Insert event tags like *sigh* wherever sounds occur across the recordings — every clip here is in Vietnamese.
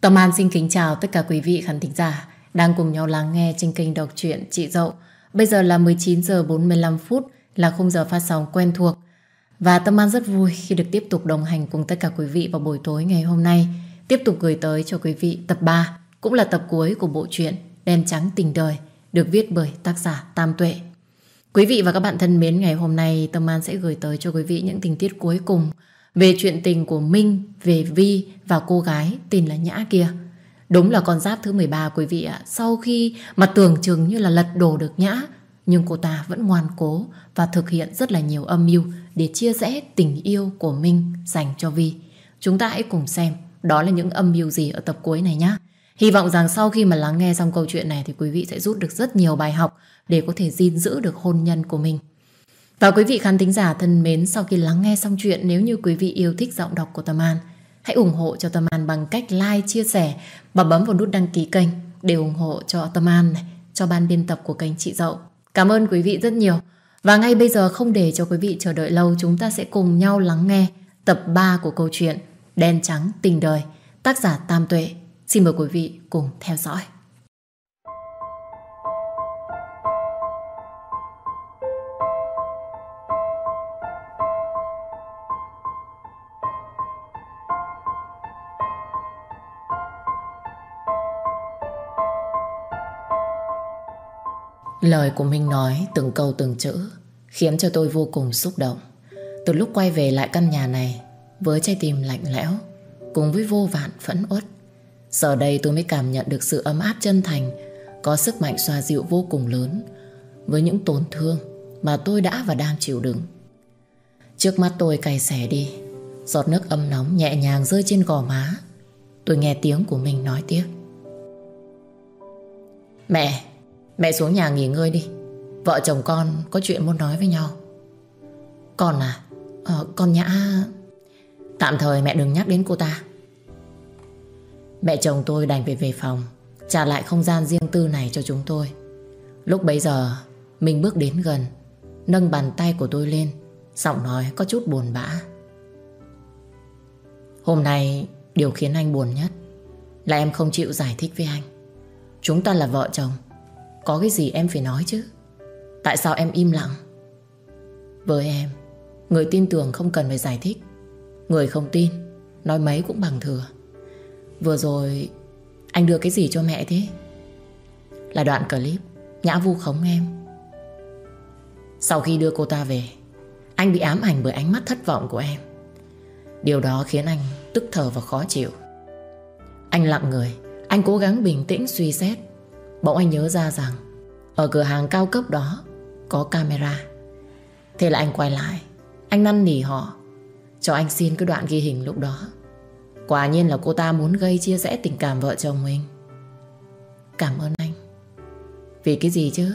Tâm An xin kính chào tất cả quý vị khán thính giả đang cùng nhau lắng nghe trên kênh đọc truyện Chị Dậu. Bây giờ là 19 giờ 45 phút là khung giờ phát sóng quen thuộc. Và Tâm An rất vui khi được tiếp tục đồng hành cùng tất cả quý vị vào buổi tối ngày hôm nay. Tiếp tục gửi tới cho quý vị tập 3, cũng là tập cuối của bộ truyện Đen Trắng Tình Đời, được viết bởi tác giả Tam Tuệ. Quý vị và các bạn thân mến, ngày hôm nay Tâm An sẽ gửi tới cho quý vị những tình tiết cuối cùng về chuyện tình của Minh, về Vi và cô gái tên là Nhã kia. Đúng là con giáp thứ 13 quý vị ạ. Sau khi mà tưởng chừng như là lật đổ được Nhã, nhưng cô ta vẫn ngoan cố và thực hiện rất là nhiều âm mưu để chia rẽ tình yêu của Minh dành cho Vi. Chúng ta hãy cùng xem đó là những âm mưu gì ở tập cuối này nhé. Hy vọng rằng sau khi mà lắng nghe xong câu chuyện này thì quý vị sẽ rút được rất nhiều bài học để có thể gìn giữ được hôn nhân của mình. Và quý vị khán thính giả thân mến, sau khi lắng nghe xong chuyện, nếu như quý vị yêu thích giọng đọc của Tâm An, hãy ủng hộ cho Tâm An bằng cách like, chia sẻ và bấm vào nút đăng ký kênh để ủng hộ cho Tâm An này, cho ban biên tập của kênh Chị Dậu. Cảm ơn quý vị rất nhiều. Và ngay bây giờ không để cho quý vị chờ đợi lâu, chúng ta sẽ cùng nhau lắng nghe tập 3 của câu chuyện Đen Trắng Tình Đời, tác giả Tam Tuệ. Xin mời quý vị cùng theo dõi. Lời của Minh nói từng câu từng chữ khiến cho tôi vô cùng xúc động. Từ lúc quay về lại căn nhà này với trái tim lạnh lẽo cùng với vô vạn phẫn uất Giờ đây tôi mới cảm nhận được sự ấm áp chân thành có sức mạnh xoa dịu vô cùng lớn với những tổn thương mà tôi đã và đang chịu đựng. Trước mắt tôi cày xẻ đi giọt nước ấm nóng nhẹ nhàng rơi trên gò má tôi nghe tiếng của mình nói tiếp. Mẹ, mẹ xuống nhà nghỉ ngơi đi. Vợ chồng con có chuyện muốn nói với nhau. Con à ờ, Con Nhã Tạm thời mẹ đừng nhắc đến cô ta. Mẹ chồng tôi đành phải về phòng Trả lại không gian riêng tư này cho chúng tôi. Lúc bấy giờ Mình bước đến gần Nâng bàn tay của tôi lên Giọng nói có chút buồn bã. Hôm nay Điều khiến anh buồn nhất Là em không chịu giải thích với anh. Chúng ta là vợ chồng có cái gì em phải nói chứ? Tại sao em im lặng? Với em, Người tin tưởng không cần phải giải thích. Người không tin, Nói mấy cũng bằng thừa. Vừa rồi, Anh đưa cái gì cho mẹ thế? Là đoạn clip, Nhã vu khống em. Sau khi đưa cô ta về, Anh bị ám ảnh bởi ánh mắt thất vọng của em. Điều đó khiến anh tức thở và khó chịu. Anh lặng người, Anh cố gắng bình tĩnh suy xét. Bỗng anh nhớ ra rằng, Ở cửa hàng cao cấp đó Có camera. Thế là anh quay lại, Anh năn nỉ họ, Cho anh xin cái đoạn ghi hình lúc đó. Quả nhiên là cô ta muốn gây chia rẽ tình cảm vợ chồng mình. Cảm ơn anh. Vì cái gì chứ?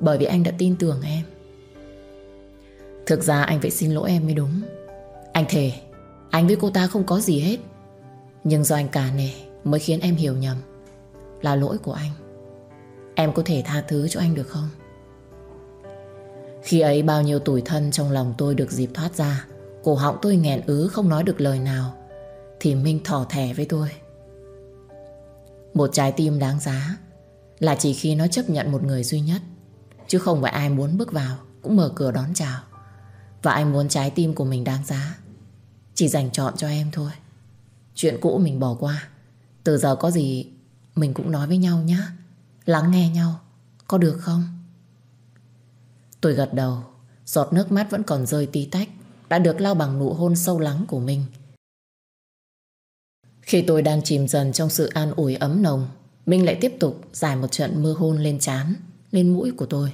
Bởi vì anh đã tin tưởng em. Thực ra anh phải xin lỗi em mới đúng. Anh thề, Anh với cô ta không có gì hết. Nhưng do anh cả nể Mới khiến em hiểu nhầm. Là lỗi của anh. Em có thể tha thứ cho anh được không? Khi ấy bao nhiêu tủi thân Trong lòng tôi được dịp thoát ra, Cổ họng tôi nghẹn ứ không nói được lời nào, thì Minh thỏ thẻ với tôi. Một trái tim đáng giá Là chỉ khi nó chấp nhận một người duy nhất, Chứ không phải ai muốn bước vào Cũng mở cửa đón chào. Và anh muốn trái tim của mình đáng giá, Chỉ dành chọn cho em thôi. Chuyện cũ mình bỏ qua, Từ giờ có gì mình cũng nói với nhau nhé Lắng nghe nhau Có được không Tôi gật đầu Giọt nước mắt vẫn còn rơi tí tách Đã được lau bằng nụ hôn sâu lắng của mình khi tôi đang chìm dần trong sự an ủi ấm nồng, Minh lại tiếp tục giải một trận mưa hôn lên chán, lên mũi của tôi.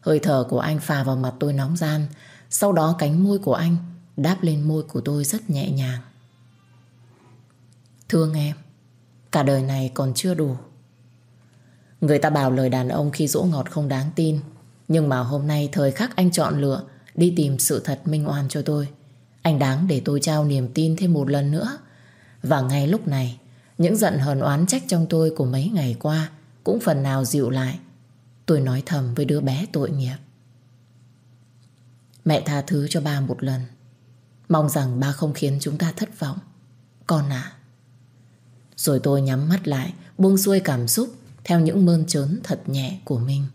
Hơi thở của anh phà vào mặt tôi nóng gian, sau đó cánh môi của anh đáp lên môi của tôi rất nhẹ nhàng. Thương em, cả đời này còn chưa đủ. Người ta bảo lời đàn ông khi dỗ ngọt không đáng tin, nhưng mà hôm nay thời khắc anh chọn lựa đi tìm sự thật minh oan cho tôi. Anh đáng để tôi trao niềm tin thêm một lần nữa. Và ngay lúc này, những giận hờn oán trách trong tôi của mấy ngày qua cũng phần nào dịu lại. Tôi nói thầm với đứa bé tội nghiệp. Mẹ tha thứ cho ba một lần. Mong rằng ba không khiến chúng ta thất vọng. Con à. Rồi tôi nhắm mắt lại, buông xuôi cảm xúc theo những mơn trớn thật nhẹ của mình.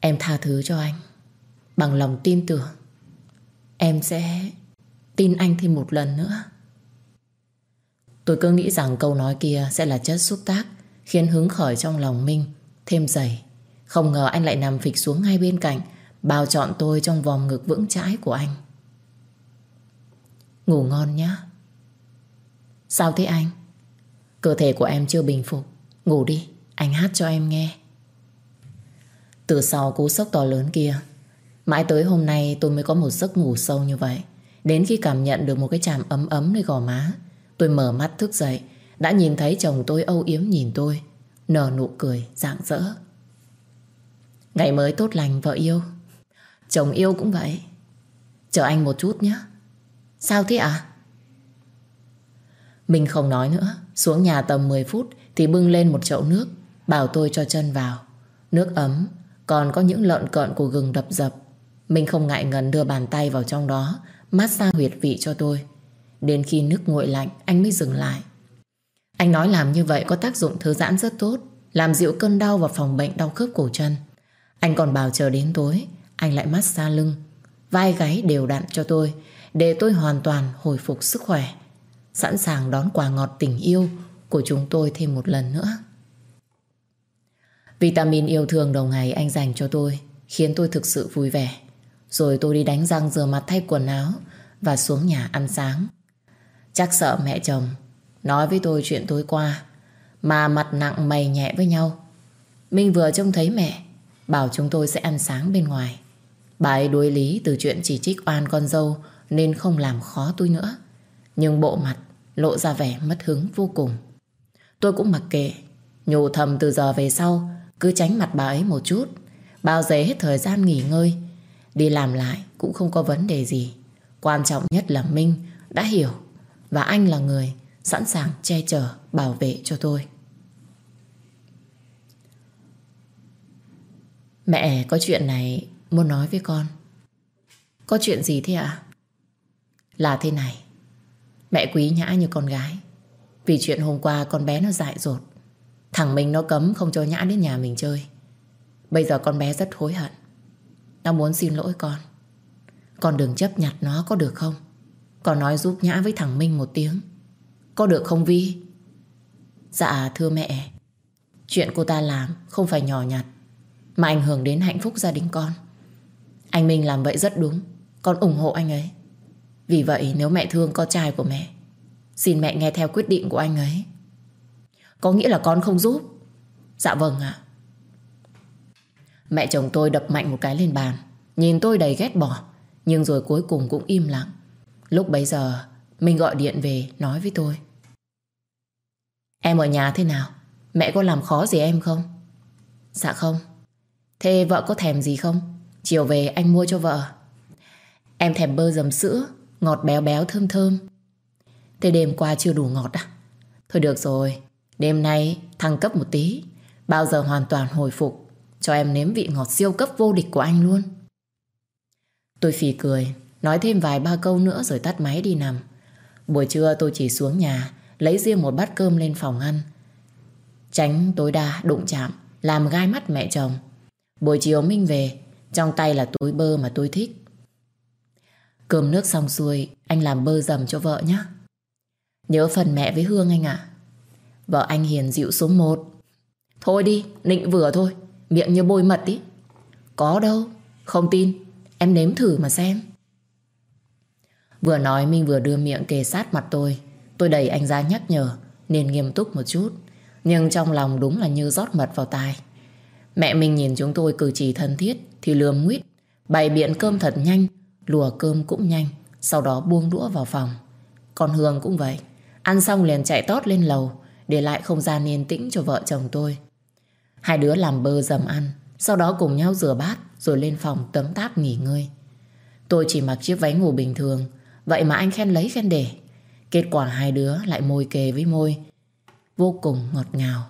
Em tha thứ cho anh bằng lòng tin tưởng. Em sẽ tin anh thêm một lần nữa. Tôi cứ nghĩ rằng câu nói kia sẽ là chất xúc tác khiến hứng khởi trong lòng Minh thêm dày. Không ngờ anh lại nằm phịch xuống ngay bên cạnh bao trọn tôi trong vòng ngực vững chãi của anh. Ngủ ngon nhé. Sao thế anh? Cơ thể của em chưa bình phục. Ngủ đi, anh hát cho em nghe. Từ sau cú sốc to lớn kia, mãi tới hôm nay tôi mới có một giấc ngủ sâu như vậy. Đến khi cảm nhận được một cái chạm ấm ấm nơi gò má, tôi mở mắt thức dậy, đã nhìn thấy chồng tôi âu yếm nhìn tôi, nở nụ cười rạng rỡ. Ngày mới tốt lành vợ yêu. Chồng yêu cũng vậy. Chờ anh một chút nhé. Sao thế ạ? À? Mình không nói nữa. Xuống nhà tầm 10 phút Thì bưng lên một chậu nước, Bảo tôi cho chân vào. Nước ấm, Còn có những lợn cợn của gừng đập dập. Mình không ngại ngần đưa bàn tay vào trong đó, mát xa huyệt vị cho tôi. Đến khi nước nguội lạnh, Anh mới dừng lại. Anh nói làm như vậy có tác dụng thư giãn rất tốt, Làm dịu cơn đau và phòng bệnh đau khớp cổ chân. Anh còn bảo chờ đến tối, Anh lại mát xa lưng. Vai gáy đều đặn cho tôi, Để tôi hoàn toàn hồi phục sức khỏe sẵn sàng đón quà ngọt tình yêu của chúng tôi thêm một lần nữa. Vitamin yêu thương đầu ngày anh dành cho tôi khiến tôi thực sự vui vẻ. Rồi tôi đi đánh răng rửa mặt thay quần áo và xuống nhà ăn sáng. Chắc sợ mẹ chồng nói với tôi chuyện tối qua mà mặt nặng mày nhẹ với nhau. Minh vừa trông thấy mẹ, bảo chúng tôi sẽ ăn sáng bên ngoài. Bà ấy đối lý từ chuyện chỉ trích oan con dâu nên không làm khó tôi nữa. Nhưng bộ mặt lộ ra vẻ mất hứng vô cùng. Tôi cũng mặc kệ, nhủ thầm từ giờ về sau, cứ tránh mặt bà ấy một chút, bao giờ hết thời gian nghỉ ngơi, đi làm lại cũng không có vấn đề gì. Quan trọng nhất là Minh đã hiểu và anh là người sẵn sàng che chở, bảo vệ cho tôi. Mẹ có chuyện này muốn nói với con. Có chuyện gì thế ạ? Là thế này. Mẹ quý nhã như con gái. Vì chuyện hôm qua con bé nó dại dột. Thằng mình nó cấm không cho nhã đến nhà mình chơi. Bây giờ con bé rất hối hận. Nó muốn xin lỗi con. Con đừng chấp nhặt nó có được không? Con nói giúp nhã với thằng Minh một tiếng. Có được không Vi? Dạ thưa mẹ. Chuyện cô ta làm không phải nhỏ nhặt, Mà ảnh hưởng đến hạnh phúc gia đình con. Anh Minh làm vậy rất đúng. Con ủng hộ anh ấy vì vậy, nếu mẹ thương con trai của mẹ, Xin mẹ nghe theo quyết định của anh ấy. Có nghĩa là con không giúp? Dạ vâng ạ. Mẹ chồng tôi đập mạnh một cái lên bàn. Nhìn tôi đầy ghét bỏ, Nhưng rồi cuối cùng cũng im lặng. Lúc bấy giờ, Mình gọi điện về nói với tôi. Em ở nhà thế nào? Mẹ có làm khó gì em không? Dạ không. Thế vợ có thèm gì không? Chiều về anh mua cho vợ. Em thèm bơ dầm sữa Ngọt béo béo thơm thơm. Thế đêm qua chưa đủ ngọt à? Thôi được rồi, Đêm nay thăng cấp một tí, Bao giờ hoàn toàn hồi phục, Cho em nếm vị ngọt siêu cấp vô địch của anh luôn. Tôi phì cười, Nói thêm vài ba câu nữa rồi tắt máy đi nằm. Buổi trưa tôi chỉ xuống nhà, Lấy riêng một bát cơm lên phòng ăn. Tránh tối đa đụng chạm, Làm gai mắt mẹ chồng. Buổi chiều Minh về, Trong tay là túi bơ mà tôi thích. Cơm nước xong xuôi Anh làm bơ dầm cho vợ nhé. Nhớ phần mẹ với Hương anh ạ. Vợ anh hiền dịu số một. Thôi đi, nịnh vừa thôi Miệng như bôi mật ý. Có đâu, không tin Em nếm thử mà xem. Vừa nói Minh vừa đưa miệng kề sát mặt tôi. Tôi đẩy anh ra nhắc nhở Nên nghiêm túc một chút. Nhưng trong lòng đúng là như rót mật vào tai. Mẹ mình nhìn chúng tôi cử chỉ thân thiết Thì lườm nguyết Bày biện cơm thật nhanh Lùa cơm cũng nhanh, Sau đó buông đũa vào phòng. Còn Hương cũng vậy, Ăn xong liền chạy tót lên lầu, Để lại không gian yên tĩnh cho vợ chồng tôi. Hai đứa làm bơ dầm ăn, Sau đó cùng nhau rửa bát, Rồi lên phòng tấm táp nghỉ ngơi. Tôi chỉ mặc chiếc váy ngủ bình thường, Vậy mà anh khen lấy khen để. Kết quả hai đứa lại môi kề với môi, Vô cùng ngọt ngào.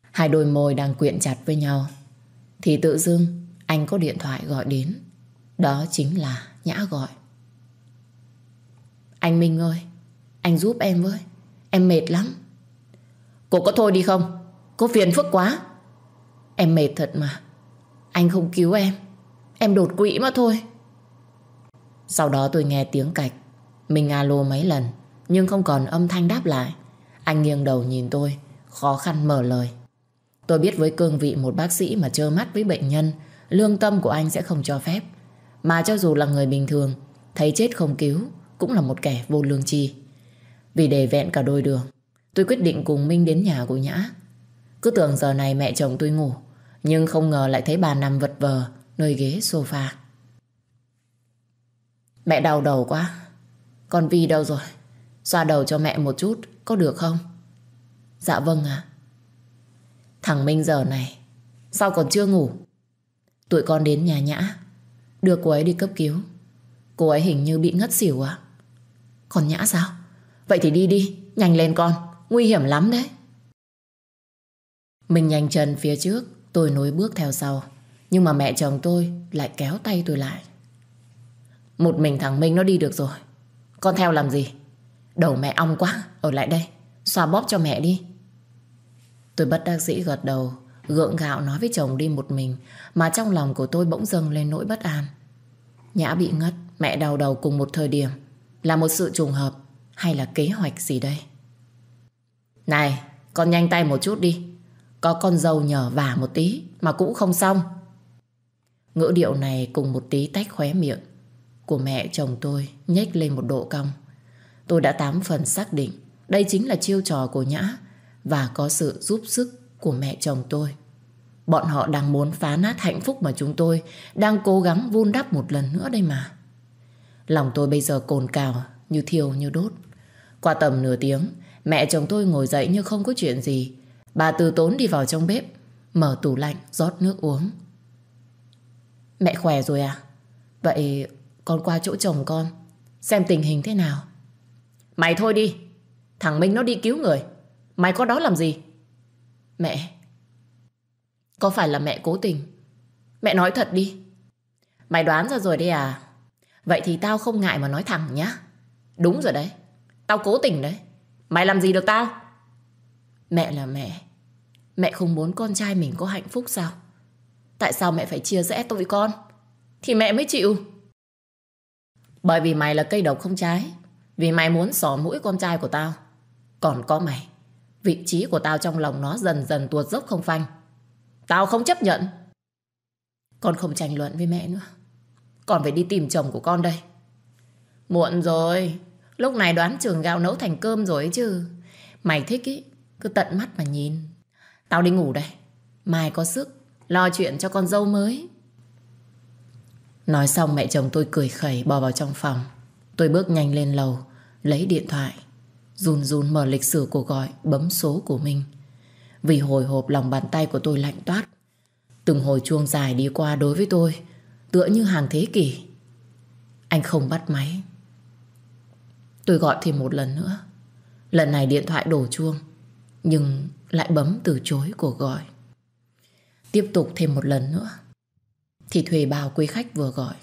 Hai đôi môi đang quyện chặt với nhau. Thì tự dưng anh có điện thoại gọi đến Đó chính là Nhã gọi Anh Minh ơi, anh giúp em với. Em mệt lắm. Cô có thôi đi không? Cô phiền phức quá. Em mệt thật mà. Anh không cứu em. Em đột quỵ mà thôi. Sau đó tôi nghe tiếng cạch. Mình alo mấy lần, nhưng không còn âm thanh đáp lại. Anh nghiêng đầu nhìn tôi, khó khăn mở lời. Tôi biết với cương vị một bác sĩ mà trơ mắt với bệnh nhân, lương tâm của anh sẽ không cho phép. Mà cho dù là người bình thường, thấy chết không cứu, cũng là một kẻ vô lương chi. Vì để vẹn cả đôi đường, tôi quyết định cùng Minh đến nhà của Nhã. Cứ tưởng giờ này mẹ chồng tôi ngủ, nhưng không ngờ lại thấy bà nằm vật vờ nơi ghế sofa. Mẹ đau đầu quá. Con Vi đâu rồi? Xoa đầu cho mẹ một chút, có được không? Dạ vâng ạ. Thằng Minh giờ này, sao còn chưa ngủ? Tụi con đến nhà Nhã, đưa cô ấy đi cấp cứu. Cô ấy hình như bị ngất xỉu à? Còn Nhã sao? Vậy thì đi đi, nhanh lên con, nguy hiểm lắm đấy. Mình nhanh chân phía trước, tôi nối bước theo sau. Nhưng mà mẹ chồng tôi lại kéo tay tôi lại. Một mình thằng Minh nó đi được rồi. Con theo làm gì? Đầu mẹ ong quá, ở lại đây. Xoa bóp cho mẹ đi. Tôi bất đắc dĩ gật đầu, gượng gạo nói với chồng đi một mình, mà trong lòng của tôi bỗng dâng lên nỗi bất an. Nhã bị ngất, mẹ đau đầu cùng một thời điểm. Là một sự trùng hợp hay là kế hoạch gì đây? Này, con nhanh tay một chút đi. Có con dâu nhờ vả một tí mà cũng không xong. Ngữ điệu này cùng một tí tách khóe miệng của mẹ chồng tôi nhếch lên một độ cong. Tôi đã tám phần xác định đây chính là chiêu trò của Nhã và có sự giúp sức của mẹ chồng tôi. Bọn họ đang muốn phá nát hạnh phúc mà chúng tôi đang cố gắng vun đắp một lần nữa đây mà. Lòng tôi bây giờ cồn cào như thiêu như đốt. Qua tầm nửa tiếng, mẹ chồng tôi ngồi dậy như không có chuyện gì. Bà từ tốn đi vào trong bếp, mở tủ lạnh, rót nước uống. Mẹ khỏe rồi à? Vậy con qua chỗ chồng con, xem tình hình thế nào. Mày thôi đi, thằng Minh nó đi cứu người. Mày có đó làm gì? Mẹ, có phải là mẹ cố tình? Mẹ nói thật đi. Mày đoán ra rồi đấy à? Vậy thì tao không ngại mà nói thẳng nhá. Đúng rồi đấy. Tao cố tình đấy. Mày làm gì được tao? Mẹ là mẹ. Mẹ không muốn con trai mình có hạnh phúc sao? Tại sao mẹ phải chia rẽ tụi con? Thì mẹ mới chịu. Bởi vì mày là cây độc không trái. Vì mày muốn xỏ mũi con trai của tao. Còn có mày. Vị trí của tao trong lòng nó dần dần tuột dốc không phanh. Tao không chấp nhận. Con không tranh luận với mẹ nữa. Con phải đi tìm chồng của con đây. Muộn rồi. Lúc này đoán trường gạo nấu thành cơm rồi ấy chứ. Mày thích ý, cứ tận mắt mà nhìn. Tao đi ngủ đây. Mai có sức, lo chuyện cho con dâu mới. Nói xong mẹ chồng tôi cười khẩy bò vào trong phòng. Tôi bước nhanh lên lầu, lấy điện thoại. Run run mở lịch sử cuộc gọi, bấm số của mình. Vì hồi hộp lòng bàn tay của tôi lạnh toát. Từng hồi chuông dài đi qua đối với tôi, tựa như hàng thế kỷ. Anh không bắt máy. Tôi gọi thêm một lần nữa. Lần này điện thoại đổ chuông, nhưng lại bấm từ chối cuộc gọi. Tiếp tục thêm một lần nữa. Thì Thuê bao quý khách vừa gọi.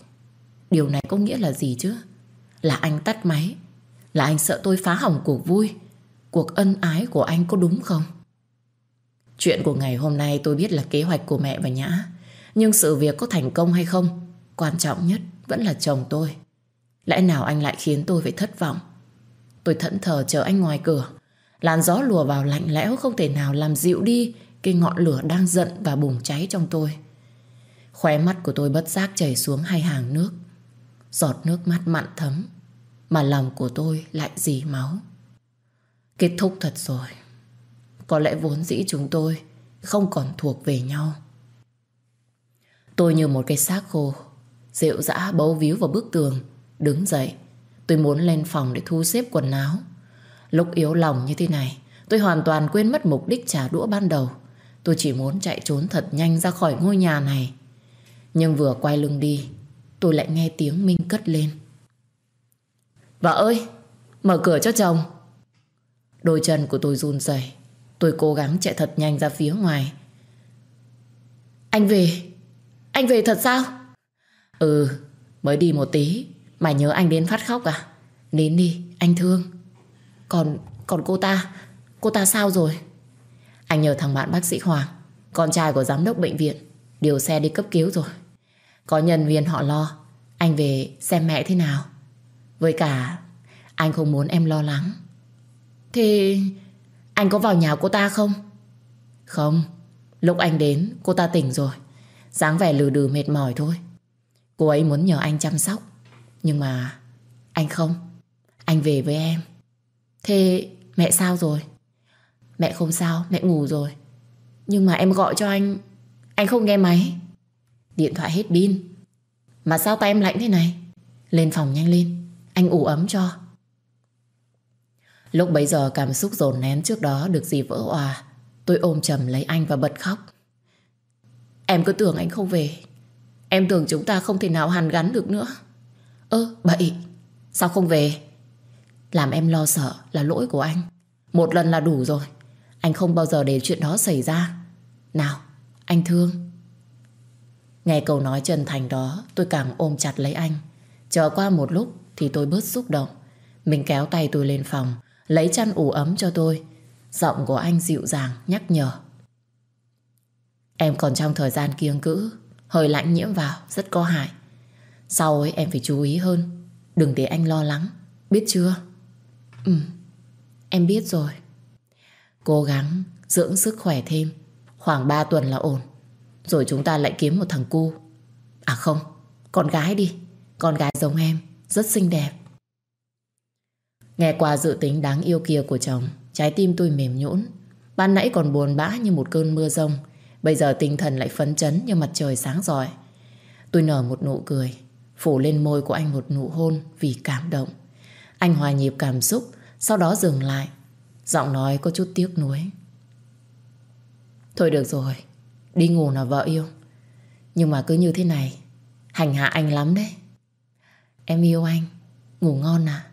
Điều này có nghĩa là gì chứ? Là anh tắt máy. Là anh sợ tôi phá hỏng cuộc vui. Cuộc ân ái của anh có đúng không? Chuyện của ngày hôm nay tôi biết là kế hoạch của mẹ và Nhã. Nhưng sự việc có thành công hay không, quan trọng nhất vẫn là chồng tôi. Lẽ nào anh lại khiến tôi phải thất vọng? Tôi thẫn thờ chờ anh ngoài cửa. Làn gió lùa vào lạnh lẽo không thể nào làm dịu đi cái ngọn lửa đang giận và bùng cháy trong tôi. Khóe mắt của tôi bất giác chảy xuống hai hàng nước. Giọt nước mắt mặn thấm, mà lòng của tôi lại dì máu. Kết thúc thật rồi. Có lẽ vốn dĩ chúng tôi không còn thuộc về nhau. Tôi như một cái xác khô, rượu dã bấu víu vào bức tường, đứng dậy. Tôi muốn lên phòng để thu xếp quần áo. Lúc yếu lòng như thế này, tôi hoàn toàn quên mất mục đích trả đũa ban đầu. Tôi chỉ muốn chạy trốn thật nhanh ra khỏi ngôi nhà này. Nhưng vừa quay lưng đi, tôi lại nghe tiếng Minh cất lên. Vợ ơi, mở cửa cho chồng. Đôi chân của tôi run rẩy Tôi cố gắng chạy thật nhanh ra phía ngoài. Anh về, anh về thật sao? Ừ, mới đi một tí, mà nhớ anh đến phát khóc à? đến đi, anh thương. Còn, còn cô ta, cô ta sao rồi? Anh nhờ thằng bạn bác sĩ Hoàng, con trai của giám đốc bệnh viện, điều xe đi cấp cứu rồi. Có nhân viên họ lo, anh về xem mẹ thế nào. Với cả, anh không muốn em lo lắng. Thế anh có vào nhà cô ta không? Không, lúc anh đến cô ta tỉnh rồi. dáng vẻ lừ đừ mệt mỏi thôi. Cô ấy muốn nhờ anh chăm sóc. Nhưng mà anh không. Anh về với em. Thế mẹ sao rồi? Mẹ không sao, mẹ ngủ rồi. Nhưng mà em gọi cho anh, anh không nghe máy. Điện thoại hết pin. Mà sao tay em lạnh thế này? Lên phòng nhanh lên, anh ủ ấm cho. Lúc bấy giờ cảm xúc dồn nén trước đó được gì vỡ hòa. Tôi ôm chầm lấy anh và bật khóc. Em cứ tưởng anh không về. Em tưởng chúng ta không thể nào hàn gắn được nữa. Ơ, bậy, sao không về? Làm em lo sợ là lỗi của anh. Một lần là đủ rồi. Anh không bao giờ để chuyện đó xảy ra. Nào, anh thương. Nghe câu nói chân thành đó, tôi càng ôm chặt lấy anh. Chờ qua một lúc thì tôi bớt xúc động. Mình kéo tay tôi lên phòng, lấy chăn ủ ấm cho tôi. Giọng của anh dịu dàng, nhắc nhở. Em còn trong thời gian kiêng cữ, hơi lạnh nhiễm vào, rất có hại. Sau ấy em phải chú ý hơn, đừng để anh lo lắng, biết chưa? Ừ, em biết rồi. Cố gắng dưỡng sức khỏe thêm, khoảng 3 tuần là ổn. Rồi chúng ta lại kiếm một thằng cu. À không, con gái đi, con gái giống em, rất xinh đẹp. Nghe qua dự tính đáng yêu kia của chồng, trái tim tôi mềm nhũn. Ban nãy còn buồn bã như một cơn mưa rông, bây giờ tinh thần lại phấn chấn như mặt trời sáng rọi. Tôi nở một nụ cười, phủ lên môi của anh một nụ hôn vì cảm động. Anh hòa nhịp cảm xúc, sau đó dừng lại. Giọng nói có chút tiếc nuối. Thôi được rồi, đi ngủ nào vợ yêu. Nhưng mà cứ như thế này, hành hạ anh lắm đấy. Em yêu anh, ngủ ngon à?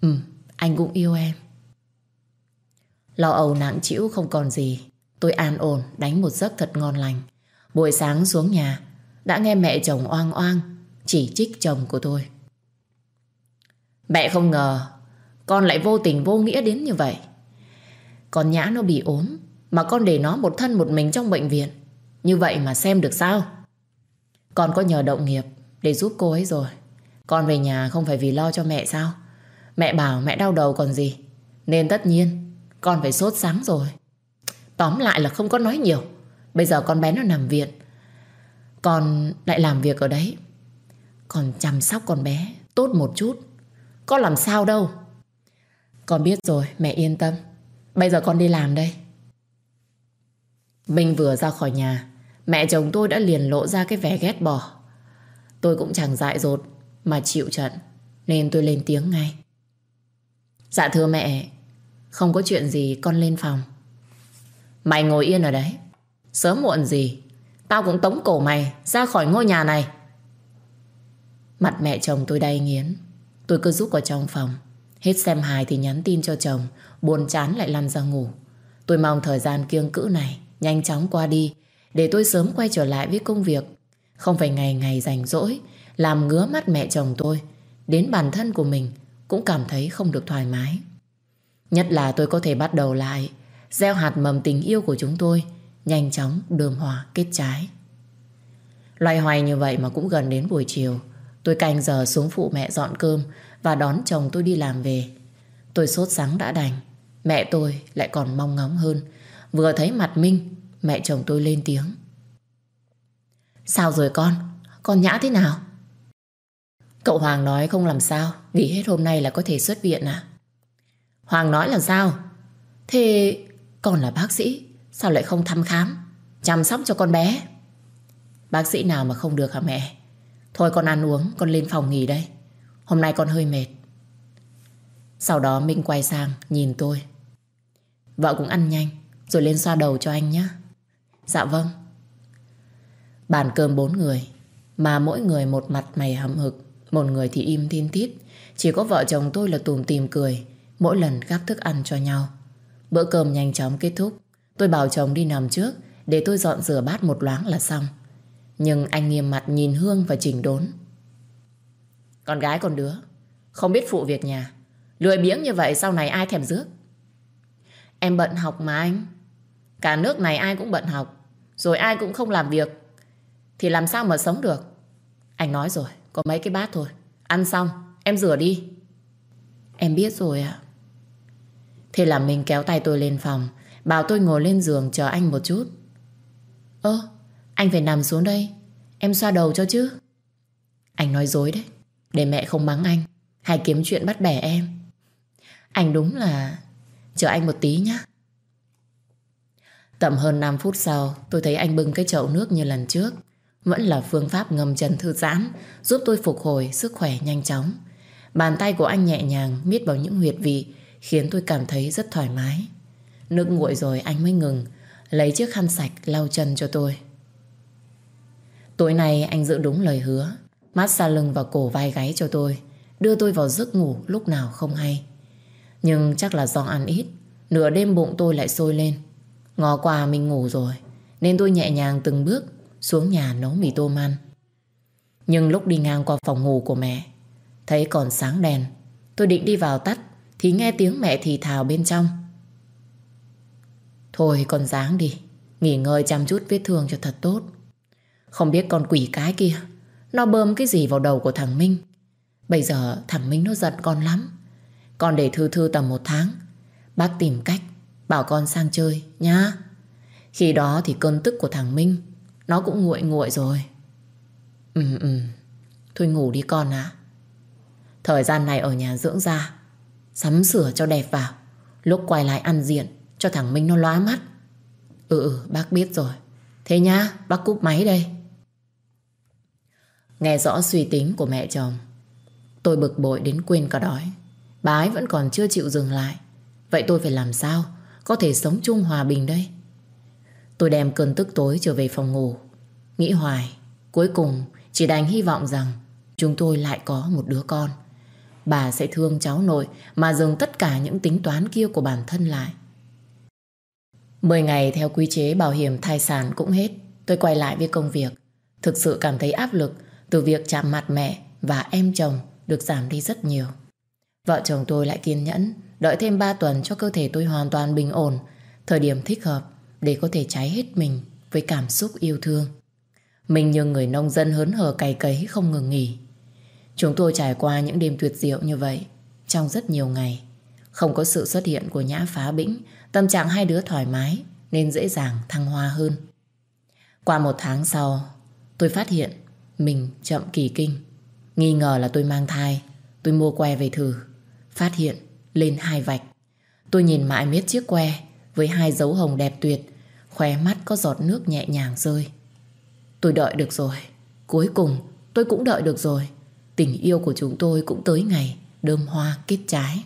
Ừ. Anh cũng yêu em. Lo âu nặng chịu không còn gì. Tôi an ổn đánh một giấc thật ngon lành. Buổi sáng xuống nhà Đã nghe mẹ chồng oang oang Chỉ trích chồng của tôi. Mẹ không ngờ Con lại vô tình vô nghĩa đến như vậy. Con nhã nó bị ốm Mà con để nó một thân một mình trong bệnh viện. Như vậy mà xem được sao? Con có nhờ động nghiệp Để giúp cô ấy rồi. Con về nhà không phải vì lo cho mẹ sao? Mẹ bảo mẹ đau đầu còn gì? Nên tất nhiên, Con phải sốt sáng rồi. Tóm lại là không có nói nhiều. Bây giờ con bé nó nằm viện. Con lại làm việc ở đấy. Còn chăm sóc con bé Tốt một chút. Con làm sao đâu. Con biết rồi, mẹ yên tâm. Bây giờ con đi làm đây. Minh vừa ra khỏi nhà, Mẹ chồng tôi đã liền lộ ra cái vẻ ghét bỏ. Tôi cũng chẳng dại dột. Mà chịu trận, Nên tôi lên tiếng ngay. Dạ thưa mẹ, Không có chuyện gì, con lên phòng. Mày ngồi yên ở đấy. Sớm muộn gì, Tao cũng tống cổ mày ra khỏi ngôi nhà này. Mặt mẹ chồng tôi đay nghiến. Tôi cứ rút vào trong phòng. Hết xem hài thì nhắn tin cho chồng, Buồn chán lại lăn ra ngủ. Tôi mong thời gian kiêng cữ này Nhanh chóng qua đi, Để tôi sớm quay trở lại với công việc. Không phải ngày ngày rảnh rỗi làm ngứa mắt mẹ chồng tôi Đến bản thân của mình cũng cảm thấy không được thoải mái. Nhất là tôi có thể bắt đầu lại, gieo hạt mầm tình yêu của chúng tôi, nhanh chóng đơm hòa kết trái. Loay hoay như vậy mà cũng gần đến buổi chiều, tôi canh giờ xuống phụ mẹ dọn cơm và đón chồng tôi đi làm về. Tôi sốt sắng đã đành, mẹ tôi lại còn mong ngóng hơn vừa thấy mặt Minh, mẹ chồng tôi lên tiếng. Sao rồi con? Con nhã thế nào? Cậu Hoàng nói không làm sao, Nghỉ hết hôm nay là có thể xuất viện à? Hoàng nói là sao? Thế con là bác sĩ, Sao lại không thăm khám, Chăm sóc cho con bé? Bác sĩ nào mà không được hả mẹ? Thôi con ăn uống, con lên phòng nghỉ đây. Hôm nay con hơi mệt. Sau đó Minh quay sang nhìn tôi. Vợ cũng ăn nhanh, Rồi lên xoa đầu cho anh nhé Dạ vâng. Bàn cơm bốn người, Mà mỗi người một mặt mày hầm hực một người thì im tin tít Chỉ có vợ chồng tôi là tùm tìm cười Mỗi lần gắp thức ăn cho nhau Bữa cơm nhanh chóng kết thúc Tôi bảo chồng đi nằm trước Để tôi dọn rửa bát một loáng là xong Nhưng anh nghiêm mặt nhìn Hương và chỉnh đốn Con gái con đứa Không biết phụ việc nhà Lười biếng như vậy sau này ai thèm rước? Em bận học mà anh. Cả nước này ai cũng bận học. Rồi ai cũng không làm việc. Thì làm sao mà sống được? Anh nói rồi, có mấy cái bát thôi. Ăn xong, em rửa đi. Em biết rồi ạ. Thế là mình kéo tay tôi lên phòng, bảo tôi ngồi lên giường chờ anh một chút. Ơ, anh phải nằm xuống đây. Em xoa đầu cho chứ. Anh nói dối đấy, để mẹ không mắng anh, hay kiếm chuyện bắt bẻ em. Anh đúng là... Chờ anh một tí nhé. Tầm hơn 5 phút sau, tôi thấy anh bưng cái chậu nước như lần trước. Vẫn là phương pháp ngâm chân thư giãn, giúp tôi phục hồi sức khỏe nhanh chóng. Bàn tay của anh nhẹ nhàng miết vào những huyệt vị, khiến tôi cảm thấy rất thoải mái. Nước nguội rồi anh mới ngừng, lấy chiếc khăn sạch lau chân cho tôi. Tối nay anh giữ đúng lời hứa, mát xa lưng và cổ vai gáy cho tôi, đưa tôi vào giấc ngủ lúc nào không hay. Nhưng chắc là do ăn ít, nửa đêm bụng tôi lại sôi lên. Ngó qua mình ngủ rồi, nên tôi nhẹ nhàng từng bước xuống nhà nấu mì tôm ăn. Nhưng lúc đi ngang qua phòng ngủ của mẹ, thấy còn sáng đèn, tôi định đi vào tắt, thì nghe tiếng mẹ thì thào bên trong. Thôi con dáng đi, nghỉ ngơi chăm chút vết thương cho thật tốt. Không biết con quỷ cái kia, nó bơm cái gì vào đầu của thằng Minh. Bây giờ thằng Minh nó giận con lắm. Con để thư thư tầm một tháng, bác tìm cách bảo con sang chơi nhá. Khi đó thì cơn tức của thằng Minh nó cũng nguội nguội rồi. Ừ ừ, thôi ngủ đi con ạ. Thời gian này ở nhà dưỡng da, sắm sửa cho đẹp vào. Lúc quay lại ăn diện cho thằng Minh nó lóa mắt. Ừ ừ, bác biết rồi. Thế nhá, bác cúp máy đây. Nghe rõ suy tính của mẹ chồng, tôi bực bội đến quên cả đói. Bái vẫn còn chưa chịu dừng lại. Vậy tôi phải làm sao có thể sống chung hòa bình đây? Tôi đem cơn tức tối trở về phòng ngủ. Nghĩ hoài, cuối cùng chỉ đành hy vọng rằng chúng tôi lại có một đứa con. Bà sẽ thương cháu nội mà dừng tất cả những tính toán kia của bản thân lại. Mười ngày theo quy chế bảo hiểm thai sản cũng hết. Tôi quay lại với công việc. Thực sự cảm thấy áp lực từ việc chạm mặt mẹ và em chồng được giảm đi rất nhiều. Vợ chồng tôi lại kiên nhẫn, đợi thêm 3 tuần cho cơ thể tôi hoàn toàn bình ổn, thời điểm thích hợp để có thể cháy hết mình với cảm xúc yêu thương. Mình như người nông dân hớn hở cày cấy không ngừng nghỉ. Chúng tôi trải qua những đêm tuyệt diệu như vậy trong rất nhiều ngày. Không có sự xuất hiện của Nhã phá bĩnh, tâm trạng hai đứa thoải mái nên dễ dàng thăng hoa hơn. Qua một tháng sau, tôi phát hiện mình chậm kỳ kinh. Nghi ngờ là tôi mang thai, tôi mua que về thử. Phát hiện lên hai vạch. Tôi nhìn mãi miết chiếc que với hai dấu hồng đẹp tuyệt, khóe mắt có giọt nước nhẹ nhàng rơi. Tôi đợi được rồi, cuối cùng tôi cũng đợi được rồi. Tình yêu của chúng tôi cũng tới ngày đơm hoa kết trái.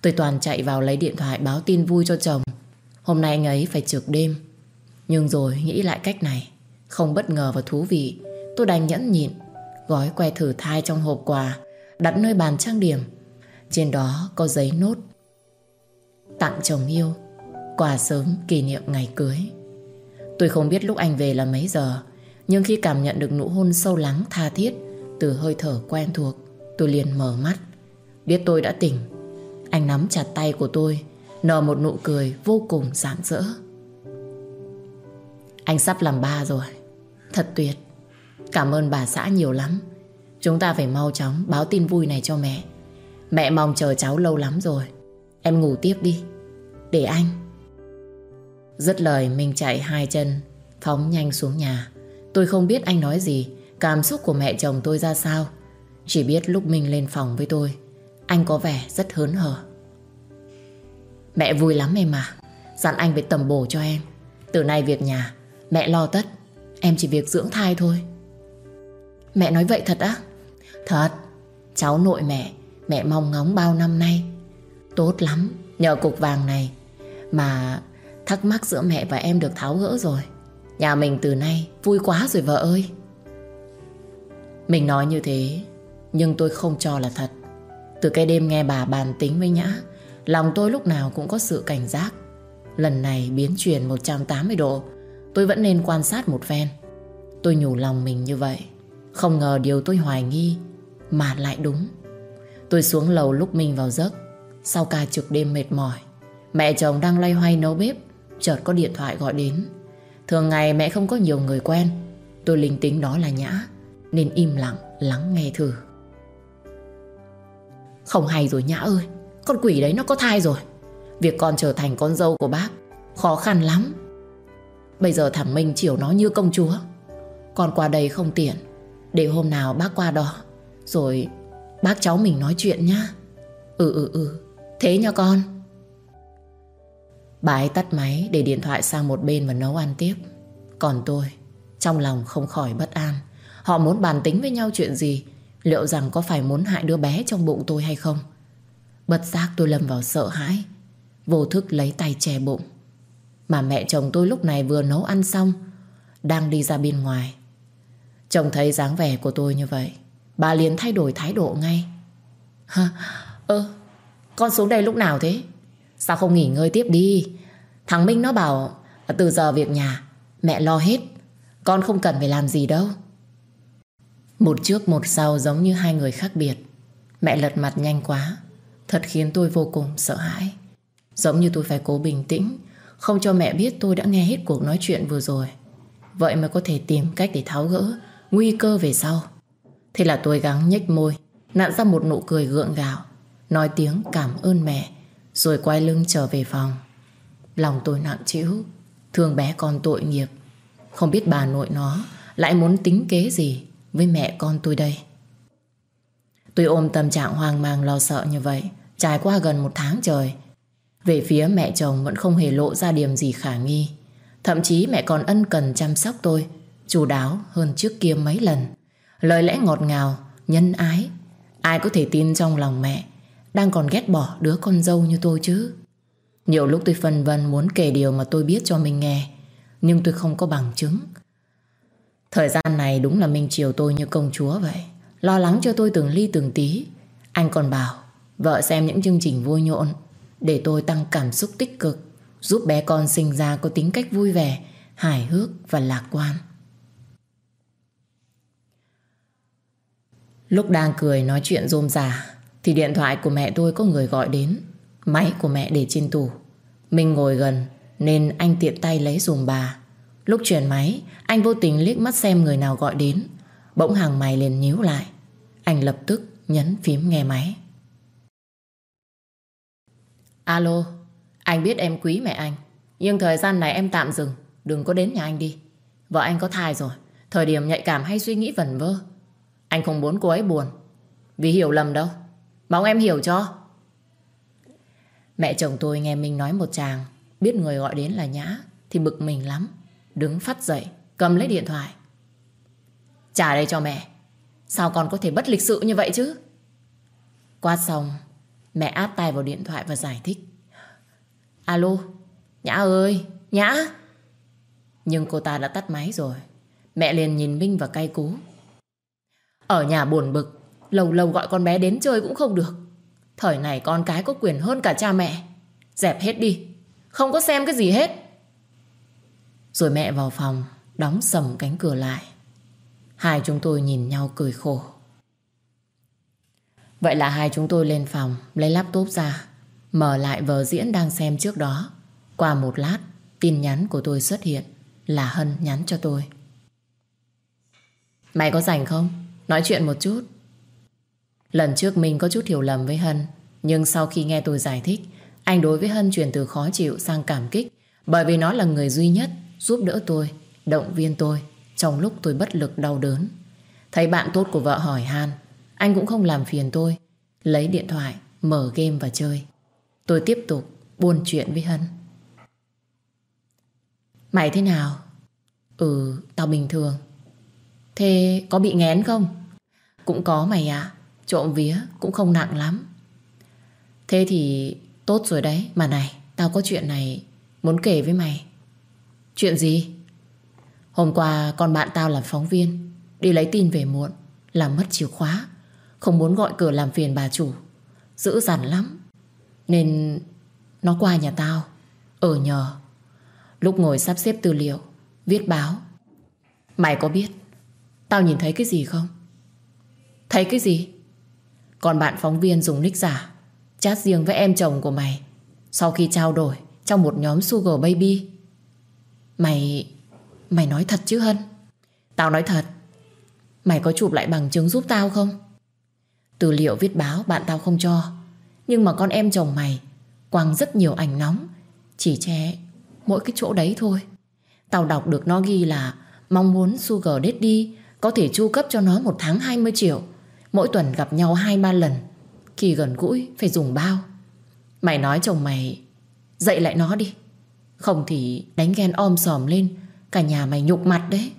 Tôi toàn chạy vào lấy điện thoại báo tin vui cho chồng. Hôm nay anh ấy phải trực đêm. Nhưng rồi nghĩ lại cách này, không bất ngờ và thú vị, tôi đành nhẫn nhịn, gói que thử thai trong hộp quà, đặt nơi bàn trang điểm. Trên đó có giấy nốt. Tặng chồng yêu Quà sớm kỷ niệm ngày cưới. Tôi không biết lúc anh về là mấy giờ, Nhưng khi cảm nhận được nụ hôn sâu lắng, tha thiết, Từ hơi thở quen thuộc, Tôi liền mở mắt. Biết tôi đã tỉnh, Anh nắm chặt tay của tôi, Nở một nụ cười vô cùng rạng rỡ. Anh sắp làm ba rồi, Thật tuyệt. Cảm ơn bà xã nhiều lắm. Chúng ta phải mau chóng báo tin vui này cho mẹ. Mẹ mong chờ cháu lâu lắm rồi. Em ngủ tiếp đi. Để anh. Dứt lời mình chạy hai chân, Phóng nhanh xuống nhà. Tôi không biết anh nói gì, Cảm xúc của mẹ chồng tôi ra sao. Chỉ biết lúc mình lên phòng với tôi, Anh có vẻ rất hớn hở. Mẹ vui lắm em mà Dặn anh phải tầm bổ cho em. Từ nay việc nhà, Mẹ lo tất. Em chỉ việc dưỡng thai thôi. Mẹ nói vậy thật á? Thật. Cháu nội mẹ Mẹ mong ngóng bao năm nay. Tốt lắm, Nhờ cục vàng này. Mà Thắc mắc giữa mẹ và em được tháo gỡ rồi. Nhà mình từ nay vui quá rồi vợ ơi. Mình nói như thế, Nhưng tôi không cho là thật. Từ cái đêm nghe bà bàn tính với Nhã, Lòng tôi lúc nào cũng có sự cảnh giác. Lần này biến chuyển 180 độ, Tôi vẫn nên quan sát một phen. Tôi nhủ lòng mình như vậy, Không ngờ điều tôi hoài nghi Mà lại đúng. Tôi xuống lầu lúc mình vào giấc, Sau ca trực đêm mệt mỏi, Mẹ chồng đang loay hoay nấu bếp. Chợt có điện thoại gọi đến. Thường ngày mẹ không có nhiều người quen. Tôi linh tính đó là Nhã, Nên im lặng lắng nghe thử. Không hay rồi Nhã ơi, Con quỷ đấy nó có thai rồi. Việc con trở thành con dâu của bác, Khó khăn lắm. Bây giờ thằng Minh chiều nó như công chúa. Con qua đây không tiện, Để hôm nào bác qua đó. Rồi bác cháu mình nói chuyện nhá. Ừ ừ ừ. Thế nha con. Bà ấy tắt máy để điện thoại sang một bên và nấu ăn tiếp. Còn tôi, Trong lòng không khỏi bất an. Họ muốn bàn tính với nhau chuyện gì? Liệu rằng có phải muốn hại đứa bé trong bụng tôi hay không? Bất giác tôi lâm vào sợ hãi. Vô thức lấy tay che bụng. Mà mẹ chồng tôi lúc này vừa nấu ăn xong, Đang đi ra bên ngoài. Chồng thấy dáng vẻ của tôi như vậy, Bà liền thay đổi thái độ ngay. Hả? *laughs* Ơ, Con xuống đây lúc nào thế? Sao không nghỉ ngơi tiếp đi? Thằng Minh nó bảo, Từ giờ việc nhà, Mẹ lo hết. Con không cần phải làm gì đâu. Một trước một sau giống như hai người khác biệt. Mẹ lật mặt nhanh quá. Thật khiến tôi vô cùng sợ hãi. Giống như tôi phải cố bình tĩnh, Không cho mẹ biết tôi đã nghe hết cuộc nói chuyện vừa rồi. Vậy mới có thể tìm cách để tháo gỡ Nguy cơ về sau. Thế là tôi gắng nhếch môi, Nặn ra một nụ cười gượng gạo, Nói tiếng cảm ơn mẹ. Rồi quay lưng trở về phòng. Lòng tôi nặng trĩu Thương bé con tội nghiệp. Không biết bà nội nó Lại muốn tính kế gì với mẹ con tôi đây. Tôi ôm tâm trạng hoang mang lo sợ như vậy Trải qua gần một tháng trời. Về phía mẹ chồng vẫn không hề lộ ra điểm gì khả nghi. Thậm chí mẹ còn ân cần chăm sóc tôi Chú đáo hơn trước kia mấy lần. Lời lẽ ngọt ngào, nhân ái Ai có thể tin trong lòng mẹ. Đang còn ghét bỏ đứa con dâu như tôi chứ. Nhiều lúc tôi phân vân muốn kể điều mà tôi biết cho mình nghe, Nhưng tôi không có bằng chứng. Thời gian này đúng là Minh chiều tôi như công chúa vậy, Lo lắng cho tôi từng ly từng tí. Anh còn bảo, Vợ xem những chương trình vui nhộn, Để tôi tăng cảm xúc tích cực, Giúp bé con sinh ra có tính cách vui vẻ, Hài hước và lạc quan. Lúc đang cười nói chuyện rôm rà thì điện thoại của mẹ tôi có người gọi đến. Máy của mẹ để trên tủ. Mình ngồi gần, Nên anh tiện tay lấy dùm bà. Lúc chuyển máy, Anh vô tình liếc mắt xem người nào gọi đến. Bỗng hàng mày liền nhíu lại. Anh lập tức nhấn phím nghe máy. Alo, Anh biết em quý mẹ anh. Nhưng thời gian này em tạm dừng, Đừng có đến nhà anh đi. Vợ anh có thai rồi, Thời điểm nhạy cảm hay suy nghĩ vẩn vơ. Anh không muốn cô ấy buồn. Vì hiểu lầm đâu. Mong em hiểu cho. Mẹ chồng tôi nghe mình nói một chàng, Biết người gọi đến là Nhã, Thì bực mình lắm. Đứng phát dậy, Cầm lấy điện thoại. Trả đây cho mẹ. Sao con có thể bất lịch sự như vậy chứ? Quát xong Mẹ áp tay vào điện thoại và giải thích. Alo, Nhã ơi, Nhã. Nhưng cô ta đã tắt máy rồi. Mẹ liền nhìn Minh và cay cú. Ở nhà buồn bực Lâu lâu gọi con bé đến chơi cũng không được. Thời này con cái có quyền hơn cả cha mẹ. Dẹp hết đi. Không có xem cái gì hết. Rồi mẹ vào phòng, Đóng sầm cánh cửa lại. Hai chúng tôi nhìn nhau cười khổ. Vậy là hai chúng tôi lên phòng, Lấy laptop ra, Mở lại vở diễn đang xem trước đó. Qua một lát, Tin nhắn của tôi xuất hiện, Là Hân nhắn cho tôi. Mày có rảnh không? Nói chuyện một chút. Lần trước mình có chút hiểu lầm với Hân Nhưng sau khi nghe tôi giải thích Anh đối với Hân chuyển từ khó chịu sang cảm kích Bởi vì nó là người duy nhất Giúp đỡ tôi, động viên tôi Trong lúc tôi bất lực đau đớn. Thấy bạn tốt của vợ hỏi han Anh cũng không làm phiền tôi Lấy điện thoại, mở game và chơi. Tôi tiếp tục buôn chuyện với Hân. Mày thế nào? Ừ, tao bình thường. Thế có bị ngén không? Cũng có mày ạ. Trộm vía cũng không nặng lắm Thế thì tốt rồi đấy Mà này, tao có chuyện này Muốn kể với mày Chuyện gì? Hôm qua con bạn tao là phóng viên Đi lấy tin về muộn Làm mất chìa khóa Không muốn gọi cửa làm phiền bà chủ Dữ dằn lắm Nên nó qua nhà tao Ở nhờ Lúc ngồi sắp xếp tư liệu Viết báo Mày có biết Tao nhìn thấy cái gì không? Thấy cái gì? Còn bạn phóng viên dùng nick giả. Chat riêng với em chồng của mày. Sau khi trao đổi, Trong một nhóm Sugar Baby. Mày... Mày nói thật chứ Hân? Tao nói thật. Mày có chụp lại bằng chứng giúp tao không? Tư liệu viết báo bạn tao không cho. Nhưng mà con em chồng mày Quăng rất nhiều ảnh nóng. Chỉ che mỗi cái chỗ đấy thôi. Tao đọc được nó ghi là Mong muốn Sugar Daddy Có thể chu cấp cho nó một tháng 20 triệu. Mỗi tuần gặp nhau 2-3 lần. Khi gần gũi, phải dùng bao. Mày nói chồng mày, Dậy lại nó đi. Không thì đánh ghen om sòm lên, Cả nhà mày nhục mặt đấy.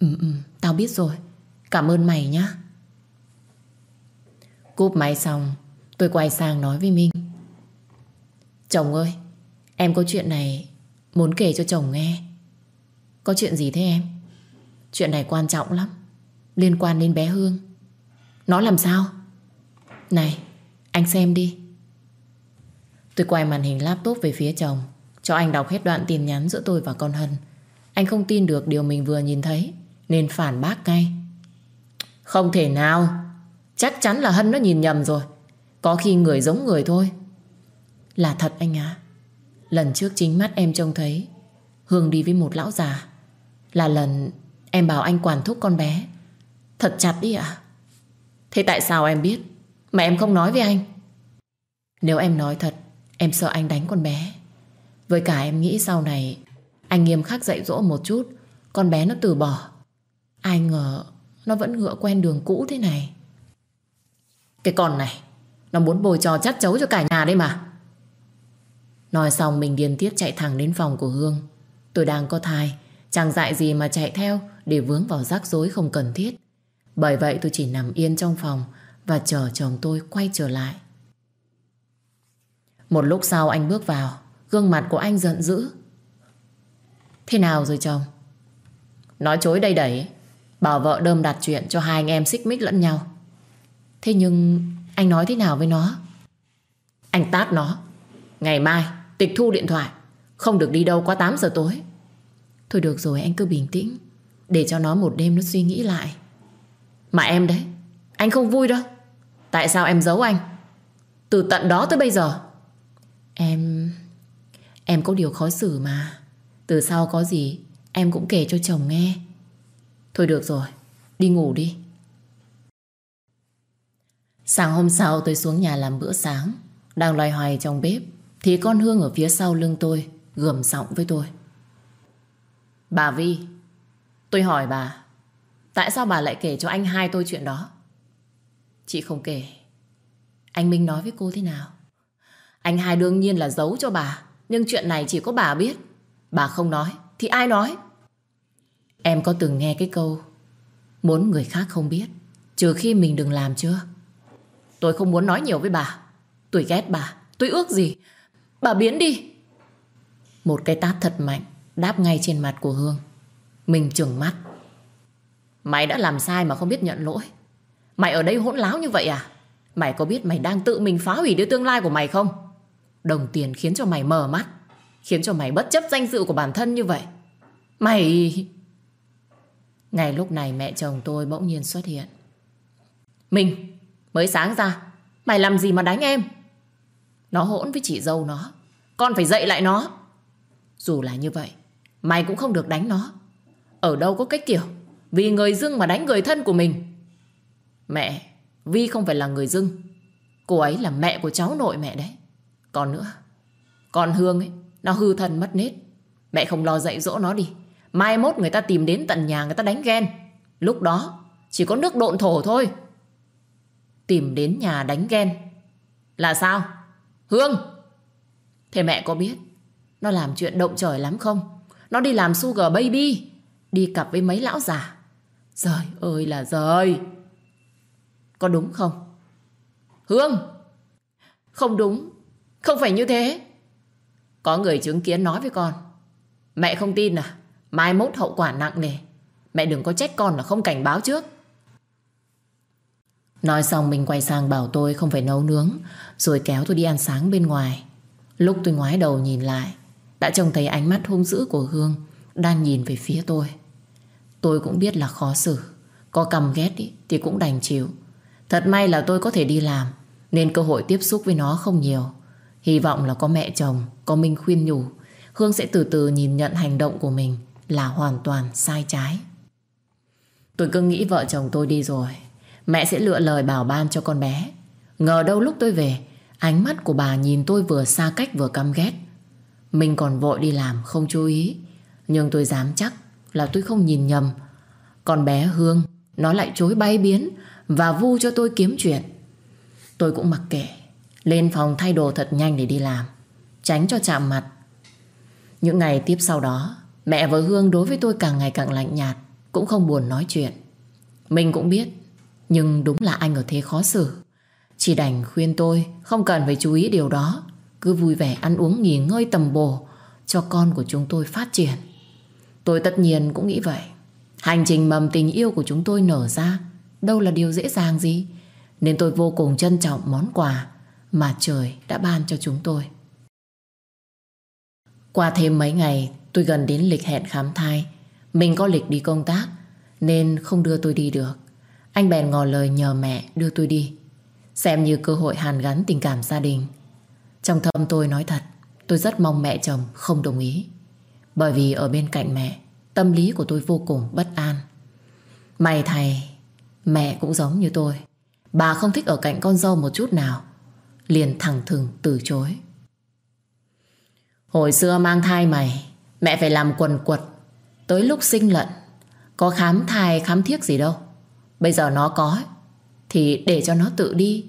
Ừ ừ tao biết rồi. Cảm ơn mày nhá. Cúp máy xong, Tôi quay sang nói với Minh. Chồng ơi, Em có chuyện này Muốn kể cho chồng nghe. Có chuyện gì thế em? Chuyện này quan trọng lắm. Liên quan đến bé Hương. Nó làm sao? Này, anh xem đi. Tôi quay màn hình laptop về phía chồng. Cho anh đọc hết đoạn tin nhắn giữa tôi và con Hân. Anh không tin được điều mình vừa nhìn thấy, Nên phản bác ngay. Không thể nào. Chắc chắn là Hân nó nhìn nhầm rồi. Có khi người giống người thôi. Là thật anh ạ. Lần trước chính mắt em trông thấy, Hương đi với một lão già. Là lần em bảo anh quản thúc con bé. Thật chặt đi ạ. Thế tại sao em biết? Mà em không nói với anh. Nếu em nói thật, Em sợ anh đánh con bé. Với cả em nghĩ sau này, Anh nghiêm khắc dạy dỗ một chút, Con bé nó từ bỏ. Ai ngờ, nó vẫn ngựa quen đường cũ thế này. Cái con này, Nó muốn bồi trò chát chấu cho cả nhà đây mà. Nói xong mình điên tiết chạy thẳng đến phòng của Hương. Tôi đang có thai, Chẳng dại gì mà chạy theo Để vướng vào rắc rối không cần thiết. Bởi vậy tôi chỉ nằm yên trong phòng Và chờ chồng tôi quay trở lại. Một lúc sau anh bước vào, Gương mặt của anh giận dữ. Thế nào rồi chồng? Nói chối đây đẩy, Bảo vợ đơm đặt chuyện cho hai anh em xích mích lẫn nhau. Thế nhưng Anh nói thế nào với nó? Anh tát nó. Ngày mai, tịch thu điện thoại. Không được đi đâu qua 8 giờ tối. Thôi được rồi, anh cứ bình tĩnh, Để cho nó một đêm nó suy nghĩ lại. Mà em đấy, Anh không vui đâu. Tại sao em giấu anh? Từ tận đó tới bây giờ, Em Em có điều khó xử mà. Từ sau có gì, Em cũng kể cho chồng nghe. Thôi được rồi, Đi ngủ đi. Sáng hôm sau tôi xuống nhà làm bữa sáng, Đang loay hoay trong bếp, thì con Hương ở phía sau lưng tôi Gầm giọng với tôi. Bà Vi, Tôi hỏi bà Tại sao bà lại kể cho anh hai tôi chuyện đó? Chị không kể. Anh Minh nói với cô thế nào? Anh hai đương nhiên là giấu cho bà, Nhưng chuyện này chỉ có bà biết. Bà không nói, Thì ai nói? Em có từng nghe cái câu, Muốn người khác không biết, Trừ khi mình đừng làm chưa. Tôi không muốn nói nhiều với bà. Tôi ghét bà. Tôi ước gì? Bà biến đi. Một cái tát thật mạnh Đáp ngay trên mặt của Hương. Mình trừng mắt. Mày đã làm sai mà không biết nhận lỗi. Mày ở đây hỗn láo như vậy à? Mày có biết mày đang tự mình phá hủy đứa tương lai của mày không? Đồng tiền khiến cho mày mờ mắt, Khiến cho mày bất chấp danh dự của bản thân như vậy. Mày... Ngày lúc này mẹ chồng tôi bỗng nhiên xuất hiện. Mình, Mới sáng ra, Mày làm gì mà đánh em? Nó hỗn với chị dâu nó, Con phải dạy lại nó. Dù là như vậy, Mày cũng không được đánh nó. Ở đâu có cách kiểu. Vì người dưng mà đánh người thân của mình. Mẹ Vi không phải là người dưng Cô ấy là mẹ của cháu nội mẹ đấy. Còn nữa Con Hương ấy Nó hư thân mất nết. Mẹ không lo dạy dỗ nó đi. Mai mốt người ta tìm đến tận nhà người ta đánh ghen. Lúc đó Chỉ có nước độn thổ thôi. Tìm đến nhà đánh ghen. Là sao? Hương! Thế mẹ có biết nó làm chuyện động trời lắm không? Nó đi làm sugar baby, đi cặp với mấy lão già rời ơi là rời, Có đúng không? Hương! Không đúng, không phải như thế. Có người chứng kiến nói với con. Mẹ không tin à? Mai mốt hậu quả nặng nề. Mẹ đừng có trách con là không cảnh báo trước. Nói xong mình quay sang bảo tôi không phải nấu nướng Rồi kéo tôi đi ăn sáng bên ngoài Lúc tôi ngoái đầu nhìn lại Đã trông thấy ánh mắt hung dữ của Hương Đang nhìn về phía tôi Tôi cũng biết là khó xử. Có cầm ghét ý, thì cũng đành chịu. Thật may là tôi có thể đi làm Nên cơ hội tiếp xúc với nó không nhiều. Hy vọng là có mẹ chồng Có Minh khuyên nhủ. Hương sẽ từ từ nhìn nhận hành động của mình Là hoàn toàn sai trái. Tôi cứ nghĩ vợ chồng tôi đi rồi Mẹ sẽ lựa lời bảo ban cho con bé. Ngờ đâu lúc tôi về Ánh mắt của bà nhìn tôi vừa xa cách vừa căm ghét. Mình còn vội đi làm không chú ý Nhưng tôi dám chắc là tôi không nhìn nhầm. Còn bé Hương, Nó lại chối bay biến Và vu cho tôi kiếm chuyện. Tôi cũng mặc kệ, Lên phòng thay đồ thật nhanh để đi làm, Tránh cho chạm mặt. Những ngày tiếp sau đó, Mẹ và Hương đối với tôi càng ngày càng lạnh nhạt, Cũng không buồn nói chuyện. Mình cũng biết, Nhưng đúng là anh ở thế khó xử. Chỉ đành khuyên tôi Không cần phải chú ý điều đó, Cứ vui vẻ ăn uống nghỉ ngơi tầm bổ Cho con của chúng tôi phát triển. Tôi tất nhiên cũng nghĩ vậy. Hành trình mầm tình yêu của chúng tôi nở ra, Đâu là điều dễ dàng gì? Nên tôi vô cùng trân trọng món quà Mà trời đã ban cho chúng tôi. Qua thêm mấy ngày, Tôi gần đến lịch hẹn khám thai. Mình có lịch đi công tác, Nên không đưa tôi đi được. Anh bèn ngỏ lời nhờ mẹ đưa tôi đi, Xem như cơ hội hàn gắn tình cảm gia đình. Trong thâm tôi nói thật, Tôi rất mong mẹ chồng không đồng ý. Bởi vì ở bên cạnh mẹ, Tâm lý của tôi vô cùng bất an. May thầy Mẹ cũng giống như tôi. Bà không thích ở cạnh con dâu một chút nào. Liền thẳng thừng từ chối. Hồi xưa mang thai mày, Mẹ phải làm quần quật. Tới lúc sinh lận, Có khám thai, khám thiếc gì đâu. Bây giờ nó có, Thì để cho nó tự đi.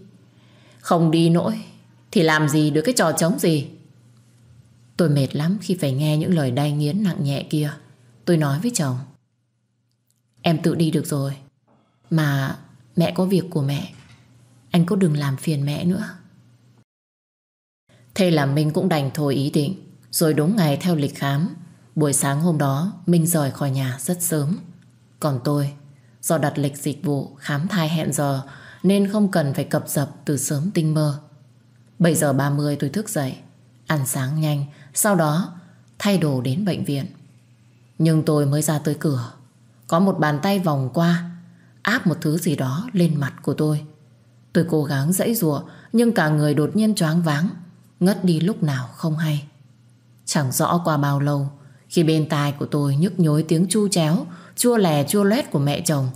Không đi nổi Thì làm gì được cái trò trống gì? Tôi mệt lắm khi phải nghe những lời đay nghiến nặng nhẹ kia. Tôi nói với chồng. Em tự đi được rồi. Mà mẹ có việc của mẹ. Anh có đừng làm phiền mẹ nữa. Thế là minh cũng đành thôi ý định. Rồi đúng ngày theo lịch khám, Buổi sáng hôm đó, Minh rời khỏi nhà rất sớm. Còn tôi, Do đặt lịch dịch vụ khám thai hẹn giờ, Nên không cần phải cập dập từ sớm tinh mơ. 7 giờ 30 tôi thức dậy, Ăn sáng nhanh sau đó, thay đồ đến bệnh viện. Nhưng tôi mới ra tới cửa. Có một bàn tay vòng qua, Áp một thứ gì đó lên mặt của tôi. Tôi cố gắng dãy rủa Nhưng cả người đột nhiên choáng váng, Ngất đi lúc nào không hay. Chẳng rõ qua bao lâu, Khi bên tai của tôi nhức nhối tiếng chu chéo, Chua lè chua loét của mẹ chồng,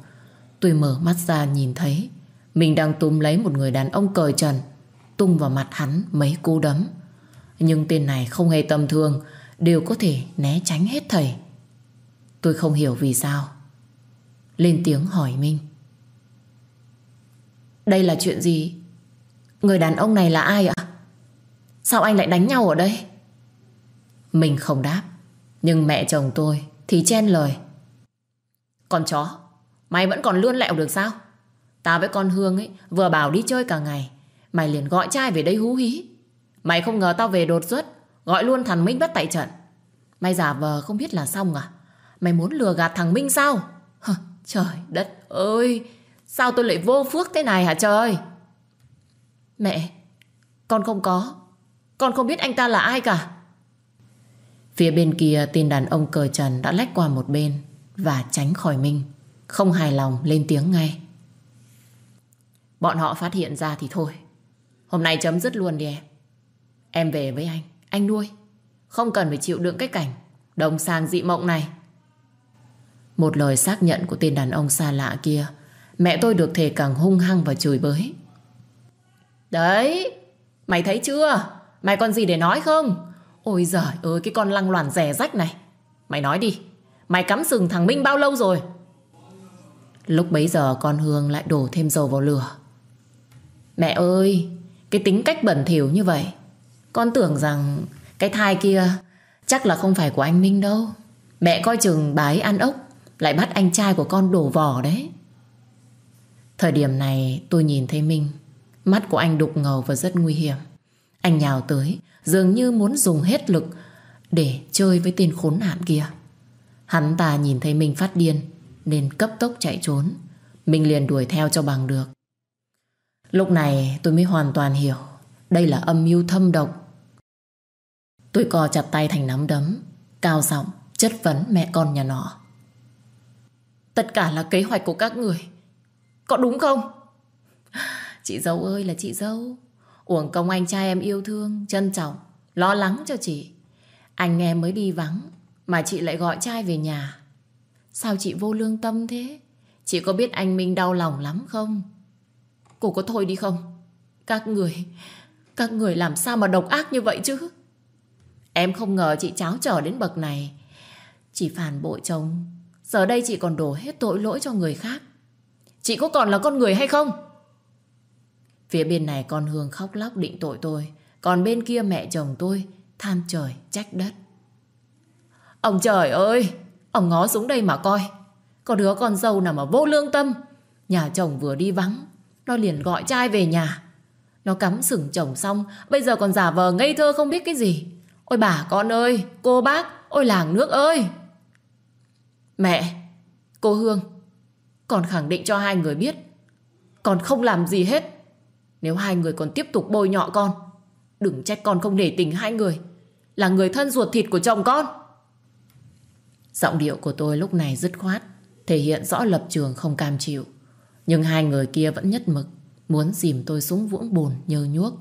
Tôi mở mắt ra nhìn thấy Mình đang túm lấy một người đàn ông cởi trần, Tung vào mặt hắn mấy cú đấm. Nhưng tên này không hề tầm thường, Đều có thể né tránh hết thầy. Tôi không hiểu vì sao. Lên tiếng hỏi Minh. Đây là chuyện gì? Người đàn ông này là ai ạ? Sao anh lại đánh nhau ở đây? Mình không đáp, Nhưng mẹ chồng tôi thì chen lời. Con chó, Mày vẫn còn lươn lẹo được sao? Tao với con Hương ấy Vừa bảo đi chơi cả ngày, Mày liền gọi trai về đây hú hí. Mày không ngờ tao về đột xuất Gọi luôn thằng Minh bắt tại trận. Mày giả vờ không biết là xong à? Mày muốn lừa gạt thằng Minh sao? Hờ, Trời đất ơi Sao tôi lại vô phước thế này hả trời? Mẹ Con không có. Con không biết anh ta là ai cả. Phía bên kia tên đàn ông cờ trần đã lách qua một bên Và tránh khỏi Minh. Không hài lòng lên tiếng ngay. Bọn họ phát hiện ra thì thôi. Hôm nay chấm dứt luôn đi em. Em về với anh. Anh nuôi. Không cần phải chịu đựng cái cảnh Đồng sàng dị mộng này. Một lời xác nhận của tên đàn ông xa lạ kia, Mẹ tôi được thể càng hung hăng và chửi bới. Đấy, Mày thấy chưa? Mày còn gì để nói không? Ôi giời ơi, cái con lăng loàn rẻ rách này. Mày nói đi, Mày cắm sừng thằng Minh bao lâu rồi? Lúc bấy giờ con Hương lại đổ thêm dầu vào lửa. Mẹ ơi, Cái tính cách bẩn thỉu như vậy con tưởng rằng Cái thai kia Chắc là không phải của anh Minh đâu. Mẹ coi chừng bà ấy ăn ốc, Lại bắt anh trai của con đổ vỏ đấy. Thời điểm này tôi nhìn thấy Minh, Mắt của anh đục ngầu và rất nguy hiểm. Anh nhào tới, Dường như muốn dùng hết lực Để chơi với tên khốn nạn kia. Hắn ta nhìn thấy Minh phát điên, Nên cấp tốc chạy trốn. Mình liền đuổi theo cho bằng được. Lúc này tôi mới hoàn toàn hiểu, Đây là âm mưu thâm độc Tôi co chặt tay thành nắm đấm Cao giọng chất vấn mẹ con nhà nọ Tất cả là kế hoạch của các người Có đúng không? Chị dâu ơi là chị dâu. Uổng công anh trai em yêu thương, trân trọng, lo lắng cho chị. Anh em mới đi vắng, mà chị lại gọi trai về nhà. Sao chị vô lương tâm thế? Chị có biết anh Minh đau lòng lắm không? Cô có thôi đi không? Các người, các người làm sao mà độc ác như vậy chứ? Em không ngờ chị cháo trở đến bậc này. Chị phản bội chồng. Giờ đây chị còn đổ hết tội lỗi cho người khác. Chị có còn là con người hay không? Phía bên này con Hương khóc lóc định tội tôi. Còn bên kia mẹ chồng tôi than trời trách đất. Ông trời ơi! Ông ngó xuống đây mà coi. Có đứa con dâu nào mà vô lương tâm. Nhà chồng vừa đi vắng. Nó liền gọi trai về nhà. Nó cắm sừng chồng xong. Bây giờ còn giả vờ ngây thơ không biết cái gì. Ôi bà con ơi! Cô bác! Ôi làng nước ơi! Mẹ! Cô Hương! Còn khẳng định cho hai người biết. Còn không làm gì hết. Nếu hai người còn tiếp tục bôi nhọ con. Đừng trách con không để tình hai người. Là người thân ruột thịt của chồng con. Giọng điệu của tôi lúc này dứt khoát, thể hiện rõ lập trường không cam chịu. Nhưng hai người kia vẫn nhất mực, muốn dìm tôi xuống vũng bùn nhơ nhuốc,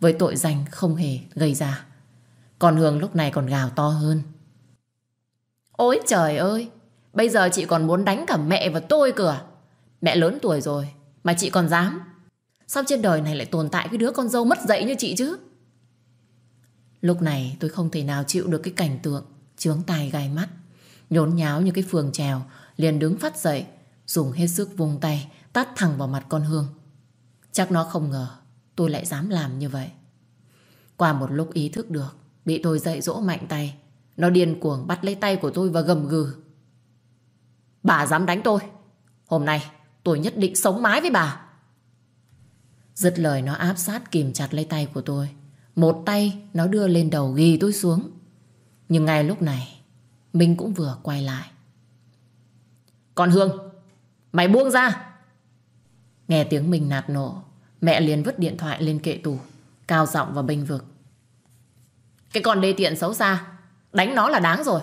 với tội danh không hề gây ra. Còn Hương lúc này còn gào to hơn. Ôi trời ơi, bây giờ chị còn muốn đánh cả mẹ và tôi cửa. À? Mẹ lớn tuổi rồi, mà chị còn dám. Sao trên đời này lại tồn tại cái đứa con dâu mất dạy như chị chứ? Lúc này tôi không thể nào chịu được cái cảnh tượng chướng tai gai mắt. Nhốn nháo như cái phường trèo Liền đứng phát dậy Dùng hết sức vung tay Tát thẳng vào mặt con Hương Chắc nó không ngờ tôi lại dám làm như vậy Qua một lúc ý thức được Bị tôi dạy dỗ mạnh tay Nó điên cuồng bắt lấy tay của tôi và gầm gừ Bà dám đánh tôi Hôm nay tôi nhất định sống mái với bà Dứt lời nó áp sát kìm chặt lấy tay của tôi Một tay nó đưa lên đầu ghi tôi xuống Nhưng ngay lúc này Minh cũng vừa quay lại. Con Hương, mày buông ra. Nghe tiếng mình nạt nổ, mẹ liền vứt điện thoại lên kệ tủ, cao giọng và bênh vực. Cái con đê tiện xấu xa, đánh nó là đáng rồi.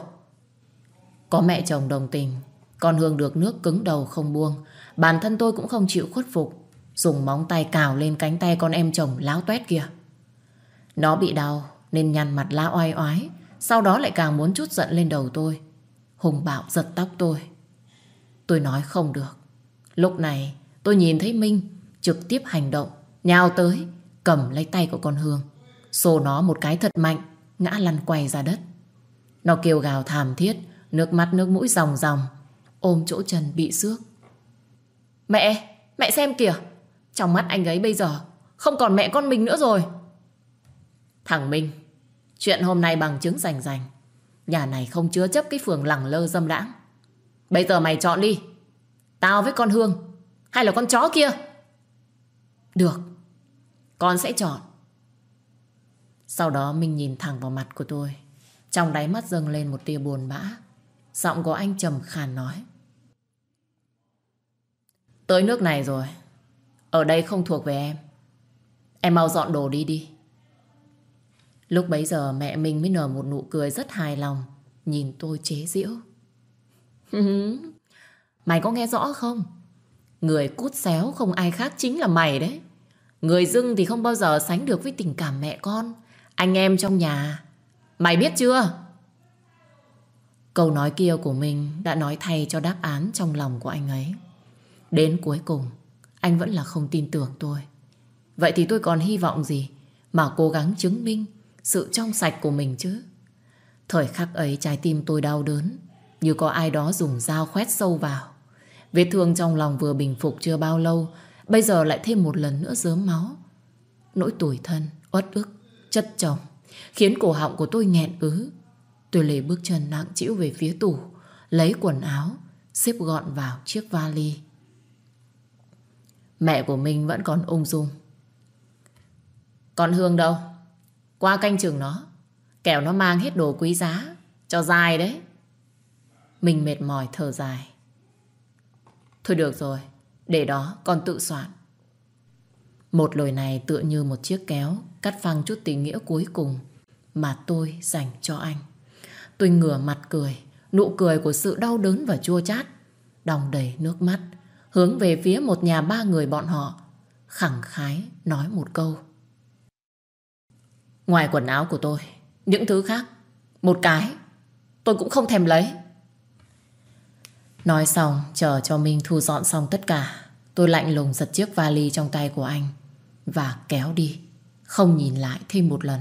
Có mẹ chồng đồng tình, con Hương được nước cứng đầu không buông, bản thân tôi cũng không chịu khuất phục, dùng móng tay cào lên cánh tay con em chồng láo tuét kia. Nó bị đau nên nhăn mặt la oai oái, sau đó lại càng muốn chút giận lên đầu tôi. Hùng bạo giật tóc tôi. Tôi nói không được. Lúc này tôi nhìn thấy Minh Trực tiếp hành động Nhào tới cầm lấy tay của con Hương Xô nó một cái thật mạnh. Ngã lăn quay ra đất Nó kêu gào thảm thiết Nước mắt nước mũi ròng ròng Ôm chỗ chân bị xước Mẹ, mẹ xem kìa Trong mắt anh ấy bây giờ Không còn mẹ con mình nữa rồi Thằng Minh Chuyện hôm nay bằng chứng rành rành. Nhà này không chứa chấp cái phường lẳng lơ dâm đãng. Bây giờ mày chọn đi. Tao với con Hương. Hay là con chó kia? Được. Con sẽ chọn. Sau đó Minh nhìn thẳng vào mặt của tôi. Trong đáy mắt dâng lên một tia buồn bã. Giọng của anh trầm khàn nói. Tới nước này rồi. Ở đây không thuộc về em. Em mau dọn đồ đi đi. Lúc bấy giờ mẹ mình mới nở một nụ cười rất hài lòng, nhìn tôi chế giễu. *laughs* mày có nghe rõ không? Người cút xéo không ai khác chính là mày đấy. Người dưng thì không bao giờ sánh được với tình cảm mẹ con, anh em trong nhà. Mày biết chưa? Câu nói kia của mình đã nói thay cho đáp án trong lòng của anh ấy. Đến cuối cùng, anh vẫn là không tin tưởng tôi. Vậy thì tôi còn hy vọng gì mà cố gắng chứng minh sự trong sạch của mình chứ. Thời khắc ấy trái tim tôi đau đớn, như có ai đó dùng dao khoét sâu vào. Vết thương trong lòng vừa bình phục chưa bao lâu, bây giờ lại thêm một lần nữa dớm máu. Nỗi tủi thân, uất ức, chất chồng, khiến cổ họng của tôi nghẹn ứ. Tôi lấy bước chân nặng chịu về phía tủ, lấy quần áo, xếp gọn vào chiếc vali. Mẹ của mình vẫn còn ung dung. Còn Hương đâu? Qua canh chừng nó Kẻo nó mang hết đồ quý giá Cho dài đấy Mình mệt mỏi thở dài Thôi được rồi Để đó con tự soạn Một lời này tựa như một chiếc kéo Cắt phăng chút tình nghĩa cuối cùng Mà tôi dành cho anh Tôi ngửa mặt cười Nụ cười của sự đau đớn và chua chát Đong đầy nước mắt Hướng về phía một nhà ba người bọn họ khẳng khái nói một câu. Ngoài quần áo của tôi, những thứ khác, một cái, tôi cũng không thèm lấy. Nói xong, chờ cho Minh thu dọn xong tất cả. Tôi lạnh lùng giật chiếc vali trong tay của anh và kéo đi, không nhìn lại thêm một lần.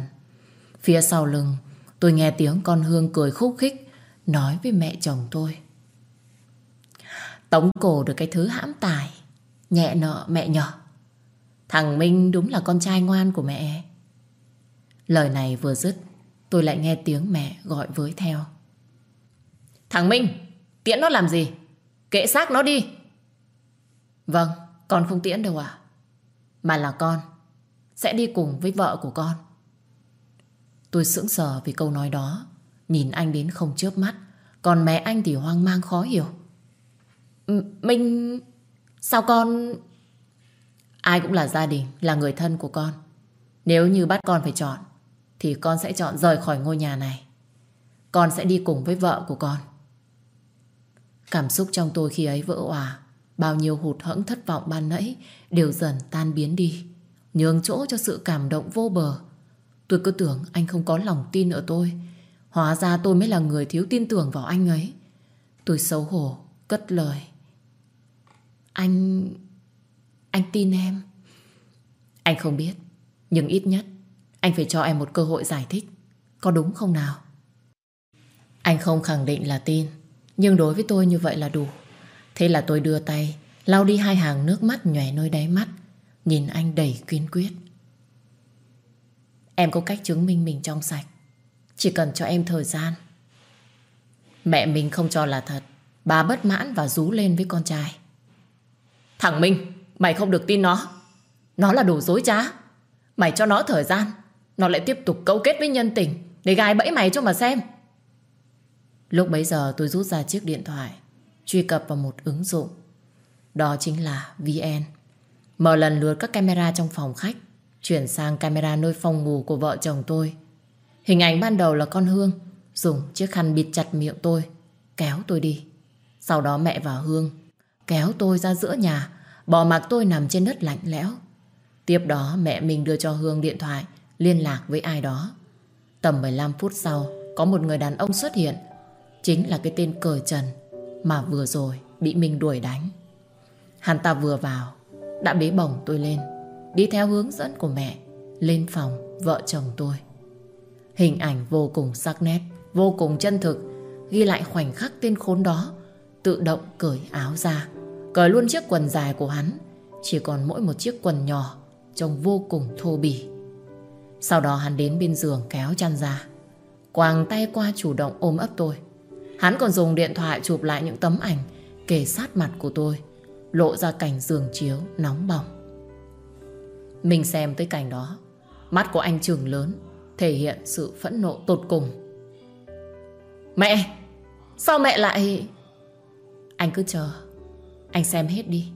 Phía sau lưng, tôi nghe tiếng con Hương cười khúc khích nói với mẹ chồng tôi. Tống cổ được cái thứ hãm tài, nhẹ nợ mẹ nhỏ. Thằng Minh đúng là con trai ngoan của mẹ. Lời này vừa dứt, tôi lại nghe tiếng mẹ gọi với theo. Thằng Minh, tiễn nó làm gì? Kệ xác nó đi. Vâng, con không tiễn đâu à. Mà là con, sẽ đi cùng với vợ của con. Tôi sững sờ vì câu nói đó, nhìn anh đến không chớp mắt, còn mẹ anh thì hoang mang khó hiểu. Minh... Sao con... Ai cũng là gia đình, là người thân của con. Nếu như bắt con phải chọn, thì con sẽ chọn rời khỏi ngôi nhà này. Con sẽ đi cùng với vợ của con. Cảm xúc trong tôi khi ấy vỡ òa. Bao nhiêu hụt hẫng thất vọng ban nãy đều dần tan biến đi. Nhường chỗ cho sự cảm động vô bờ. Tôi cứ tưởng anh không có lòng tin ở tôi. Hóa ra tôi mới là người thiếu tin tưởng vào anh ấy. Tôi xấu hổ, cất lời. Anh... Anh tin em. Anh không biết. Nhưng ít nhất anh phải cho em một cơ hội giải thích. Có đúng không nào? Anh không khẳng định là tin. Nhưng đối với tôi như vậy là đủ. Thế là tôi đưa tay, lau đi hai hàng nước mắt nhòe nơi đáy mắt, nhìn anh đầy kiên quyết. Em có cách chứng minh mình trong sạch. Chỉ cần cho em thời gian. Mẹ mình không cho là thật. Bà bất mãn và rú lên với con trai. Thằng Minh, mày không được tin nó. Nó là đồ dối trá. Mày cho nó thời gian. Nó lại tiếp tục cấu kết với nhân tình để gài bẫy mày cho mà xem. Lúc bấy giờ tôi rút ra chiếc điện thoại truy cập vào một ứng dụng. Đó chính là VN. Mở lần lượt các camera trong phòng khách, chuyển sang camera nơi phòng ngủ của vợ chồng tôi. Hình ảnh ban đầu là con Hương, dùng chiếc khăn bịt chặt miệng tôi, kéo tôi đi. Sau đó mẹ và Hương kéo tôi ra giữa nhà, bỏ mặc tôi nằm trên đất lạnh lẽo. Tiếp đó mẹ mình đưa cho Hương điện thoại, liên lạc với ai đó. Tầm 15 phút sau, có một người đàn ông xuất hiện, Chính là cái tên cờ trần, Mà vừa rồi bị mình đuổi đánh Hắn ta vừa vào đã bế bổng tôi lên Đi theo hướng dẫn của mẹ Lên phòng vợ chồng tôi. Hình ảnh vô cùng sắc nét Vô cùng chân thực Ghi lại khoảnh khắc tên khốn đó Tự động cởi áo ra Cởi luôn chiếc quần dài của hắn Chỉ còn mỗi một chiếc quần nhỏ Trông vô cùng thô bỉ. Sau đó hắn đến bên giường kéo chăn ra Quàng tay qua chủ động ôm ấp tôi. Hắn còn dùng điện thoại chụp lại những tấm ảnh kề sát mặt của tôi, lộ ra cảnh giường chiếu nóng bỏng. Mình xem tới cảnh đó, mắt của anh trường lớn, thể hiện sự phẫn nộ tột cùng. Mẹ! Sao mẹ lại... Anh cứ chờ, anh xem hết đi.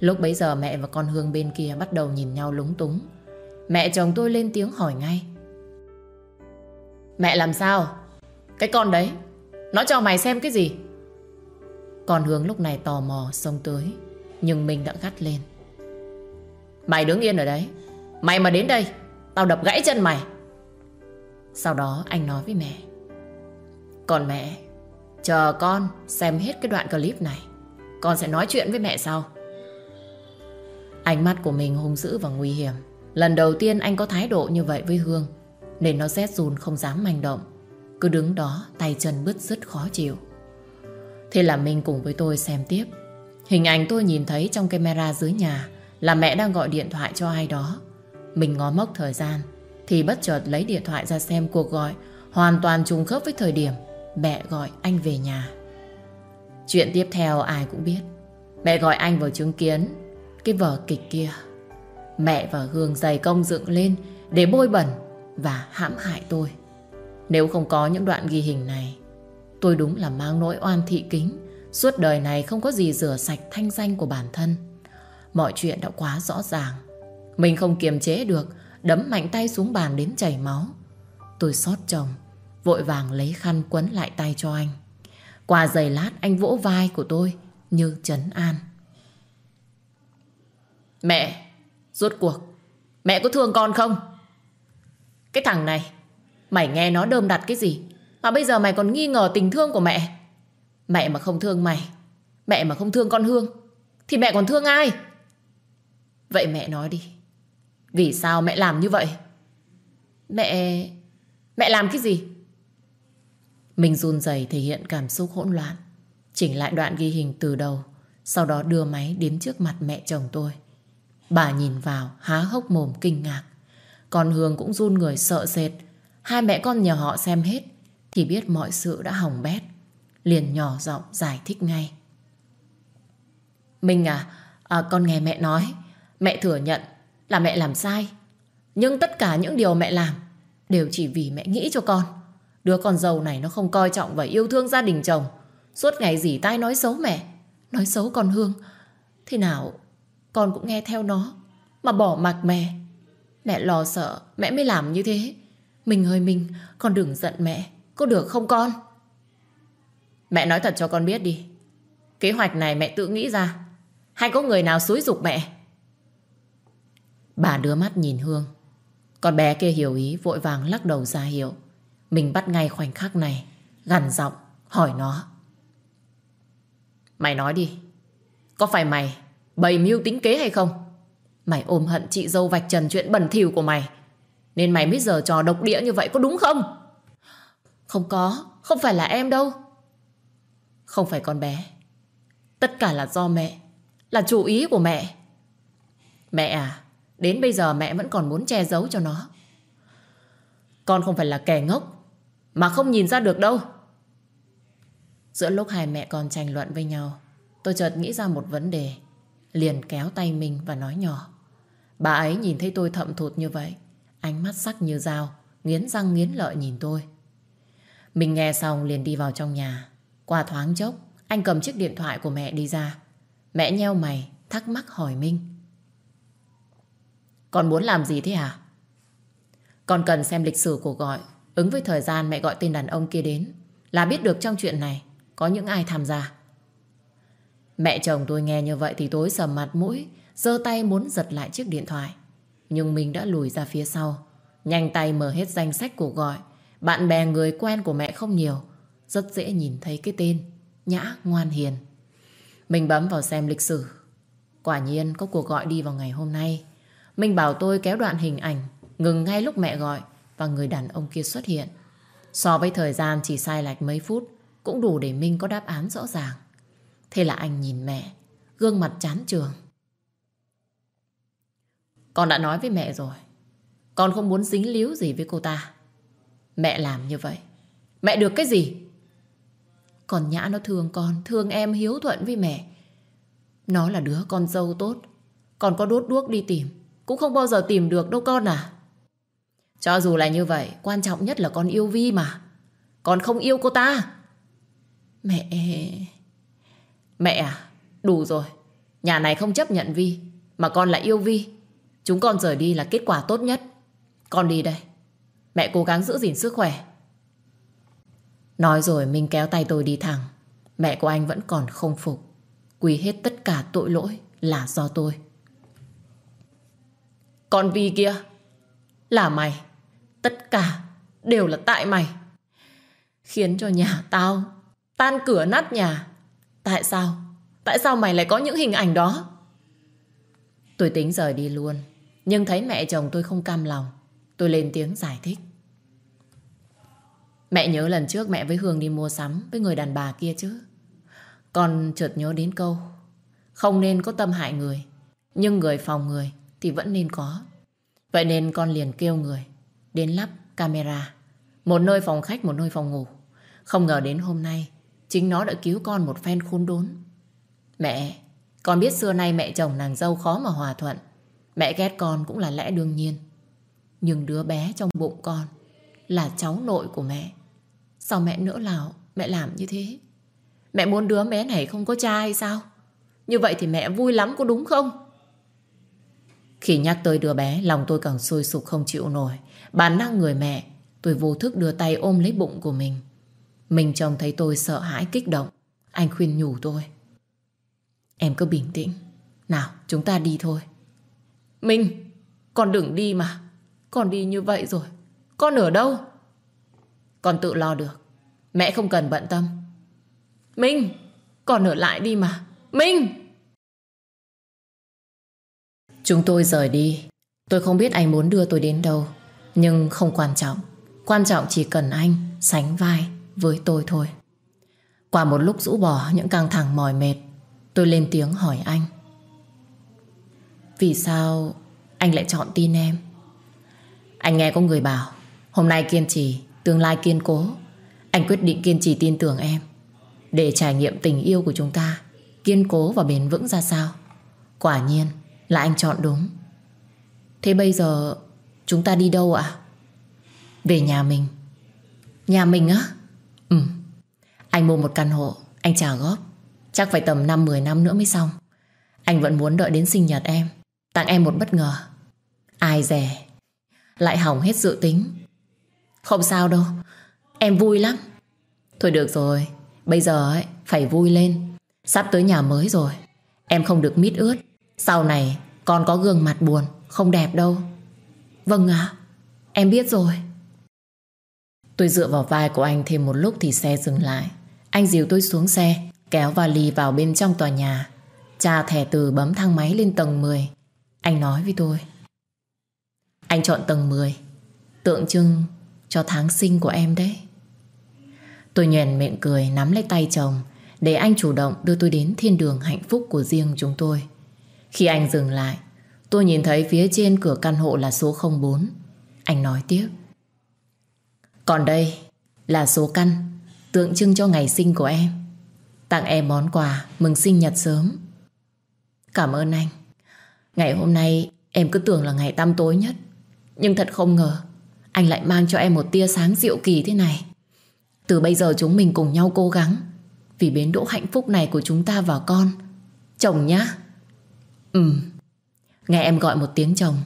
Lúc bấy giờ mẹ và con Hương bên kia bắt đầu nhìn nhau lúng túng. Mẹ chồng tôi lên tiếng hỏi ngay. Mẹ làm sao? Cái con đấy nó cho mày xem cái gì còn Hướng lúc này tò mò xông tới, Nhưng mình đã gắt lên. Mày đứng yên ở đấy. Mày mà đến đây, Tao đập gãy chân mày. Sau đó anh nói với mẹ. Còn mẹ, Chờ con xem hết cái đoạn clip này. Con sẽ nói chuyện với mẹ sau. Ánh mắt của mình hung dữ và nguy hiểm. Lần đầu tiên anh có thái độ như vậy với Hương, Nên nó rét run không dám manh động. Cứ đứng đó, tay chân bứt rứt khó chịu. Thế là Minh cùng với tôi xem tiếp. Hình ảnh tôi nhìn thấy trong camera dưới nhà Là mẹ đang gọi điện thoại cho ai đó. Mình ngó mốc thời gian, Thì bất chợt lấy điện thoại ra xem cuộc gọi, Hoàn toàn trùng khớp với thời điểm Mẹ gọi anh về nhà. Chuyện tiếp theo ai cũng biết. Mẹ gọi anh vào chứng kiến Cái vở kịch kia. Mẹ và Hương dày công dựng lên Để bôi bẩn Và hãm hại tôi. Nếu không có những đoạn ghi hình này Tôi đúng là mang nỗi oan thị kính. Suốt đời này không có gì rửa sạch thanh danh của bản thân. Mọi chuyện đã quá rõ ràng. Mình không kiềm chế được Đấm mạnh tay xuống bàn đến chảy máu. Tôi xót chồng Vội vàng lấy khăn quấn lại tay cho anh. Qua giày lát anh vỗ vai của tôi Như trấn an. Mẹ, rốt cuộc, mẹ có thương con không? Cái thằng này, mày nghe nó đơm đặt cái gì? Mà bây giờ mày còn nghi ngờ tình thương của mẹ. Mẹ mà không thương mày, mẹ mà không thương con Hương, thì mẹ còn thương ai? Vậy mẹ nói đi, vì sao mẹ làm như vậy? Mẹ... Mẹ làm cái gì? Mình run rẩy thể hiện cảm xúc hỗn loạn. Chỉnh lại đoạn ghi hình từ đầu. Sau đó đưa máy đến trước mặt mẹ chồng tôi. Bà nhìn vào, há hốc mồm kinh ngạc. Còn Hương cũng run người sợ sệt. Hai mẹ con nhờ họ xem hết. Thì biết mọi sự đã hỏng bét. Liền nhỏ giọng giải thích ngay. Minh à, à, con nghe mẹ nói. Mẹ thừa nhận là mẹ làm sai. Nhưng tất cả những điều mẹ làm đều chỉ vì mẹ nghĩ cho con. Đứa con dâu này nó không coi trọng và yêu thương gia đình chồng. Suốt ngày dỉ tai nói xấu mẹ. Nói xấu con Hương. Thế nào con cũng nghe theo nó. Mà bỏ mặc mẹ. Mẹ lo sợ mẹ mới làm như thế. Mình ơi mình, con đừng giận mẹ. Có được không con? Mẹ nói thật cho con biết đi. Kế hoạch này mẹ tự nghĩ ra. Hay có người nào xúi dục mẹ? Bà đưa mắt nhìn Hương. Con bé kia hiểu ý vội vàng lắc đầu ra hiệu. Mình bắt ngay khoảnh khắc này, gằn giọng hỏi nó. Mày nói đi, có phải mày bày mưu tính kế hay không? Mày ôm hận chị dâu vạch trần chuyện bẩn thỉu của mày, nên mày mới giờ trò độc địa như vậy có đúng không? Không có, không phải là em đâu. Không phải con bé. Tất cả là do mẹ, là chủ ý của mẹ. Mẹ à, đến bây giờ mẹ vẫn còn muốn che giấu cho nó. Con không phải là kẻ ngốc mà không nhìn ra được đâu Giữa lúc hai mẹ con tranh luận với nhau Tôi chợt nghĩ ra một vấn đề Liền kéo tay mình và nói nhỏ Bà ấy nhìn thấy tôi thậm thụt như vậy Ánh mắt sắc như dao Nghiến răng nghiến lợi nhìn tôi mình nghe xong liền đi vào trong nhà. Qua thoáng chốc, Anh cầm chiếc điện thoại của mẹ đi ra. Mẹ nheo mày, thắc mắc hỏi Minh. Con muốn làm gì thế hả? Con cần xem lịch sử cuộc gọi. Ứng với thời gian mẹ gọi tên đàn ông kia đến, Là biết được trong chuyện này, Có những ai tham gia. Mẹ chồng tôi nghe như vậy thì tối sầm mặt mũi, giơ tay muốn giật lại chiếc điện thoại. Nhưng mình đã lùi ra phía sau, Nhanh tay mở hết danh sách cuộc gọi bạn bè người quen của mẹ không nhiều Rất dễ nhìn thấy cái tên Nhã Ngoan Hiền Mình bấm vào xem lịch sử Quả nhiên có cuộc gọi đi vào ngày hôm nay Mình bảo tôi kéo đoạn hình ảnh Ngừng ngay lúc mẹ gọi và người đàn ông kia xuất hiện. So với thời gian chỉ sai lệch mấy phút cũng đủ để Minh có đáp án rõ ràng. Thế là anh nhìn mẹ, gương mặt chán trường. Con đã nói với mẹ rồi, con không muốn dính líu gì với cô ta. Mẹ làm như vậy, mẹ được cái gì? Còn Nhã nó thương con, thương em hiếu thuận với mẹ. Nó là đứa con dâu tốt, còn có đốt đuốc đi tìm, cũng không bao giờ tìm được đâu con à. Cho dù là như vậy, quan trọng nhất là con yêu Vi mà. Con không yêu cô ta. Mẹ... Mẹ à, đủ rồi. Nhà này không chấp nhận Vi, mà con lại yêu Vi. Chúng con rời đi là kết quả tốt nhất. Con đi đây. Mẹ cố gắng giữ gìn sức khỏe. Nói rồi mình kéo tay tôi đi thẳng. Mẹ của anh vẫn còn không phục. Quy hết tất cả tội lỗi là do tôi. Con Vi kia, là mày. Tất cả đều là tại mày. Khiến cho nhà tao tan cửa nát nhà. Tại sao? Tại sao mày lại có những hình ảnh đó? Tôi tính rời đi luôn. Nhưng thấy mẹ chồng tôi không cam lòng. Tôi lên tiếng giải thích. Mẹ nhớ lần trước mẹ với Hương đi mua sắm với người đàn bà kia chứ. Con chợt nhớ đến câu. Không nên có tâm hại người. Nhưng người phòng người thì vẫn nên có. Vậy nên con liền kêu người đến lắp camera. Một nơi phòng khách, một nơi phòng ngủ. Không ngờ đến hôm nay, chính nó đã cứu con một phen khốn đốn. Mẹ, con biết xưa nay mẹ chồng nàng dâu khó mà hòa thuận. Mẹ ghét con cũng là lẽ đương nhiên. Nhưng đứa bé trong bụng con là cháu nội của mẹ. Sao mẹ nỡ nào mẹ làm như thế? Mẹ muốn đứa bé này không có cha hay sao? Như vậy thì mẹ vui lắm có đúng không? Khi nhắc tới đứa bé, lòng tôi càng sôi sục không chịu nổi. Bản năng người mẹ, tôi vô thức đưa tay ôm lấy bụng của mình. Mình trông thấy tôi sợ hãi kích động. Anh khuyên nhủ tôi. Em cứ bình tĩnh. Nào, chúng ta đi thôi. Minh, con đừng đi mà. Con đi như vậy rồi. Con ở đâu? Con tự lo được. Mẹ không cần bận tâm. Minh, con ở lại đi mà. Minh! Chúng tôi rời đi. Tôi không biết anh muốn đưa tôi đến đâu. Nhưng không quan trọng. Quan trọng chỉ cần anh sánh vai với tôi thôi. Qua một lúc rũ bỏ những căng thẳng mỏi mệt, tôi lên tiếng hỏi anh. Vì sao anh lại chọn tin em? Anh nghe có người bảo Hôm nay kiên trì, tương lai kiên cố. Anh quyết định kiên trì tin tưởng em Để trải nghiệm tình yêu của chúng ta Kiên cố và bền vững ra sao. Quả nhiên là anh chọn đúng. Thế bây giờ Chúng ta đi đâu ạ? Về nhà mình. Nhà mình á? Ừ. Anh mua một căn hộ Anh trả góp. Chắc phải tầm 5-10 năm nữa mới xong. Anh vẫn muốn đợi đến sinh nhật em Tặng em một bất ngờ. Ai dè lại hỏng hết dự tính. Không sao đâu, Em vui lắm. Thôi được rồi, Bây giờ ấy, phải vui lên. Sắp tới nhà mới rồi, Em không được mít ướt. Sau này, con có gương mặt buồn, Không đẹp đâu. Vâng ạ, Em biết rồi. Tôi dựa vào vai của anh thêm một lúc thì xe dừng lại. Anh dìu tôi xuống xe, Kéo vali vào bên trong tòa nhà. Cha thẻ từ bấm thang máy lên tầng 10 Anh nói với tôi. Anh chọn tầng 10 Tượng trưng cho tháng sinh của em đấy. Tôi nhoèn miệng cười, nắm lấy tay chồng, Để anh chủ động đưa tôi đến thiên đường hạnh phúc của riêng chúng tôi. Khi anh dừng lại, Tôi nhìn thấy phía trên cửa căn hộ là số 04 Anh nói tiếp. Còn đây là số căn Tượng trưng cho ngày sinh của em. Tặng em món quà mừng sinh nhật sớm. Cảm ơn anh. Ngày hôm nay em cứ tưởng là ngày tăm tối nhất. Nhưng thật không ngờ, Anh lại mang cho em một tia sáng diệu kỳ thế này. Từ bây giờ chúng mình cùng nhau cố gắng, Vì bến đỗ hạnh phúc này của chúng ta và con. Chồng nhá. Ừ Nghe em gọi một tiếng chồng,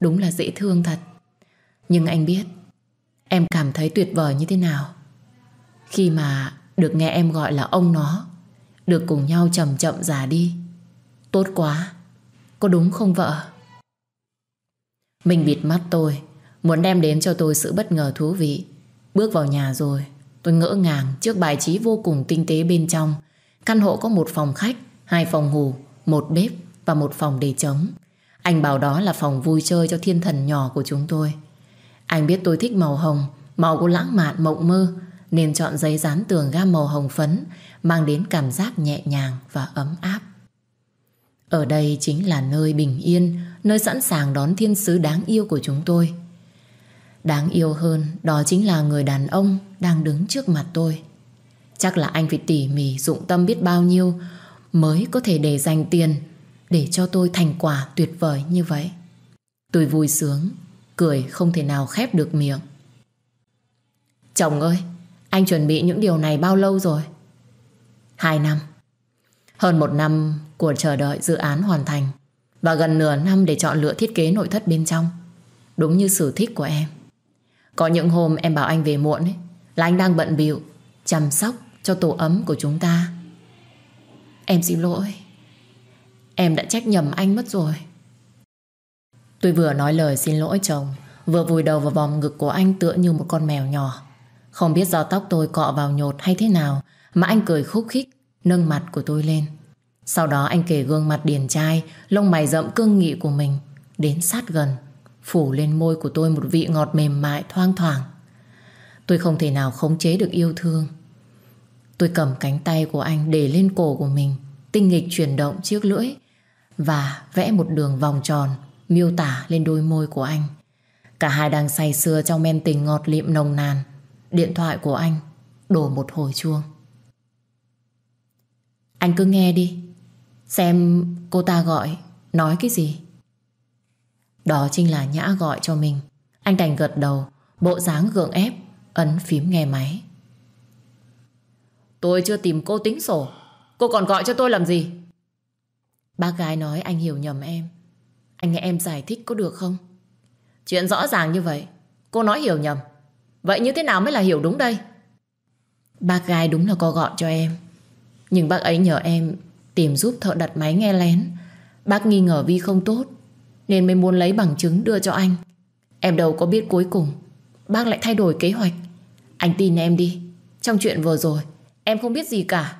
Đúng là dễ thương thật. Nhưng anh biết, Em cảm thấy tuyệt vời như thế nào. Khi mà được nghe em gọi là ông nó, Được cùng nhau chậm chậm già đi. Tốt quá. Có đúng không vợ? Mình bịt mắt tôi, Muốn đem đến cho tôi sự bất ngờ thú vị. Bước vào nhà rồi, Tôi ngỡ ngàng trước bài trí vô cùng tinh tế bên trong. Căn hộ có một phòng khách, Hai phòng ngủ, Một bếp và một phòng để trống. Anh bảo đó là phòng vui chơi cho thiên thần nhỏ của chúng tôi. Anh biết tôi thích màu hồng, Màu của lãng mạn, mộng mơ, Nên chọn giấy dán tường gam màu hồng phấn, Mang đến cảm giác nhẹ nhàng và ấm áp ở đây chính là nơi bình yên, nơi sẵn sàng đón thiên sứ đáng yêu của chúng tôi. Đáng yêu hơn, đó chính là người đàn ông đang đứng trước mặt tôi. Chắc là anh phải tỉ mỉ dụng tâm biết bao nhiêu mới có thể để dành tiền để cho tôi thành quả tuyệt vời như vậy. Tôi vui sướng, cười không thể nào khép được miệng. Chồng ơi, anh chuẩn bị những điều này bao lâu rồi? Hai năm. Hơn một năm của chờ đợi dự án hoàn thành và gần nửa năm để chọn lựa thiết kế nội thất bên trong. Đúng như sở thích của em. Có những hôm em bảo anh về muộn ấy, là anh đang bận bịu chăm sóc cho tổ ấm của chúng ta. Em xin lỗi. Em đã trách nhầm anh mất rồi. Tôi vừa nói lời xin lỗi chồng, vừa vùi đầu vào vòng ngực của anh tựa như một con mèo nhỏ. Không biết do tóc tôi cọ vào nhột hay thế nào mà anh cười khúc khích, nâng mặt của tôi lên. Sau đó anh kể gương mặt điển trai, Lông mày rậm cương nghị của mình, Đến sát gần, Phủ lên môi của tôi một vị ngọt mềm mại thoang thoảng. Tôi không thể nào khống chế được yêu thương. Tôi cầm cánh tay của anh để lên cổ của mình, Tinh nghịch chuyển động chiếc lưỡi Và vẽ một đường vòng tròn, Miêu tả lên đôi môi của anh. Cả hai đang say sưa trong men tình ngọt lịm nồng nàn. Điện thoại của anh Đổ một hồi chuông. Anh cứ nghe đi. Xem cô ta gọi, Nói cái gì. Đó chính là Nhã gọi cho mình. Anh đành gật đầu, Bộ dáng gượng ép, Ấn phím nghe máy. Tôi chưa tìm cô tính sổ. Cô còn gọi cho tôi làm gì? Bác gái nói anh hiểu nhầm em. Anh nghe em giải thích có được không? Chuyện rõ ràng như vậy, Cô nói hiểu nhầm. Vậy như thế nào mới là hiểu đúng đây? Bác gái đúng là có gọi cho em. Nhưng bác ấy nhờ em Tìm giúp thợ đặt máy nghe lén. Bác nghi ngờ Vi không tốt, Nên mới muốn lấy bằng chứng đưa cho anh. Em đâu có biết cuối cùng, Bác lại thay đổi kế hoạch. Anh tin em đi, Trong chuyện vừa rồi, Em không biết gì cả.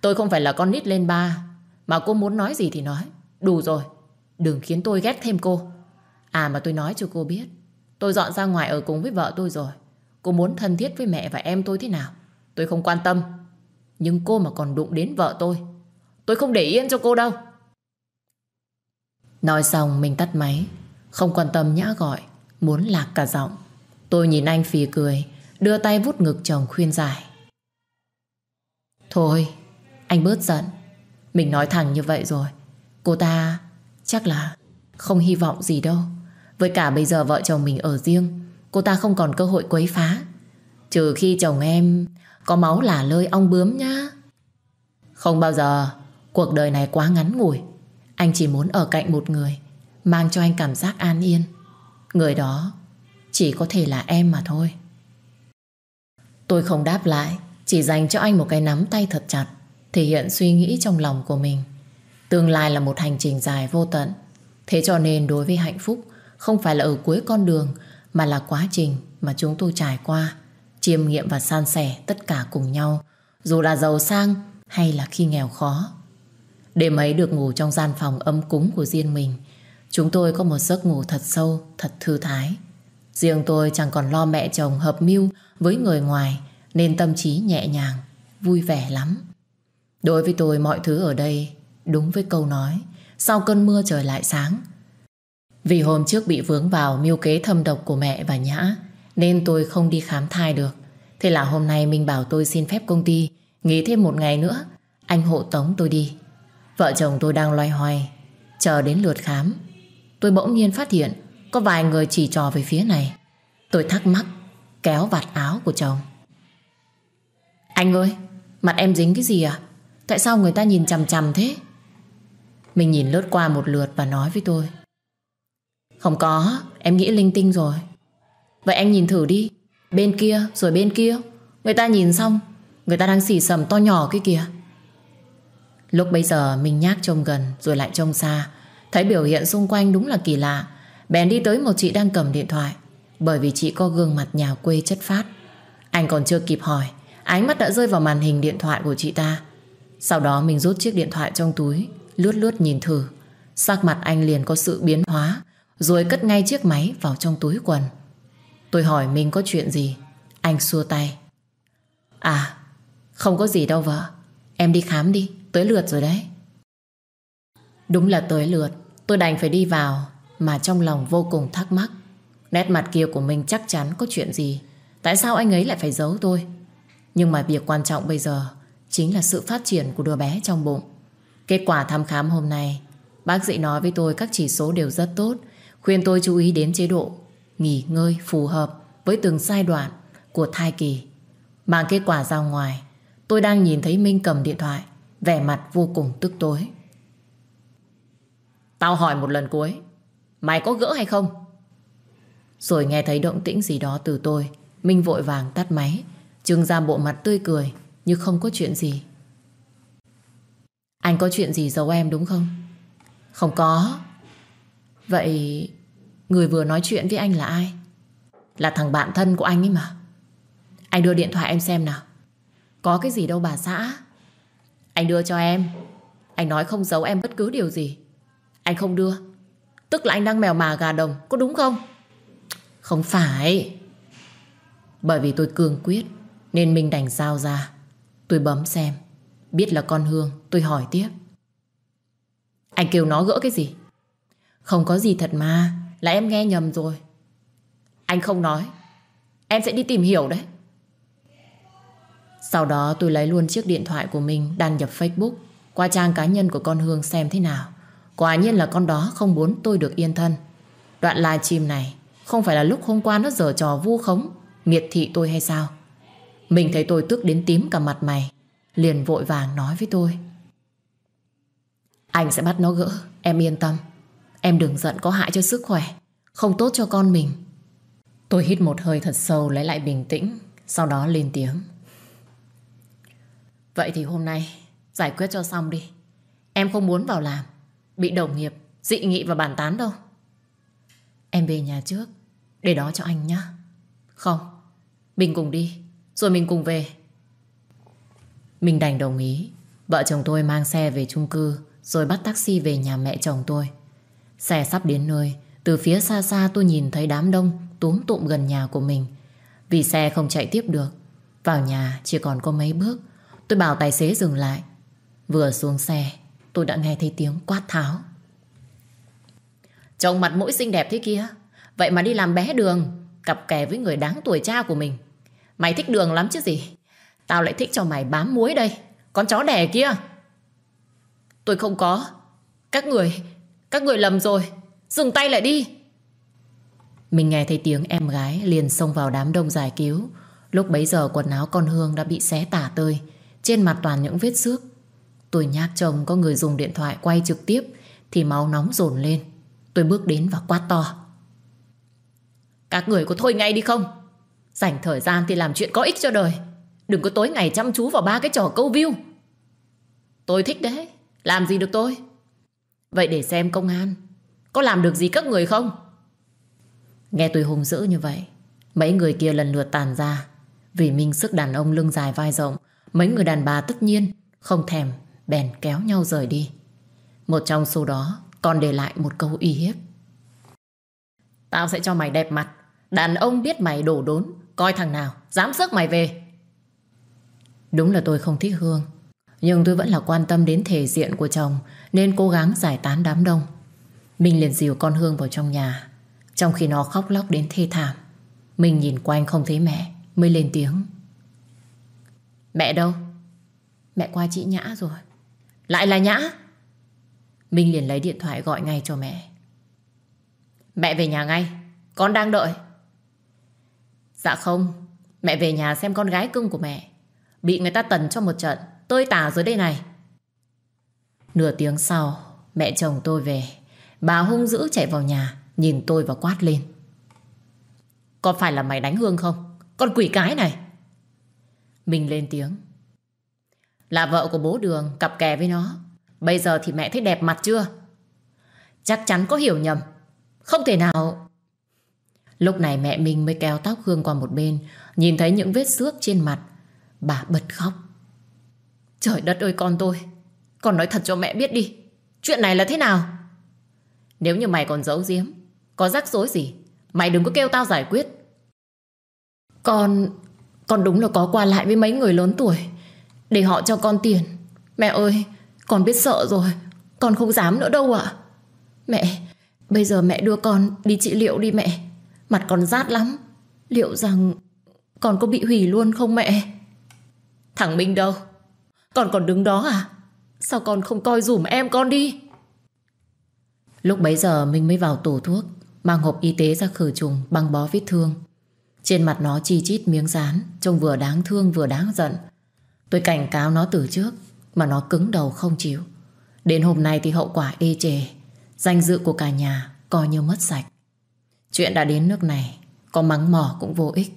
Tôi không phải là con nít lên ba, Mà cô muốn nói gì thì nói. Đủ rồi, Đừng khiến tôi ghét thêm cô. À mà tôi nói cho cô biết, Tôi dọn ra ngoài ở cùng với vợ tôi rồi. Cô muốn thân thiết với mẹ và em tôi thế nào, Tôi không quan tâm. Nhưng cô mà còn đụng đến vợ tôi. Tôi không để yên cho cô đâu. Nói xong, mình tắt máy. Không quan tâm nhã gọi, Muốn lạc cả giọng. Tôi nhìn anh phì cười, Đưa tay vút ngực chồng khuyên giải. Thôi, Anh bớt giận. Mình nói thẳng như vậy rồi. Cô ta chắc là không hy vọng gì đâu. Với cả bây giờ vợ chồng mình ở riêng, Cô ta không còn cơ hội quấy phá. Trừ khi chồng em có máu là lơi ong bướm nhá. Không bao giờ. Cuộc đời này quá ngắn ngủi. Anh chỉ muốn ở cạnh một người, Mang cho anh cảm giác an yên. Người đó Chỉ có thể là em mà thôi. Tôi không đáp lại, Chỉ dành cho anh một cái nắm tay thật chặt, Thể hiện suy nghĩ trong lòng của mình. Tương lai là một hành trình dài vô tận. Thế cho nên đối với hạnh phúc, Không phải là ở cuối con đường, Mà là quá trình mà chúng tôi trải qua. Chiêm nghiệm và san sẻ tất cả cùng nhau, Dù là giàu sang Hay là khi nghèo khó. Đêm ấy được ngủ trong gian phòng ấm cúng của riêng mình. Chúng tôi có một giấc ngủ thật sâu, Thật thư thái. Riêng tôi chẳng còn lo mẹ chồng hợp mưu Với người ngoài, Nên tâm trí nhẹ nhàng, Vui vẻ lắm. Đối với tôi, mọi thứ ở đây Đúng với câu nói, Sau cơn mưa trời lại sáng. Vì hôm trước bị vướng vào mưu kế thâm độc của mẹ và Nhã nên tôi không đi khám thai được. Thế là hôm nay mình bảo tôi xin phép công ty, Nghỉ thêm một ngày nữa, Anh hộ tống tôi đi. Vợ chồng tôi đang loay hoay, Chờ đến lượt khám. Tôi bỗng nhiên phát hiện Có vài người chỉ trò về phía này. Tôi thắc mắc, Kéo vạt áo của chồng. Anh ơi, Mặt em dính cái gì à Tại sao người ta nhìn chằm chằm thế? Mình nhìn lướt qua một lượt và nói với tôi. Không có, Em nghĩ linh tinh rồi. Vậy anh nhìn thử đi. Bên kia, rồi bên kia. Người ta nhìn xong, Người ta đang xỉ sầm to nhỏ kia kìa. Lúc bây giờ mình nhác trông gần, Rồi lại trông xa. Thấy biểu hiện xung quanh đúng là kỳ lạ. Bèn đi tới một chị đang cầm điện thoại. Bởi vì chị có gương mặt nhà quê chất phát. Anh còn chưa kịp hỏi, Ánh mắt đã rơi vào màn hình điện thoại của chị ta. Sau đó mình rút chiếc điện thoại trong túi, Lướt lướt nhìn thử. Sắc mặt anh liền có sự biến hóa, Rồi cất ngay chiếc máy vào trong túi quần. Tôi hỏi mình có chuyện gì? Anh xua tay. À không có gì đâu vợ. Em đi khám đi. Tới lượt rồi đấy. Đúng là tới lượt. Tôi đành phải đi vào, Mà trong lòng vô cùng thắc mắc. Nét mặt kia của mình chắc chắn có chuyện gì? Tại sao anh ấy lại phải giấu tôi? Nhưng mà việc quan trọng bây giờ Chính là sự phát triển của đứa bé trong bụng. Kết quả thăm khám hôm nay, Bác sĩ nói với tôi các chỉ số đều rất tốt, Khuyên tôi chú ý đến chế độ Nghỉ ngơi phù hợp Với từng giai đoạn của thai kỳ. Mang kết quả ra ngoài, Tôi đang nhìn thấy Minh cầm điện thoại, Vẻ mặt vô cùng tức tối. Tao hỏi một lần cuối Mày có gỡ hay không? Rồi nghe thấy động tĩnh gì đó từ tôi, Minh vội vàng tắt máy Trưng ra bộ mặt tươi cười Như không có chuyện gì. Anh có chuyện gì giấu em đúng không? Không có. Vậy Người vừa nói chuyện với anh là ai? Là thằng bạn thân của anh ấy mà. Anh đưa điện thoại em xem nào. Có cái gì đâu bà xã. Anh đưa cho em. Anh nói không giấu em bất cứ điều gì. Anh không đưa. Tức là anh đang mèo mà gà đồng, Có đúng không? Không phải. Bởi vì tôi cường quyết, Nên mình đành giao ra. Tôi bấm xem. Biết là con Hương, tôi hỏi tiếp. Anh kêu nó gỡ cái gì? Không có gì thật mà. Là em nghe nhầm rồi. Anh không nói. Em sẽ đi tìm hiểu đấy. Sau đó tôi lấy luôn chiếc điện thoại của mình Đăng nhập Facebook, Qua trang cá nhân của con Hương xem thế nào. Quả nhiên là con đó không muốn tôi được yên thân. Đoạn live stream này Không phải là lúc hôm qua nó dở trò vu khống, Miệt thị tôi hay sao? Mình thấy tôi tức đến tím cả mặt mày, Liền vội vàng nói với tôi. Anh sẽ bắt nó gỡ, Em yên tâm. Em đừng giận có hại cho sức khỏe Không tốt cho con mình Tôi hít một hơi thật sâu lấy lại bình tĩnh Sau đó lên tiếng Vậy thì hôm nay Giải quyết cho xong đi Em không muốn vào làm Bị đồng nghiệp dị nghị và bàn tán đâu. Em về nhà trước, để đó cho anh nhá. Không, mình cùng đi, rồi mình cùng về. Mình đành đồng ý. Vợ chồng tôi mang xe về chung cư, rồi bắt taxi về nhà mẹ chồng tôi. Xe sắp đến nơi, từ phía xa xa tôi nhìn thấy đám đông túm tụm gần nhà của mình. Vì xe không chạy tiếp được, vào nhà chỉ còn có mấy bước. Tôi bảo tài xế dừng lại. Vừa xuống xe, tôi đã nghe thấy tiếng quát tháo. trông mặt mũi xinh đẹp thế kia, vậy mà đi làm bé đường, cặp kè với người đáng tuổi cha của mình. Mày thích đường lắm chứ gì. Tao lại thích cho mày bám muối đây. Con chó đẻ kia. Tôi không có. Các người, các người lầm rồi. Dừng tay lại đi. Mình nghe thấy tiếng em gái liền xông vào đám đông giải cứu. Lúc bấy giờ quần áo con Hương đã bị xé tả tơi. Trên mặt toàn những vết xước. Tôi nhát chồng có người dùng điện thoại quay trực tiếp thì máu nóng dồn lên. Tôi bước đến và quát to. Các người có thôi ngay đi không? Dành thời gian thì làm chuyện có ích cho đời. Đừng có tối ngày chăm chú vào ba cái trò câu view. Tôi thích đấy. Làm gì được tôi? Vậy để xem công an, có làm được gì các người không? Nghe tôi hùng dữ như vậy, Mấy người kia lần lượt tàn ra. Vì minh sức đàn ông lưng dài vai rộng, Mấy người đàn bà tất nhiên Không thèm bèn kéo nhau rời đi. Một trong số đó Còn để lại một câu uy hiếp. Tao sẽ cho mày đẹp mặt, Đàn ông biết mày đổ đốn, Coi thằng nào dám rước mày về. Đúng là tôi không thích Hương, Nhưng tôi vẫn là quan tâm đến thể diện của chồng nên cố gắng giải tán đám đông. Mình liền dìu con Hương vào trong nhà. Trong khi nó khóc lóc đến thê thảm Mình nhìn quanh không thấy mẹ, Mới lên tiếng. Mẹ đâu? Mẹ qua chị Nhã rồi. Lại là Nhã? Minh liền lấy điện thoại gọi ngay cho mẹ. Mẹ về nhà ngay, Con đang đợi. Dạ không, Mẹ về nhà xem con gái cưng của mẹ. Bị người ta tần cho một trận Tơi tả dưới đây này. Nửa tiếng sau, Mẹ chồng tôi về. Bà hung dữ chạy vào nhà, Nhìn tôi và quát lên. Có phải là mày đánh Hương không? Con quỷ cái này. Mình lên tiếng. Là vợ của bố Đường, Cặp kè với nó. Bây giờ thì mẹ thấy đẹp mặt chưa? Chắc chắn có hiểu nhầm. Không thể nào. Lúc này mẹ mình mới kéo tóc Hương qua một bên, Nhìn thấy những vết xước trên mặt. Bà bật khóc. Trời đất ơi con tôi. Con nói thật cho mẹ biết đi. Chuyện này là thế nào? Nếu như mày còn giấu giếm, Có rắc rối gì, Mày đừng có kêu tao giải quyết. Con Con đúng là có qua lại với mấy người lớn tuổi. Để họ cho con tiền. Mẹ ơi, Con biết sợ rồi. Con không dám nữa đâu ạ. Mẹ, Bây giờ mẹ đưa con đi trị liệu đi mẹ. Mặt con rát lắm. Liệu rằng Con có bị hủy luôn không mẹ? Thằng Minh đâu? Con còn đứng đó à? Sao con không coi dùm em con đi? Lúc bấy giờ mình mới vào tủ thuốc, Mang hộp y tế ra khử trùng Băng bó vết thương. Trên mặt nó chi chít miếng dán Trông vừa đáng thương vừa đáng giận. Tôi cảnh cáo nó từ trước, Mà nó cứng đầu không chịu. Đến hôm nay thì hậu quả ê chề, Danh dự của cả nhà coi như mất sạch. Chuyện đã đến nước này, Có mắng mỏ cũng vô ích.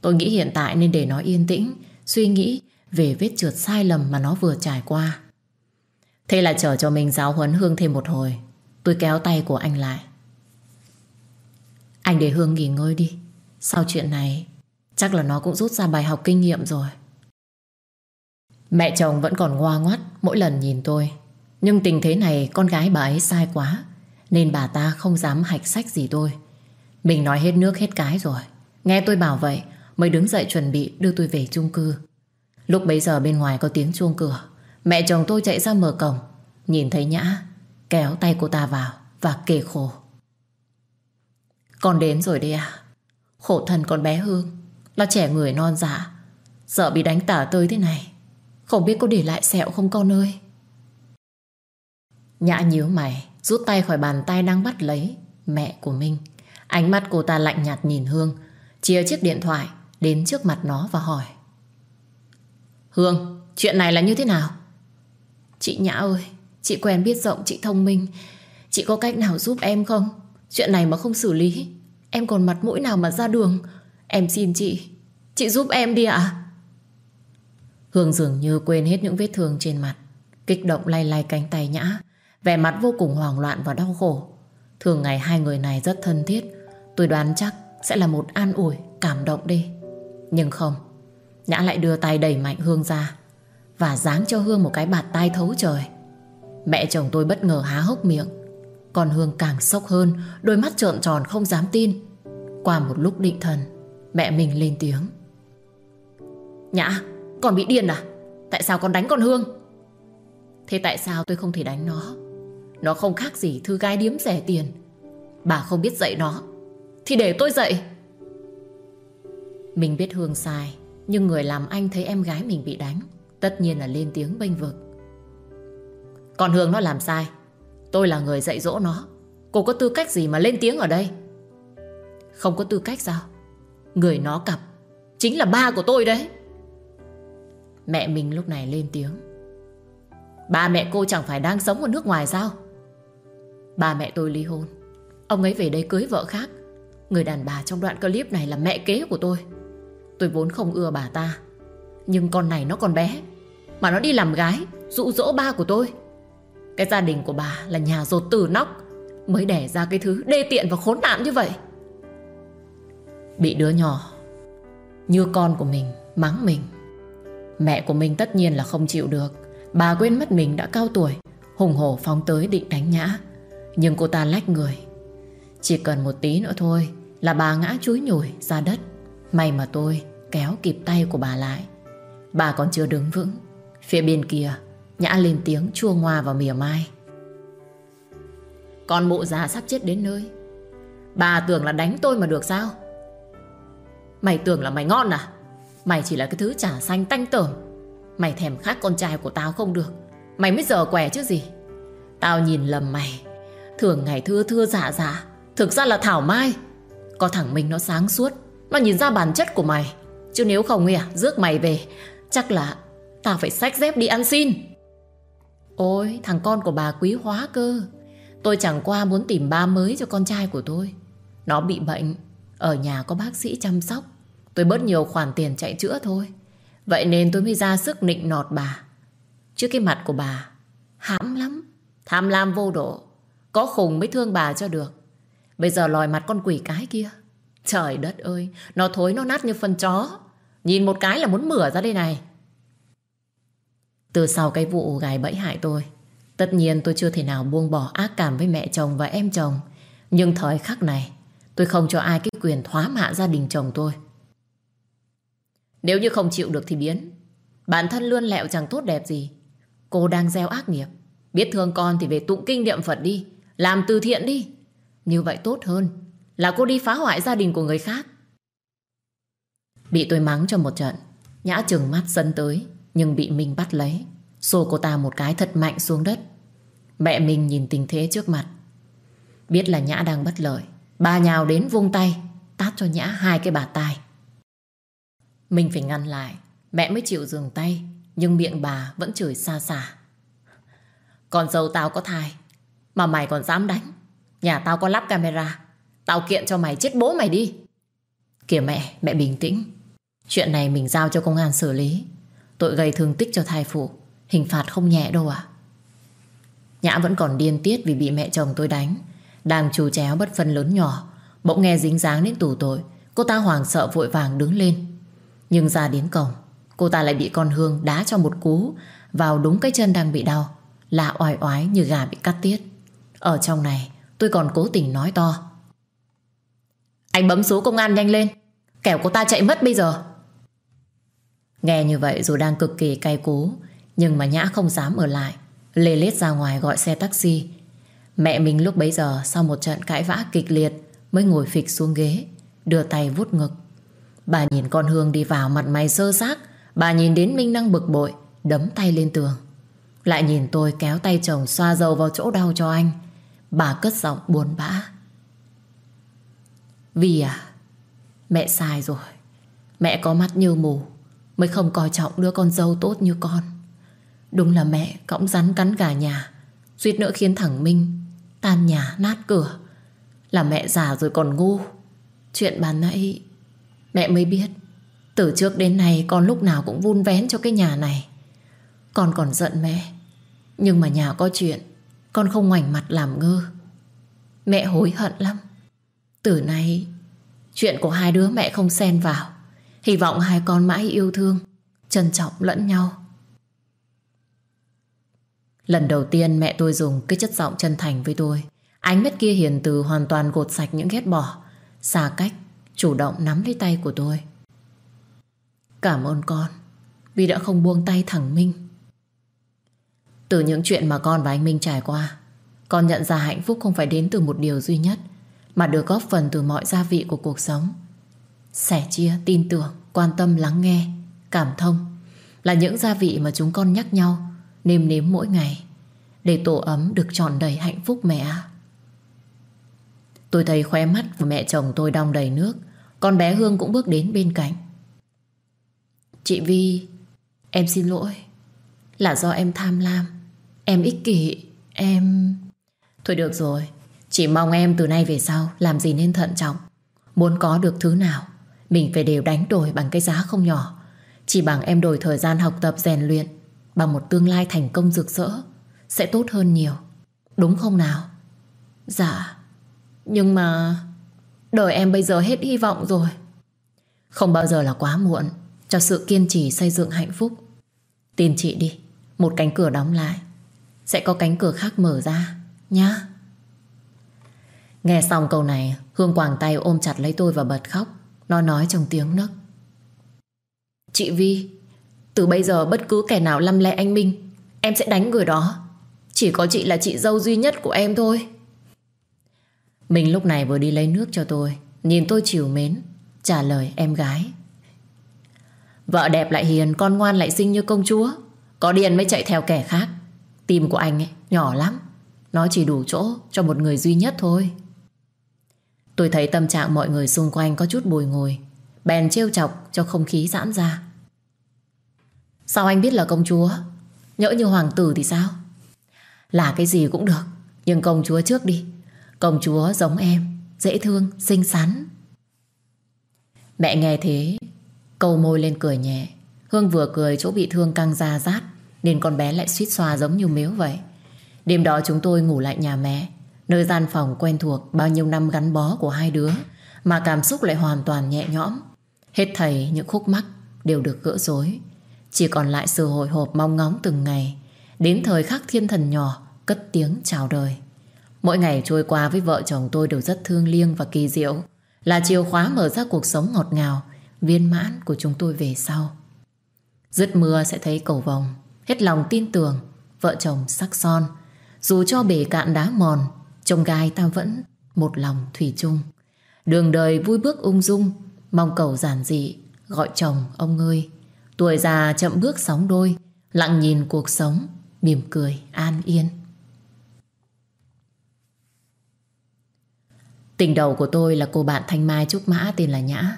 Tôi nghĩ hiện tại nên để nó yên tĩnh, Suy nghĩ về vết trượt sai lầm mà nó vừa trải qua. Thế là chờ cho mình giáo huấn Hương thêm một hồi. Tôi kéo tay của anh lại. Anh để Hương nghỉ ngơi đi. Sau chuyện này, chắc là nó cũng rút ra bài học kinh nghiệm rồi. Mẹ chồng vẫn còn ngoa ngoắt mỗi lần nhìn tôi. Nhưng tình thế này con gái bà ấy sai quá. Nên bà ta không dám hạch sách gì tôi. Mình nói hết nước hết cái rồi. Nghe tôi bảo vậy mới đứng dậy chuẩn bị đưa tôi về chung cư. Lúc bấy giờ bên ngoài có tiếng chuông cửa Mẹ chồng tôi chạy ra mở cổng Nhìn thấy Nhã Kéo tay cô ta vào và kề khổ. Con đến rồi đây à? Khổ thân con bé Hương Là trẻ người non dạ Sợ bị đánh tả tơi thế này Không biết có để lại sẹo không con ơi? Nhã nhíu mày Rút tay khỏi bàn tay đang bắt lấy Mẹ của Minh Ánh mắt cô ta lạnh nhạt nhìn Hương Chia chiếc điện thoại Đến trước mặt nó và hỏi. Hương, chuyện này là như thế nào? Chị Nhã ơi, chị quen biết rộng, chị thông minh. Chị có cách nào giúp em không? Chuyện này mà không xử lý, em còn mặt mũi nào mà ra đường. Em xin chị, chị giúp em đi ạ. Hương dường như quên hết những vết thương trên mặt. Kích động lay lay cánh tay Nhã. Vẻ mặt vô cùng hoảng loạn và đau khổ Thường ngày hai người này rất thân thiết Tôi đoán chắc sẽ là một an ủi Cảm động đi Nhưng không Nhã lại đưa tay đẩy mạnh Hương ra và giáng cho Hương một cái bạt tai thấu trời. Mẹ chồng tôi bất ngờ há hốc miệng. Còn Hương càng sốc hơn Đôi mắt trợn tròn không dám tin. Qua một lúc định thần Mẹ mình lên tiếng. Nhã, con bị điên à? Tại sao con đánh con Hương? Thế tại sao tôi không thể đánh nó? Nó không khác gì thư gái điếm rẻ tiền. Bà không biết dạy nó Thì để tôi dạy. Mình biết Hương sai Nhưng người làm anh thấy em gái mình bị đánh. Tất nhiên là lên tiếng bênh vực. Còn Hương nó làm sai. Tôi là người dạy dỗ nó. Cô có tư cách gì mà lên tiếng ở đây? Không có tư cách sao? Người nó cặp Chính là ba của tôi đấy. Mẹ mình lúc này lên tiếng. Ba mẹ cô chẳng phải đang sống ở nước ngoài sao? Ba mẹ tôi ly hôn. Ông ấy về đây cưới vợ khác. Người đàn bà trong đoạn clip này là mẹ kế của tôi. Tôi vốn không ưa bà ta. Nhưng con này nó còn bé. Mà nó đi làm gái, Dụ dỗ ba của tôi. Cái gia đình của bà là nhà rột từ nóc, Mới đẻ ra cái thứ đê tiện và khốn nạn như vậy. Bị đứa nhỏ Như con của mình Mắng mình. Mẹ của mình tất nhiên là không chịu được. Bà quên mất mình đã cao tuổi, Hùng hổ phóng tới định đánh nhã. Nhưng cô ta lách người. Chỉ cần một tí nữa thôi Là bà ngã chúi nhủi ra đất. May mà tôi kéo kịp tay của bà lại. Bà còn chưa đứng vững. Phía bên kia, Nhã lên tiếng chua ngoa vào mỉa mai. Con mụ già sắp chết đến nơi. Bà tưởng là đánh tôi mà được sao? Mày tưởng là mày ngon à? Mày chỉ là cái thứ chả xanh tanh tởm. Mày thèm khác con trai của tao không được. Mày mới giờ quẻ chứ gì? Tao nhìn lầm mày. Thường ngày thưa thưa dạ dạ Thực ra là Thảo Mai. Có thằng mình nó sáng suốt, Nó nhìn ra bản chất của mày. Chứ nếu không nghe à, rước mày về, Chắc là tao phải xách dép đi ăn xin. Ôi, thằng con của bà quý hóa cơ. Tôi chẳng qua muốn tìm ba mới cho con trai của tôi. Nó bị bệnh, Ở nhà có bác sĩ chăm sóc. Tôi bớt nhiều khoản tiền chạy chữa thôi. Vậy nên tôi mới ra sức nịnh nọt bà. Chứ cái mặt của bà, Hãm lắm, Tham lam vô độ. Có khùng mới thương bà cho được. Bây giờ lòi mặt con quỷ cái kia. Trời đất ơi, Nó thối nó nát như phân chó. Nhìn một cái là muốn mửa ra đây này. Từ sau cái vụ gài bẫy hại tôi, Tất nhiên tôi chưa thể nào buông bỏ ác cảm với mẹ chồng và em chồng. Nhưng thời khắc này, Tôi không cho ai cái quyền thoá mạ gia đình chồng tôi. Nếu như không chịu được thì biến. Bản thân luôn lẹo chẳng tốt đẹp gì. Cô đang gieo ác nghiệp. Biết thương con thì về tụng kinh niệm Phật đi. Làm từ thiện đi. Như vậy tốt hơn Là cô đi phá hoại gia đình của người khác. Bị tôi mắng cho một trận, Nhã trừng mắt sân tới. Nhưng bị mình bắt lấy Xô cô ta một cái thật mạnh xuống đất. Mẹ mình nhìn tình thế trước mặt. Biết là Nhã đang bất lợi Bà nhào đến vung tay Tát cho Nhã hai cái bà tai. Mình phải ngăn lại Mẹ mới chịu dừng tay Nhưng miệng bà vẫn chửi xa xả. Con dâu tao có thai Mà mày còn dám đánh. Nhà tao có lắp camera Tao kiện cho mày chết bố mày đi. Kìa mẹ, mẹ bình tĩnh. Chuyện này mình giao cho công an xử lý. Tội gây thương tích cho thai phụ. Hình phạt không nhẹ đâu à Nhã vẫn còn điên tiết vì bị mẹ chồng tôi đánh. Đang trù chéo bất phân lớn nhỏ. Bỗng nghe dính dáng đến tù tội, Cô ta hoảng sợ vội vàng đứng lên. Nhưng ra đến cổng, Cô ta lại bị con Hương đá cho một cú Vào đúng cái chân đang bị đau. Lạ oai oái như gà bị cắt tiết. Ở trong này, tôi còn cố tình nói to. Anh bấm số công an nhanh lên. Kẻo cô ta chạy mất bây giờ. Nghe như vậy dù đang cực kỳ cay cú, Nhưng mà Nhã không dám ở lại. Lê lết ra ngoài gọi xe taxi. Mẹ mình lúc bấy giờ Sau một trận cãi vã kịch liệt Mới ngồi phịch xuống ghế, Đưa tay vuốt ngực. Bà nhìn con Hương đi vào mặt mày sơ xác, Bà nhìn đến Minh Năng bực bội, Đấm tay lên tường. Lại nhìn tôi kéo tay chồng xoa dầu vào chỗ đau cho anh. Bà cất giọng buồn bã. Vì à Mẹ sai rồi. Mẹ có mắt như mù. Mới không coi trọng đứa con dâu tốt như con Đúng là mẹ cõng rắn cắn gà nhà Suýt nữa khiến thằng Minh Tan nhà nát cửa Là mẹ già rồi còn ngu Chuyện bà nãy Mẹ mới biết Từ trước đến nay con lúc nào cũng vun vén cho cái nhà này Con còn giận mẹ Nhưng mà nhà có chuyện con không ngoảnh mặt làm ngơ. Mẹ hối hận lắm. Từ nay, chuyện của hai đứa mẹ không xen vào. Hy vọng hai con mãi yêu thương, trân trọng lẫn nhau. Lần đầu tiên mẹ tôi dùng cái chất giọng chân thành với tôi. Ánh mắt kia hiền từ hoàn toàn gột sạch những ghét bỏ, xa cách, chủ động nắm lấy tay của tôi. Cảm ơn con vì đã không buông tay thẳng Minh. Từ những chuyện mà con và anh Minh trải qua, con nhận ra hạnh phúc không phải đến từ một điều duy nhất, mà được góp phần từ mọi gia vị của cuộc sống. Sẻ chia, tin tưởng, quan tâm, lắng nghe, cảm thông là những gia vị mà chúng con nhắc nhau nêm nếm mỗi ngày để tổ ấm được tròn đầy hạnh phúc mẹ. ạ. Tôi thấy khóe mắt của mẹ chồng tôi đong đầy nước, con bé Hương cũng bước đến bên cạnh. Chị Vi, em xin lỗi. Là do em tham lam, em ích kỷ, em... Thôi được rồi, chỉ mong em từ nay về sau làm gì nên thận trọng. Muốn có được thứ nào, mình phải đều đánh đổi bằng cái giá không nhỏ. Chỉ bằng em đổi thời gian học tập rèn luyện bằng một tương lai thành công rực rỡ sẽ tốt hơn nhiều. Đúng không nào? Dạ. Nhưng mà đời em bây giờ hết hy vọng rồi. Không bao giờ là quá muộn cho sự kiên trì xây dựng hạnh phúc. Tin chị đi, một cánh cửa đóng lại sẽ có cánh cửa khác mở ra nhá. Nghe xong câu này, Hương quàng tay ôm chặt lấy tôi và bật khóc. Nó nói trong tiếng nấc. Chị Vi, từ bây giờ bất cứ kẻ nào lăm le anh Minh, em sẽ đánh người đó. Chỉ có chị là chị dâu duy nhất của em thôi. Mình lúc này vừa đi lấy nước cho tôi, nhìn tôi chiều mến, trả lời em gái. Vợ đẹp lại hiền, con ngoan lại xinh như công chúa. Có điền mới chạy theo kẻ khác. Tim của anh ấy nhỏ lắm. Nó chỉ đủ chỗ cho một người duy nhất thôi. Tôi thấy tâm trạng mọi người xung quanh có chút bồi ngồi. Bèn trêu chọc cho không khí giãn ra. Sao anh biết là công chúa? Nhỡ như hoàng tử thì sao? Là cái gì cũng được. Nhưng công chúa trước đi. Công chúa giống em, dễ thương, xinh xắn. Mẹ nghe thế, câu môi lên cười nhẹ. Hương vừa cười chỗ bị thương căng ra rát, nên con bé lại suýt xoa giống như miếu vậy. Đêm đó chúng tôi ngủ lại nhà mẹ, nơi gian phòng quen thuộc bao nhiêu năm gắn bó của hai đứa, mà cảm xúc lại hoàn toàn nhẹ nhõm. Hết thầy những khúc mắc đều được gỡ rối. Chỉ còn lại sự hồi hộp mong ngóng từng ngày, đến thời khắc thiên thần nhỏ cất tiếng chào đời. Mỗi ngày trôi qua với vợ chồng tôi đều rất thương liêng và kỳ diệu, là chìa khóa mở ra cuộc sống ngọt ngào, viên mãn của chúng tôi về sau. Dứt mưa sẽ thấy cầu vòng, hết lòng tin tưởng, vợ chồng sắc son. Dù cho bể cạn đá mòn, chồng gai ta vẫn một lòng thủy chung. Đường đời vui bước ung dung, mong cầu giản dị, gọi chồng ông ơi. Tuổi già chậm bước sóng đôi, lặng nhìn cuộc sống, mỉm cười an yên. Tình đầu của tôi là cô bạn Thanh Mai Trúc Mã tên là Nhã.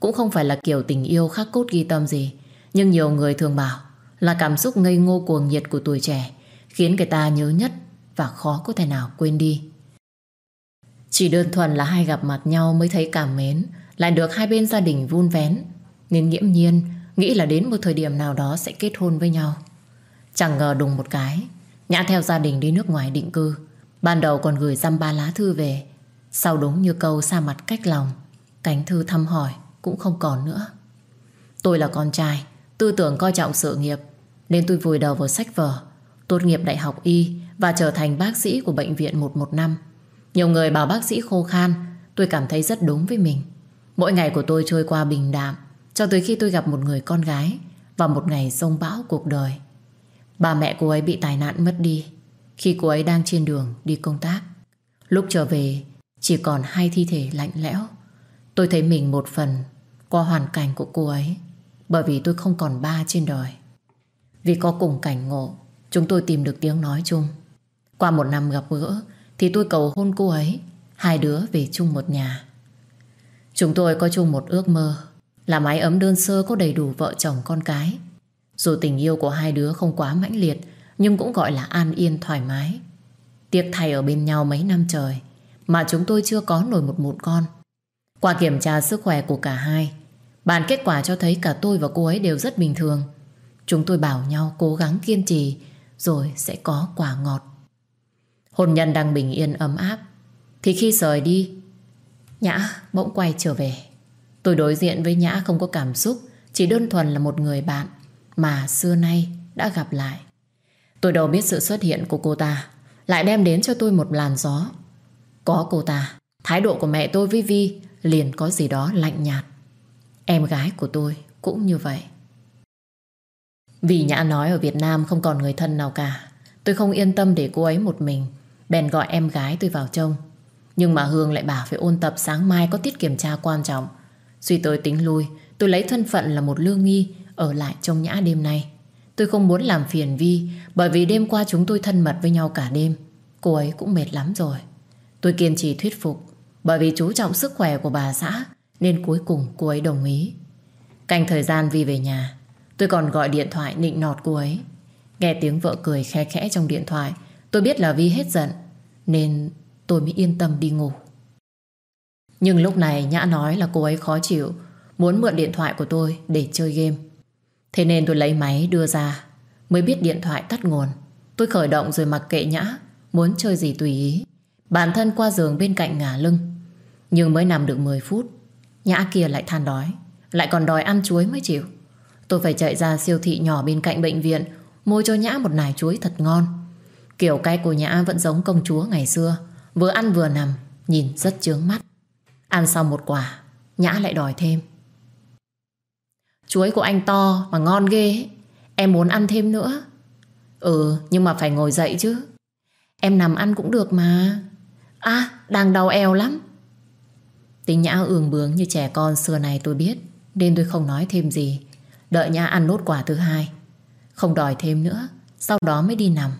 Cũng không phải là kiểu tình yêu khắc cốt ghi tâm gì. Nhưng nhiều người thường bảo là cảm xúc ngây ngô cuồng nhiệt của tuổi trẻ khiến người ta nhớ nhất và khó có thể nào quên đi. Chỉ đơn thuần là hai gặp mặt nhau mới thấy cảm mến, lại được hai bên gia đình vun vén, nên nghiễm nhiên nghĩ là đến một thời điểm nào đó sẽ kết hôn với nhau. Chẳng ngờ đùng một cái, Nhã theo gia đình đi nước ngoài định cư. Ban đầu còn gửi dăm ba lá thư về, sau đúng như câu xa mặt cách lòng, cánh thư thăm hỏi cũng không còn nữa. Tôi là con trai, tư tưởng coi trọng sự nghiệp, nên tôi vùi đầu vào sách vở, tốt nghiệp đại học y và trở thành bác sĩ của bệnh viện 115. Nhiều người bảo bác sĩ khô khan, tôi cảm thấy rất đúng với mình. Mỗi ngày của tôi trôi qua bình đạm, cho tới khi tôi gặp một người con gái và một ngày sông bão cuộc đời. Bà mẹ cô ấy bị tai nạn mất đi khi cô ấy đang trên đường đi công tác. Lúc trở về, chỉ còn hai thi thể lạnh lẽo. Tôi thấy mình một phần qua hoàn cảnh của cô ấy bởi vì tôi không còn ba trên đời. Vì có cùng cảnh ngộ, chúng tôi tìm được tiếng nói chung. Qua một năm gặp gỡ, thì tôi cầu hôn cô ấy, hai đứa về chung một nhà. Chúng tôi có chung một ước mơ là mái ấm đơn sơ có đầy đủ vợ chồng con cái. Dù tình yêu của hai đứa không quá mãnh liệt, nhưng cũng gọi là an yên thoải mái. Tiếc thay ở bên nhau mấy năm trời, mà chúng tôi chưa có nổi một mụn con. Qua kiểm tra sức khỏe của cả hai, bản kết quả cho thấy cả tôi và cô ấy đều rất bình thường. Chúng tôi bảo nhau cố gắng kiên trì rồi sẽ có quả ngọt. Hôn nhân đang bình yên ấm áp. Thì khi rời đi, Nhã bỗng quay trở về. Tôi đối diện với Nhã không có cảm xúc, chỉ đơn thuần là một người bạn mà xưa nay đã gặp lại. Tôi đâu biết sự xuất hiện của cô ta lại đem đến cho tôi một làn gió. Có cô ta, thái độ của mẹ tôi với Vi liền có gì đó lạnh nhạt. Em gái của tôi cũng như vậy. Vì Nhã nói ở Việt Nam không còn người thân nào cả. Tôi không yên tâm để cô ấy một mình. Bèn gọi em gái tôi vào trông. Nhưng mà Hương lại bảo phải ôn tập sáng mai có tiết kiểm tra quan trọng. Suy tới tính lui, tôi lấy thân phận là một lương nghi ở lại trong Nhã đêm nay. Tôi không muốn làm phiền Vi bởi vì đêm qua chúng tôi thân mật với nhau cả đêm. Cô ấy cũng mệt lắm rồi. Tôi kiên trì thuyết phục bởi vì chú trọng sức khỏe của bà xã nên cuối cùng cô ấy đồng ý. Canh thời gian Vi về nhà tôi còn gọi điện thoại nịnh nọt cô ấy. Nghe tiếng vợ cười khe khẽ trong điện thoại tôi biết là Vi hết giận, nên tôi mới yên tâm đi ngủ. Nhưng lúc này Nhã nói là cô ấy khó chịu, muốn mượn điện thoại của tôi để chơi game. Thế nên tôi lấy máy đưa ra, mới biết điện thoại tắt nguồn. Tôi khởi động rồi mặc kệ Nhã, muốn chơi gì tùy ý. Bản thân qua giường bên cạnh ngả lưng. Nhưng mới nằm được 10 phút, Nhã kia lại than đói, Lại còn đòi ăn chuối mới chịu Tôi phải chạy ra siêu thị nhỏ bên cạnh bệnh viện, Mua cho Nhã một nải chuối thật ngon Kiểu cái của Nhã vẫn giống công chúa ngày xưa. Vừa ăn vừa nằm, Nhìn rất chướng mắt. Ăn xong một quả, Nhã lại đòi thêm. Chuối của anh to mà ngon ghê ấy. Em muốn ăn thêm nữa. Ừ nhưng mà phải ngồi dậy chứ. Em nằm ăn cũng được mà. À đang đau eo lắm. Tính Nhã ương bướng như trẻ con xưa này tôi biết, Nên tôi không nói thêm gì. Đợi Nhã ăn nốt quả thứ hai. Không đòi thêm nữa, Sau đó mới đi nằm.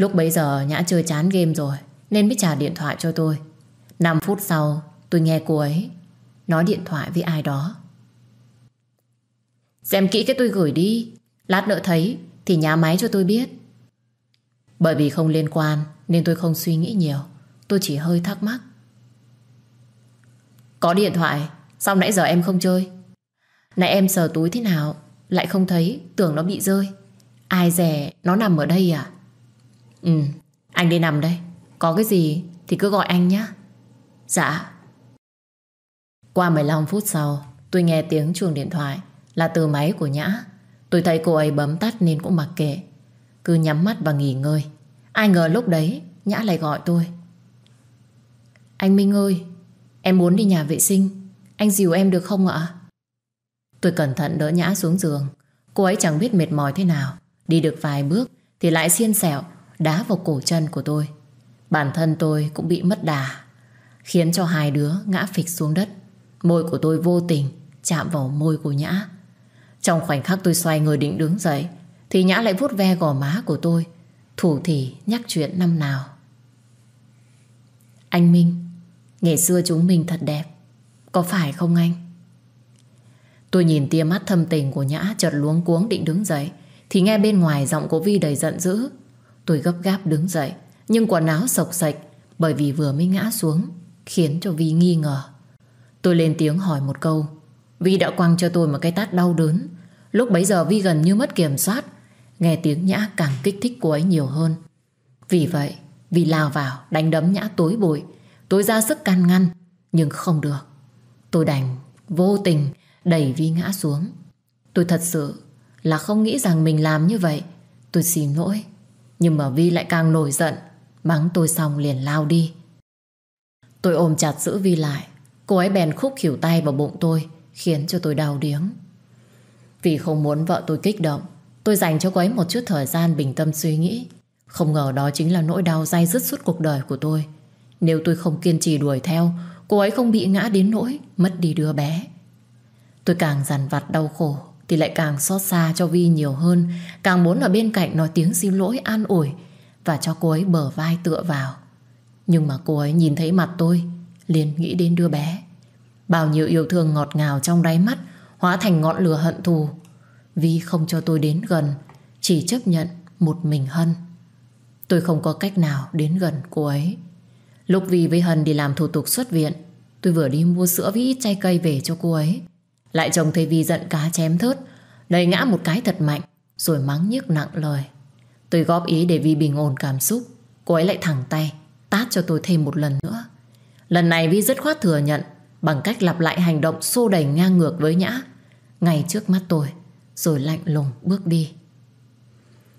Lúc bấy giờ Nhã chơi chán game rồi, Nên mới trả điện thoại cho tôi. 5 phút sau, tôi nghe cô ấy Nói điện thoại với ai đó. Xem kỹ cái tôi gửi đi, Lát nữa thấy Thì nhá máy cho tôi biết. Bởi vì không liên quan Nên tôi không suy nghĩ nhiều, Tôi chỉ hơi thắc mắc. Có điện thoại, Sao nãy giờ em không chơi? Nãy em sờ túi thế nào, Lại không thấy Tưởng nó bị rơi. Ai rẻ nó nằm ở đây à? Ừ Anh đi nằm đây. Có cái gì thì cứ gọi anh nhé Dạ. Qua 15 phút sau, Tôi nghe tiếng chuông điện thoại Là từ máy của Nhã. Tôi thấy cô ấy bấm tắt nên cũng mặc kệ. Cứ nhắm mắt và nghỉ ngơi. Ai ngờ lúc đấy, Nhã lại gọi tôi. Anh Minh ơi, Em muốn đi nhà vệ sinh. Anh dìu em được không ạ? Tôi cẩn thận đỡ Nhã xuống giường. Cô ấy chẳng biết mệt mỏi thế nào. Đi được vài bước Thì lại xiên xẻo. Đá vào cổ chân của tôi. Bản thân tôi cũng bị mất đà, Khiến cho hai đứa ngã phịch xuống đất. Môi của tôi vô tình Chạm vào môi của Nhã. Trong khoảnh khắc tôi xoay người định đứng dậy, Thì Nhã lại vuốt ve gò má của tôi, Thủ thì nhắc chuyện năm nào. Anh Minh, Ngày xưa chúng mình thật đẹp, Có phải không anh? Tôi nhìn tia mắt thâm tình của Nhã Chợt luống cuống định đứng dậy, Thì nghe bên ngoài giọng của Vi đầy giận dữ. Tôi gấp gáp đứng dậy, Nhưng quần áo sộc sạch Bởi vì vừa mới ngã xuống, Khiến cho Vi nghi ngờ. Tôi lên tiếng hỏi một câu, Vi đã quăng cho tôi một cái tát đau đớn. Lúc bấy giờ Vi gần như mất kiểm soát, Nghe tiếng Nhã càng kích thích cô ấy nhiều hơn. Vì vậy, Vi lao vào đánh đấm Nhã tối bụi. Tôi ra sức can ngăn, Nhưng không được. Tôi đành vô tình đẩy Vi ngã xuống. Tôi thật sự là không nghĩ rằng mình làm như vậy. Tôi xin lỗi. Nhưng mà Vi lại càng nổi giận. Mắng tôi xong liền lao đi. Tôi ôm chặt giữ Vi lại. Cô ấy bèn khúc khỉu tay vào bụng tôi, Khiến cho tôi đau điếng. Vì không muốn vợ tôi kích động, Tôi dành cho cô ấy một chút thời gian bình tâm suy nghĩ. Không ngờ đó chính là nỗi đau dai dứt suốt cuộc đời của tôi. Nếu tôi không kiên trì đuổi theo, Cô ấy không bị ngã đến nỗi Mất đi đứa bé. Tôi càng dằn vặt đau khổ. Thì lại càng xót xa cho Vi nhiều hơn. Càng muốn ở bên cạnh nói tiếng xin lỗi an ủi Và cho cô ấy bờ vai tựa vào. Nhưng mà cô ấy nhìn thấy mặt tôi, liền nghĩ đến đứa bé. Bao nhiêu yêu thương ngọt ngào trong đáy mắt, Hóa thành ngọn lửa hận thù. Vi không cho tôi đến gần, Chỉ chấp nhận một mình Hân. Tôi không có cách nào đến gần cô ấy. Lúc Vi với Hân đi làm thủ tục xuất viện, Tôi vừa đi mua sữa với ít chai cây về cho cô ấy. Lại chồng thấy Vi giận cá chém thớt, đầy ngã một cái thật mạnh, Rồi mắng nhức nặng lời. Tôi góp ý để Vi bình ổn cảm xúc, Cô ấy lại thẳng tay, Tát cho tôi thêm một lần nữa. Lần này Vi rất khoát thừa nhận, Bằng cách lặp lại hành động xô đẩy ngang ngược với Nhã, Ngay trước mắt tôi, Rồi lạnh lùng bước đi.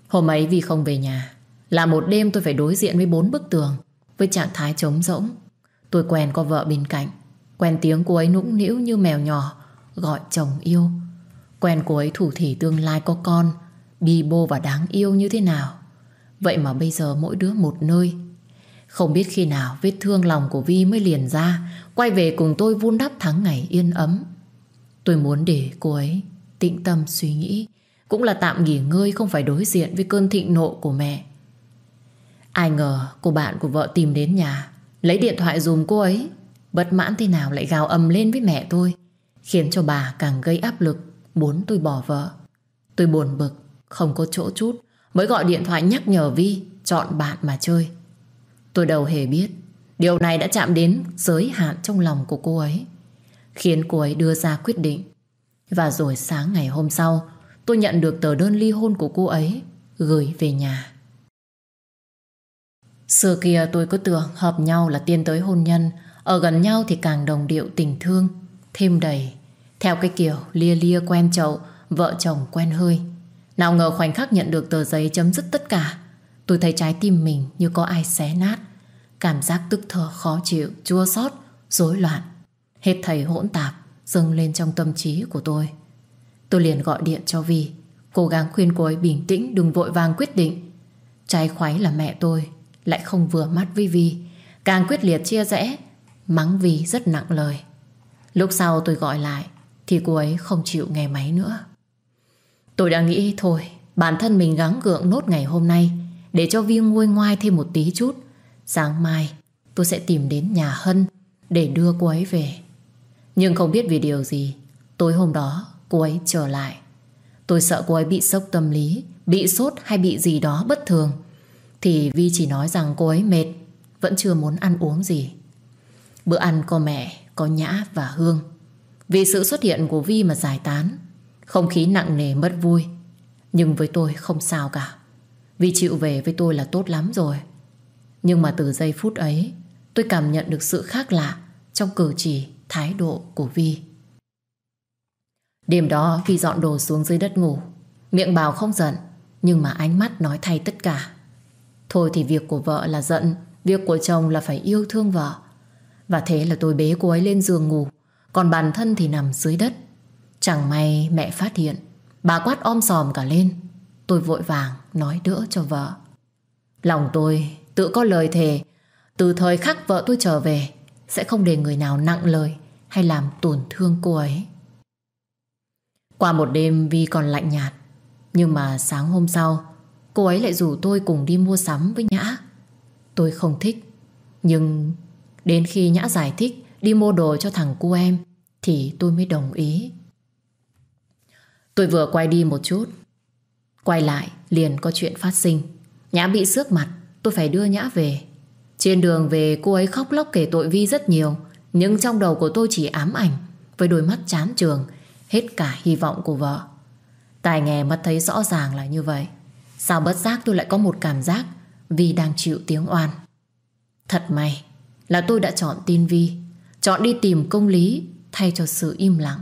Hôm ấy Vi không về nhà, Là một đêm tôi phải đối diện với bốn bức tường, Với trạng thái trống rỗng. Tôi quen có vợ bên cạnh, Quen tiếng cô ấy nũng nĩu như mèo nhỏ Gọi chồng yêu. Quen cô ấy thủ thỉ tương lai có con, Bi bô và đáng yêu như thế nào? Vậy mà bây giờ mỗi đứa một nơi. Không biết khi nào vết thương lòng của Vi mới liền ra, Quay về cùng tôi vun đắp tháng ngày yên ấm. Tôi muốn để cô ấy tĩnh tâm suy nghĩ, Cũng là tạm nghỉ ngơi không phải đối diện với cơn thịnh nộ của mẹ. Ai ngờ cô bạn của vợ tìm đến nhà, Lấy điện thoại dùm cô ấy. Bất mãn thế nào lại gào ầm lên với mẹ tôi. Khiến cho bà càng gây áp lực. Muốn tôi bỏ vợ. Tôi buồn bực, Không có chỗ chút, Mới gọi điện thoại nhắc nhở Vi Chọn bạn mà chơi. Tôi đâu hề biết, Điều này đã chạm đến giới hạn trong lòng của cô ấy, Khiến cô ấy đưa ra quyết định. Và rồi sáng ngày hôm sau, Tôi nhận được tờ đơn ly hôn của cô ấy, Gửi về nhà. Xưa kia tôi cứ tưởng hợp nhau là tiên tới hôn nhân, Ở gần nhau thì càng đồng điệu tình thương. Thêm đầy. Theo cái kiểu lia lia quen chậu Vợ chồng quen hơi. Nào ngờ khoảnh khắc nhận được tờ giấy chấm dứt tất cả Tôi thấy trái tim mình như có ai xé nát. Cảm giác tức thở khó chịu Chua xót, rối loạn. Hết thầy hỗn tạp Dâng lên trong tâm trí của tôi. Tôi liền gọi điện cho Vi Cố gắng khuyên cô ấy bình tĩnh Đừng vội vàng quyết định. Trái khoái là mẹ tôi lại không vừa mắt với Vi. Càng quyết liệt chia rẽ Mắng Vi rất nặng lời. Lúc sau tôi gọi lại Thì cô ấy không chịu nghe máy nữa. Tôi đã nghĩ thôi Bản thân mình gắng gượng nốt ngày hôm nay Để cho Vi nguôi ngoai thêm một tí chút. Sáng mai tôi sẽ tìm đến nhà Hân Để đưa cô ấy về. Nhưng không biết vì điều gì Tối hôm đó cô ấy trở lại. Tôi sợ cô ấy bị sốc tâm lý Bị sốt hay bị gì đó bất thường. Thì Vi chỉ nói rằng cô ấy mệt Vẫn chưa muốn ăn uống gì. Bữa ăn có mẹ, có Nhã và Hương. Vì sự xuất hiện của Vi mà giải tán Không khí nặng nề mất vui. Nhưng với tôi không sao cả. Vi chịu về với tôi là tốt lắm rồi. Nhưng mà từ giây phút ấy Tôi cảm nhận được sự khác lạ Trong cử chỉ, thái độ của Vi. Đêm đó Vi dọn đồ xuống dưới đất ngủ. Miệng bảo không giận Nhưng mà ánh mắt nói thay tất cả. Thôi thì việc của vợ là giận Việc của chồng là phải yêu thương vợ. Và thế là tôi bế cô ấy lên giường ngủ. Còn bản thân thì nằm dưới đất. Chẳng may mẹ phát hiện. Bà quát om sòm cả lên. Tôi vội vàng nói đỡ cho vợ. Lòng tôi tự có lời thề. Từ thời khắc vợ tôi trở về, Sẽ không để người nào nặng lời Hay làm tổn thương cô ấy. Qua một đêm Vi còn lạnh nhạt, Nhưng mà sáng hôm sau, Cô ấy lại rủ tôi cùng đi mua sắm với Nhã. Tôi không thích, Nhưng đến khi Nhã giải thích, Đi mua đồ cho thằng cu em, Thì tôi mới đồng ý. Tôi vừa quay đi một chút. Quay lại, liền có chuyện phát sinh. Nhã bị xước mặt, Tôi phải đưa Nhã về. Trên đường về, cô ấy khóc lóc kể tội Vi rất nhiều, Nhưng trong đầu của tôi chỉ ám ảnh, Với đôi mắt chán trường Hết cả hy vọng của vợ. Tài nghe mắt thấy rõ ràng là như vậy. Sao bất giác tôi lại có một cảm giác Vi đang chịu tiếng oan. Thật may là tôi đã chọn tin Vi, Chọn đi tìm công lý Thay cho sự im lặng.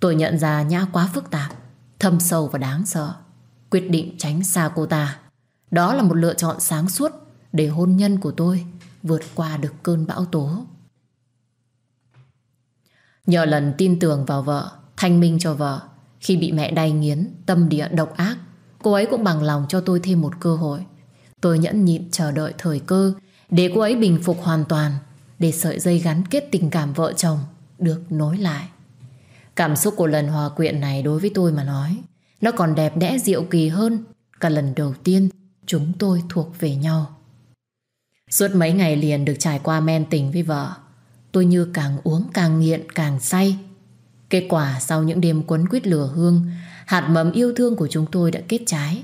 Tôi nhận ra Nhã quá phức tạp, Thâm sâu và đáng sợ, Quyết định tránh xa cô ta. Đó là một lựa chọn sáng suốt Để hôn nhân của tôi Vượt qua được cơn bão tố. Nhờ lần tin tưởng vào vợ, Thanh minh cho vợ, Khi bị mẹ đay nghiến, Tâm địa độc ác, Cô ấy cũng bằng lòng cho tôi thêm một cơ hội. Tôi nhẫn nhịn chờ đợi thời cơ để cô ấy bình phục hoàn toàn, Để sợi dây gắn kết tình cảm vợ chồng Được nối lại. Cảm xúc của lần hòa quyện này đối với tôi mà nói, Nó còn đẹp đẽ diệu kỳ hơn Cả lần đầu tiên Chúng tôi thuộc về nhau. Suốt mấy ngày liền được trải qua men tình với vợ, Tôi như càng uống càng nghiện càng say. Kết quả sau những đêm quấn quýt lửa hương, Hạt mầm yêu thương của chúng tôi đã kết trái.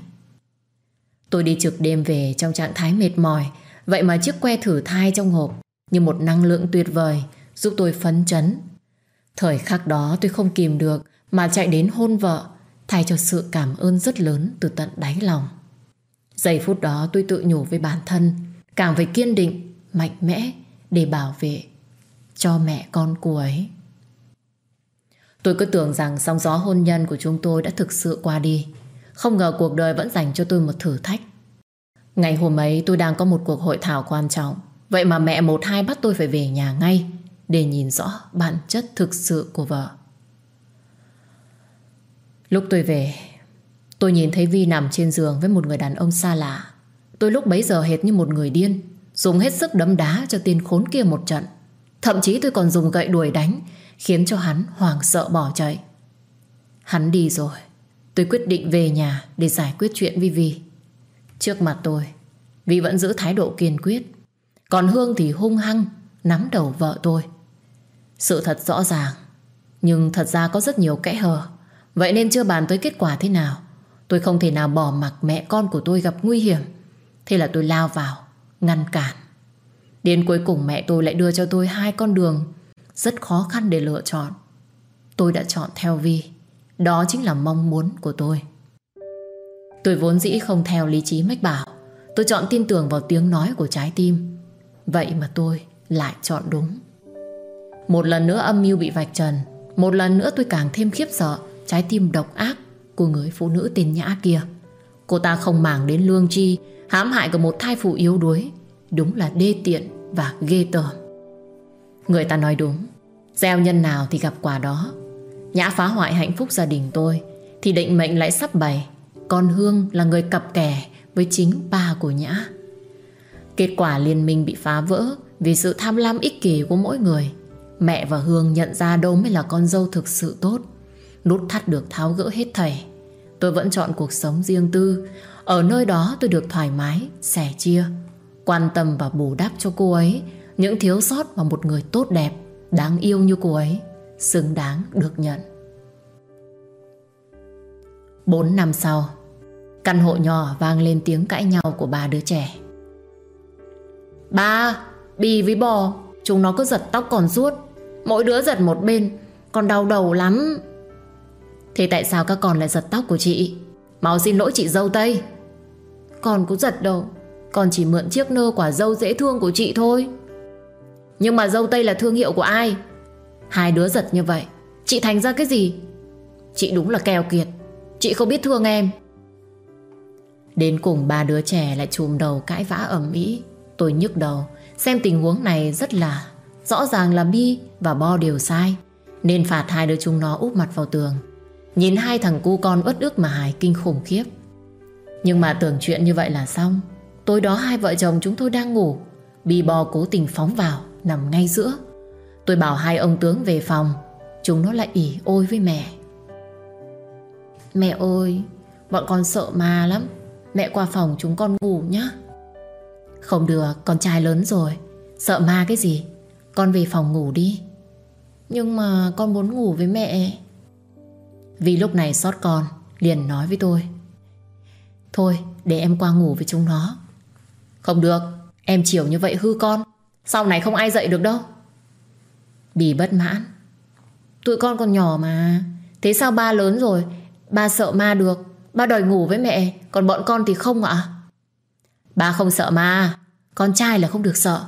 Tôi đi trực đêm về trong trạng thái mệt mỏi Vậy mà chiếc que thử thai trong hộp Như một năng lượng tuyệt vời Giúp tôi phấn chấn. Thời khắc đó tôi không kìm được Mà chạy đến hôn vợ Thay cho sự cảm ơn rất lớn từ tận đáy lòng. Giây phút đó tôi tự nhủ với bản thân Càng phải kiên định, mạnh mẽ Để bảo vệ cho mẹ con cô ấy. Tôi cứ tưởng rằng sóng gió hôn nhân của chúng tôi đã thực sự qua đi. Không ngờ cuộc đời vẫn dành cho tôi một thử thách. Ngày hôm ấy tôi đang có một cuộc hội thảo quan trọng. Vậy mà mẹ một hai bắt tôi phải về nhà ngay, Để nhìn rõ bản chất thực sự của vợ. Lúc tôi về, Tôi nhìn thấy Vi nằm trên giường với một người đàn ông xa lạ. Tôi lúc bấy giờ hệt như một người điên, Dùng hết sức đấm đá cho tên khốn kia một trận. Thậm chí tôi còn dùng gậy đuổi đánh, Khiến cho hắn hoảng sợ bỏ chạy. Hắn đi rồi. Tôi quyết định về nhà Để giải quyết chuyện với Vi. Trước mặt tôi. Vi vẫn giữ thái độ kiên quyết. Còn Hương thì hung hăng Nắm đầu vợ tôi. Sự thật rõ ràng, Nhưng thật ra có rất nhiều kẽ hở. Vậy nên chưa bàn tới kết quả thế nào. Tôi không thể nào bỏ mặc mẹ con của tôi gặp nguy hiểm. Thế là tôi lao vào, Ngăn cản. Đến cuối cùng mẹ tôi lại đưa cho tôi hai con đường Rất khó khăn để lựa chọn. Tôi đã chọn theo Vi. Đó chính là mong muốn của tôi. Tôi vốn dĩ không theo lý trí mách bảo. Tôi chọn tin tưởng vào tiếng nói của trái tim. Vậy mà tôi lại chọn đúng. Một lần nữa âm mưu bị vạch trần. Một lần nữa tôi càng thêm khiếp sợ. Trái tim độc ác của người phụ nữ tên Nhã kia. Cô ta không màng đến lương chi hãm hại của một thai phụ yếu đuối. Đúng là đê tiện và ghê tởm. Người ta nói đúng. Gieo nhân nào thì gặp quả đó. Nhã phá hoại hạnh phúc gia đình tôi, Thì định mệnh lại sắp bày. Con Hương là người cặp kè Với chính ba của Nhã. Kết quả liên minh bị phá vỡ Vì sự tham lam ích kỷ của mỗi người. Mẹ và Hương nhận ra đâu mới là con dâu thực sự tốt. Nút thắt được tháo gỡ hết thảy. Tôi vẫn chọn cuộc sống riêng tư. Ở nơi đó tôi được thoải mái, Sẻ chia, Quan tâm và bù đắp cho cô ấy Những thiếu sót mà một người tốt đẹp, Đáng yêu như cô ấy, Xứng đáng được nhận. Bốn năm sau Căn hộ nhỏ vang lên tiếng cãi nhau của ba đứa trẻ. Ba Bì với bò, Chúng nó cứ giật tóc còn suốt Mỗi đứa giật một bên Còn đau đầu lắm. Thế tại sao các con lại giật tóc của chị? Máu xin lỗi chị dâu Tây. Con cũng giật đâu Con chỉ mượn chiếc nơ quả dâu dễ thương của chị thôi. Nhưng mà dâu Tây là thương hiệu của ai? Hai đứa giật như vậy, Chị thành ra cái gì? Chị đúng là kèo kiệt, Chị không biết thương em. Đến cùng ba đứa trẻ lại chùm đầu cãi vã ầm ĩ, Tôi nhức đầu Xem tình huống này rất là Rõ ràng là Bi và Bo đều sai Nên phạt hai đứa chúng nó úp mặt vào tường. Nhìn hai thằng cu con uất ức mà hài kinh khủng khiếp. Nhưng mà tưởng chuyện như vậy là xong. Tối đó hai vợ chồng chúng tôi đang ngủ bi bo cố tình phóng vào Nằm ngay giữa. Tôi bảo hai ông tướng về phòng Chúng nó lại ỉ ôi với mẹ. Mẹ ơi Bọn con sợ ma lắm. Mẹ qua phòng chúng con ngủ nhá. Không được Con trai lớn rồi. Sợ ma cái gì? Con về phòng ngủ đi. Nhưng mà con muốn ngủ với mẹ. Vì lúc này sót con, Liền nói với tôi. Thôi, để em qua ngủ với chúng nó. Không được, Em chiều như vậy hư con. Sau này không ai dậy được đâu. Bì bất mãn. Tụi con còn nhỏ mà. Thế sao ba lớn rồi? Ba sợ ma được. Ba đòi ngủ với mẹ, Còn bọn con thì không ạ. Ba không sợ ma, Con trai là không được sợ.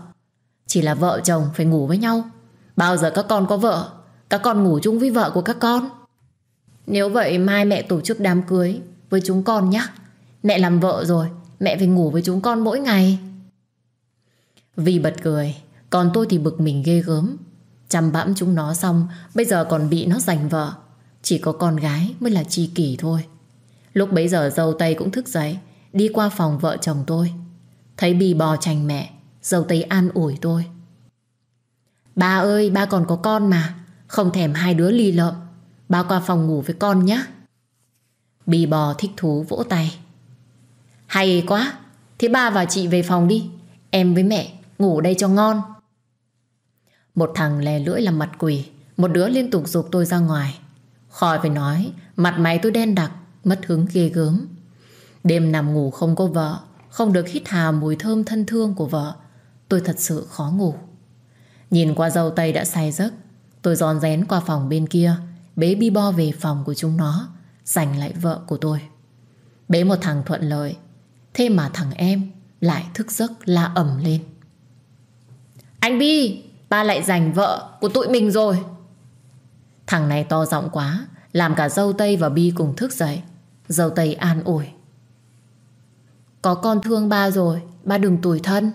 Chỉ là vợ chồng phải ngủ với nhau. Bao giờ các con có vợ, Các con ngủ chung với vợ của các con. Nếu vậy, mai mẹ tổ chức đám cưới Với chúng con nhé Mẹ làm vợ rồi, Mẹ phải ngủ với chúng con mỗi ngày. Vì bật cười Còn tôi thì bực mình ghê gớm. Chăm bẵm chúng nó xong, Bây giờ còn bị nó giành vợ. Chỉ có con gái mới là chi kỷ thôi. Lúc bấy giờ dâu Tây cũng thức dậy, Đi qua phòng vợ chồng tôi. Thấy bì bò chành mẹ, Dâu Tây an ủi tôi. Ba ơi, ba còn có con mà, Không thèm hai đứa ly lợm. Ba qua phòng ngủ với con nhé Bì bò thích thú vỗ tay. Hay quá, Thế ba và chị về phòng đi. Em với mẹ ngủ đây cho ngon. Một thằng lè lưỡi làm mặt quỷ, Một đứa liên tục dục tôi ra ngoài. Khỏi phải nói, Mặt mày tôi đen đặc. Mất hứng ghê gớm Đêm nằm ngủ không có vợ Không được hít hà mùi thơm thân thương của vợ Tôi thật sự khó ngủ Nhìn qua dâu tây đã say giấc Tôi giòn rén qua phòng bên kia Bế bi bo về phòng của chúng nó Giành lại vợ của tôi Bế một thằng thuận lợi Thế mà thằng em lại thức giấc la ẩm lên. Anh Bi, ba lại giành vợ của tụi mình rồi. Thằng này to giọng quá, làm cả dâu Tây và Bi cùng thức dậy. Dâu Tây an ủi. Có con thương ba rồi, ba đừng tủi thân.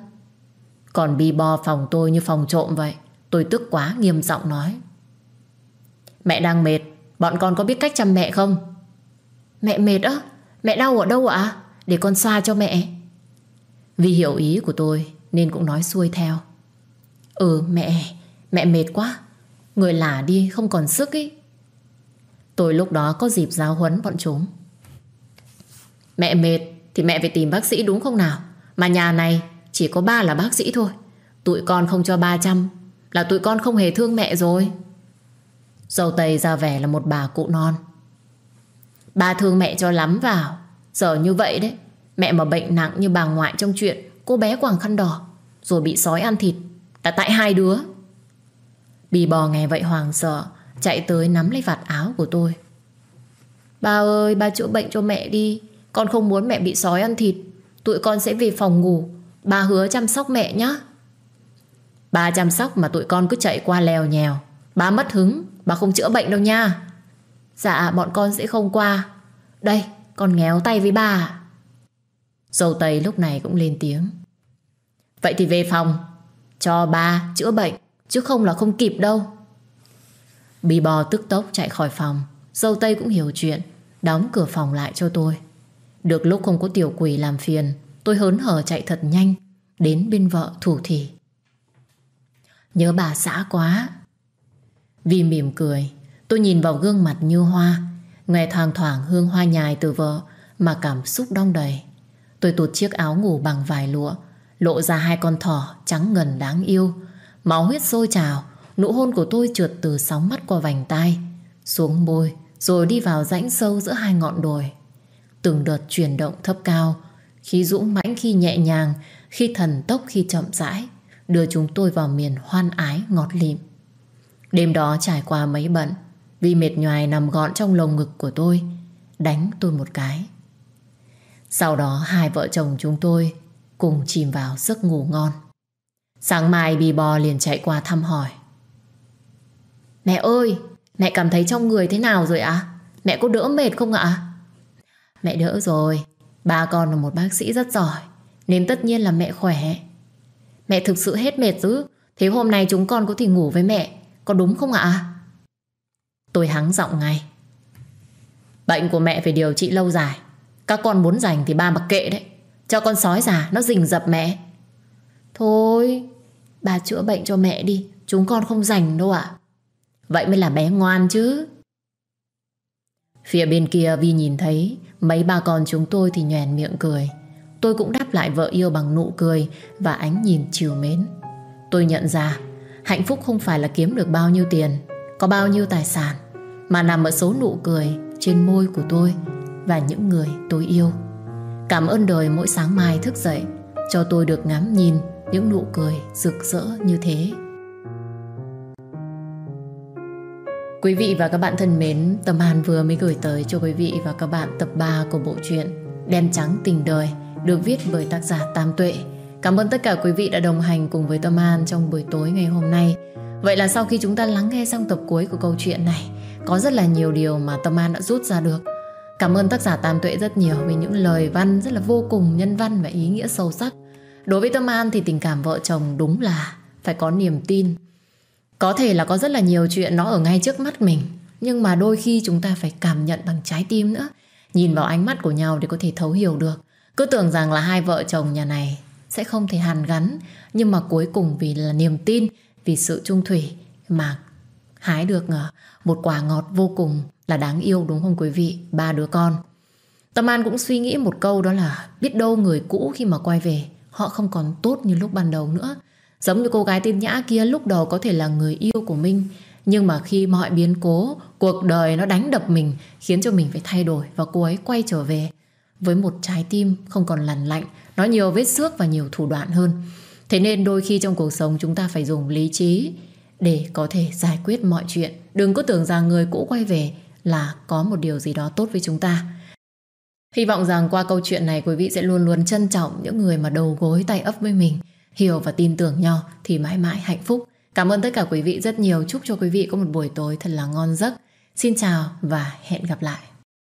Còn Bi bo phòng tôi như phòng trộm vậy. Tôi tức quá nghiêm giọng nói. Mẹ đang mệt, bọn con có biết cách chăm mẹ không? Mẹ mệt á? Mẹ đau ở đâu ạ? Để con xoa cho mẹ. Vì hiểu ý của tôi nên cũng nói xuôi theo. Ừ mẹ, mẹ mệt quá. Người lả đi không còn sức ý. Tôi lúc đó có dịp giáo huấn bọn chúng. Mẹ mệt thì mẹ phải tìm bác sĩ đúng không nào? Mà nhà này chỉ có ba là bác sĩ thôi. Tụi con không cho ba trăm là tụi con không hề thương mẹ rồi. Dâu Tây ra vẻ là một bà cụ non. Ba thương mẹ cho lắm vào. Giờ như vậy đấy. Mẹ mà bệnh nặng như bà ngoại trong chuyện cô bé quàng khăn đỏ rồi bị sói ăn thịt là tại hai đứa. Bì bò nghe vậy hoàng sợ chạy tới nắm lấy vạt áo của tôi. Ba ơi, ba chữa bệnh cho mẹ đi. Con không muốn mẹ bị sói ăn thịt. Tụi con sẽ về phòng ngủ. Ba hứa chăm sóc mẹ nhé. Ba chăm sóc mà tụi con cứ chạy qua lèo nhèo. Ba mất hứng, ba không chữa bệnh đâu nha. Dạ, bọn con sẽ không qua. Đây, con ngéo tay với ba. Dâu Tây lúc này cũng lên tiếng. Vậy thì về phòng, cho ba chữa bệnh, chứ không là không kịp đâu. Bì bò tức tốc chạy khỏi phòng. Dâu Tây cũng hiểu chuyện, đóng cửa phòng lại cho tôi. Được lúc không có tiểu quỷ làm phiền, tôi hớn hở chạy thật nhanh, đến bên vợ thủ thỉ. Nhớ bà xã quá. Vì mỉm cười, tôi nhìn vào gương mặt như hoa, nghe thoang thoảng hương hoa nhài từ vợ mà cảm xúc đong đầy. Tôi tụt chiếc áo ngủ bằng vải lụa, lộ ra hai con thỏ trắng ngần đáng yêu. Máu huyết sôi trào, nụ hôn của tôi trượt từ sóng mắt qua vành tai, xuống môi, rồi đi vào rãnh sâu giữa hai ngọn đồi. Từng đợt chuyển động thấp cao, khi dũng mãnh khi nhẹ nhàng, khi thần tốc khi chậm rãi, đưa chúng tôi vào miền hoan ái ngọt lịm. Đêm đó trải qua mấy bận, vì mệt nhoài nằm gọn trong lồng ngực của tôi, đánh tôi một cái. Sau đó hai vợ chồng chúng tôi cùng chìm vào giấc ngủ ngon. Sáng mai bì bò liền chạy qua thăm hỏi. Mẹ ơi, mẹ cảm thấy trong người thế nào rồi ạ? Mẹ có đỡ mệt không ạ? Mẹ đỡ rồi, ba con là một bác sĩ rất giỏi, nên tất nhiên là mẹ khỏe. Mẹ thực sự hết mệt chứ, thế hôm nay chúng con có thể ngủ với mẹ, có đúng không ạ? Tôi hắng giọng ngay. Bệnh của mẹ phải điều trị lâu dài, các con muốn dành thì ba mặc kệ đấy, cho con sói già nó rình dập mẹ. Thôi, bà chữa bệnh cho mẹ đi, chúng con không dành đâu ạ. Vậy mới là bé ngoan chứ. Phía bên kia Vi nhìn thấy mấy ba con chúng tôi thì nhoèn miệng cười. Tôi cũng đáp lại vợ yêu bằng nụ cười và ánh nhìn chiều mến. Tôi nhận ra hạnh phúc không phải là kiếm được bao nhiêu tiền, có bao nhiêu tài sản, mà nằm ở số nụ cười trên môi của tôi và những người tôi yêu. Cảm ơn đời mỗi sáng mai thức dậy cho tôi được ngắm nhìn những nụ cười rực rỡ như thế. Quý vị và các bạn thân mến, Tâm Hàn vừa mới gửi tới cho quý vị và các bạn tập 3 của bộ truyện Đen Trắng Tình Đời được viết bởi tác giả Tam Tuệ. Cảm ơn tất cả quý vị đã đồng hành cùng với Tâm An trong buổi tối ngày hôm nay. Vậy là sau khi chúng ta lắng nghe xong tập cuối của câu chuyện này, có rất là nhiều điều mà Tâm An đã rút ra được. Cảm ơn tác giả Tam Tuệ rất nhiều vì những lời văn rất là vô cùng nhân văn và ý nghĩa sâu sắc. Đối với Tâm An thì tình cảm vợ chồng đúng là phải có niềm tin có thể là có rất là nhiều chuyện nó ở ngay trước mắt mình, Nhưng mà đôi khi chúng ta phải cảm nhận bằng trái tim nữa, Nhìn vào ánh mắt của nhau để có thể thấu hiểu được. Cứ tưởng rằng là hai vợ chồng nhà này Sẽ không thể hàn gắn, Nhưng mà cuối cùng vì là niềm tin, Vì sự trung thủy Mà hái được ờ, một quả ngọt vô cùng Là đáng yêu, đúng không quý vị? Ba đứa con. Tâm An cũng suy nghĩ một câu đó là Biết đâu người cũ khi mà quay về, Họ không còn tốt như lúc ban đầu nữa. Giống như cô gái tên Nhã kia lúc đầu có thể là người yêu của Minh Nhưng mà khi mọi biến cố Cuộc đời nó đánh đập mình Khiến cho mình phải thay đổi Và cô ấy quay trở về. Với một trái tim không còn lành lạnh Nó nhiều vết xước và nhiều thủ đoạn hơn. Thế nên đôi khi trong cuộc sống chúng ta phải dùng lý trí Để có thể giải quyết mọi chuyện. Đừng có tưởng rằng người cũ quay về Là có một điều gì đó tốt với chúng ta. Hy vọng rằng qua câu chuyện này quý vị sẽ luôn luôn trân trọng những người mà đầu gối tay ấp với mình, hiểu và tin tưởng nhau thì mãi mãi hạnh phúc. Cảm ơn tất cả quý vị rất nhiều. Chúc cho quý vị có một buổi tối thật là ngon giấc. Xin chào và hẹn gặp lại.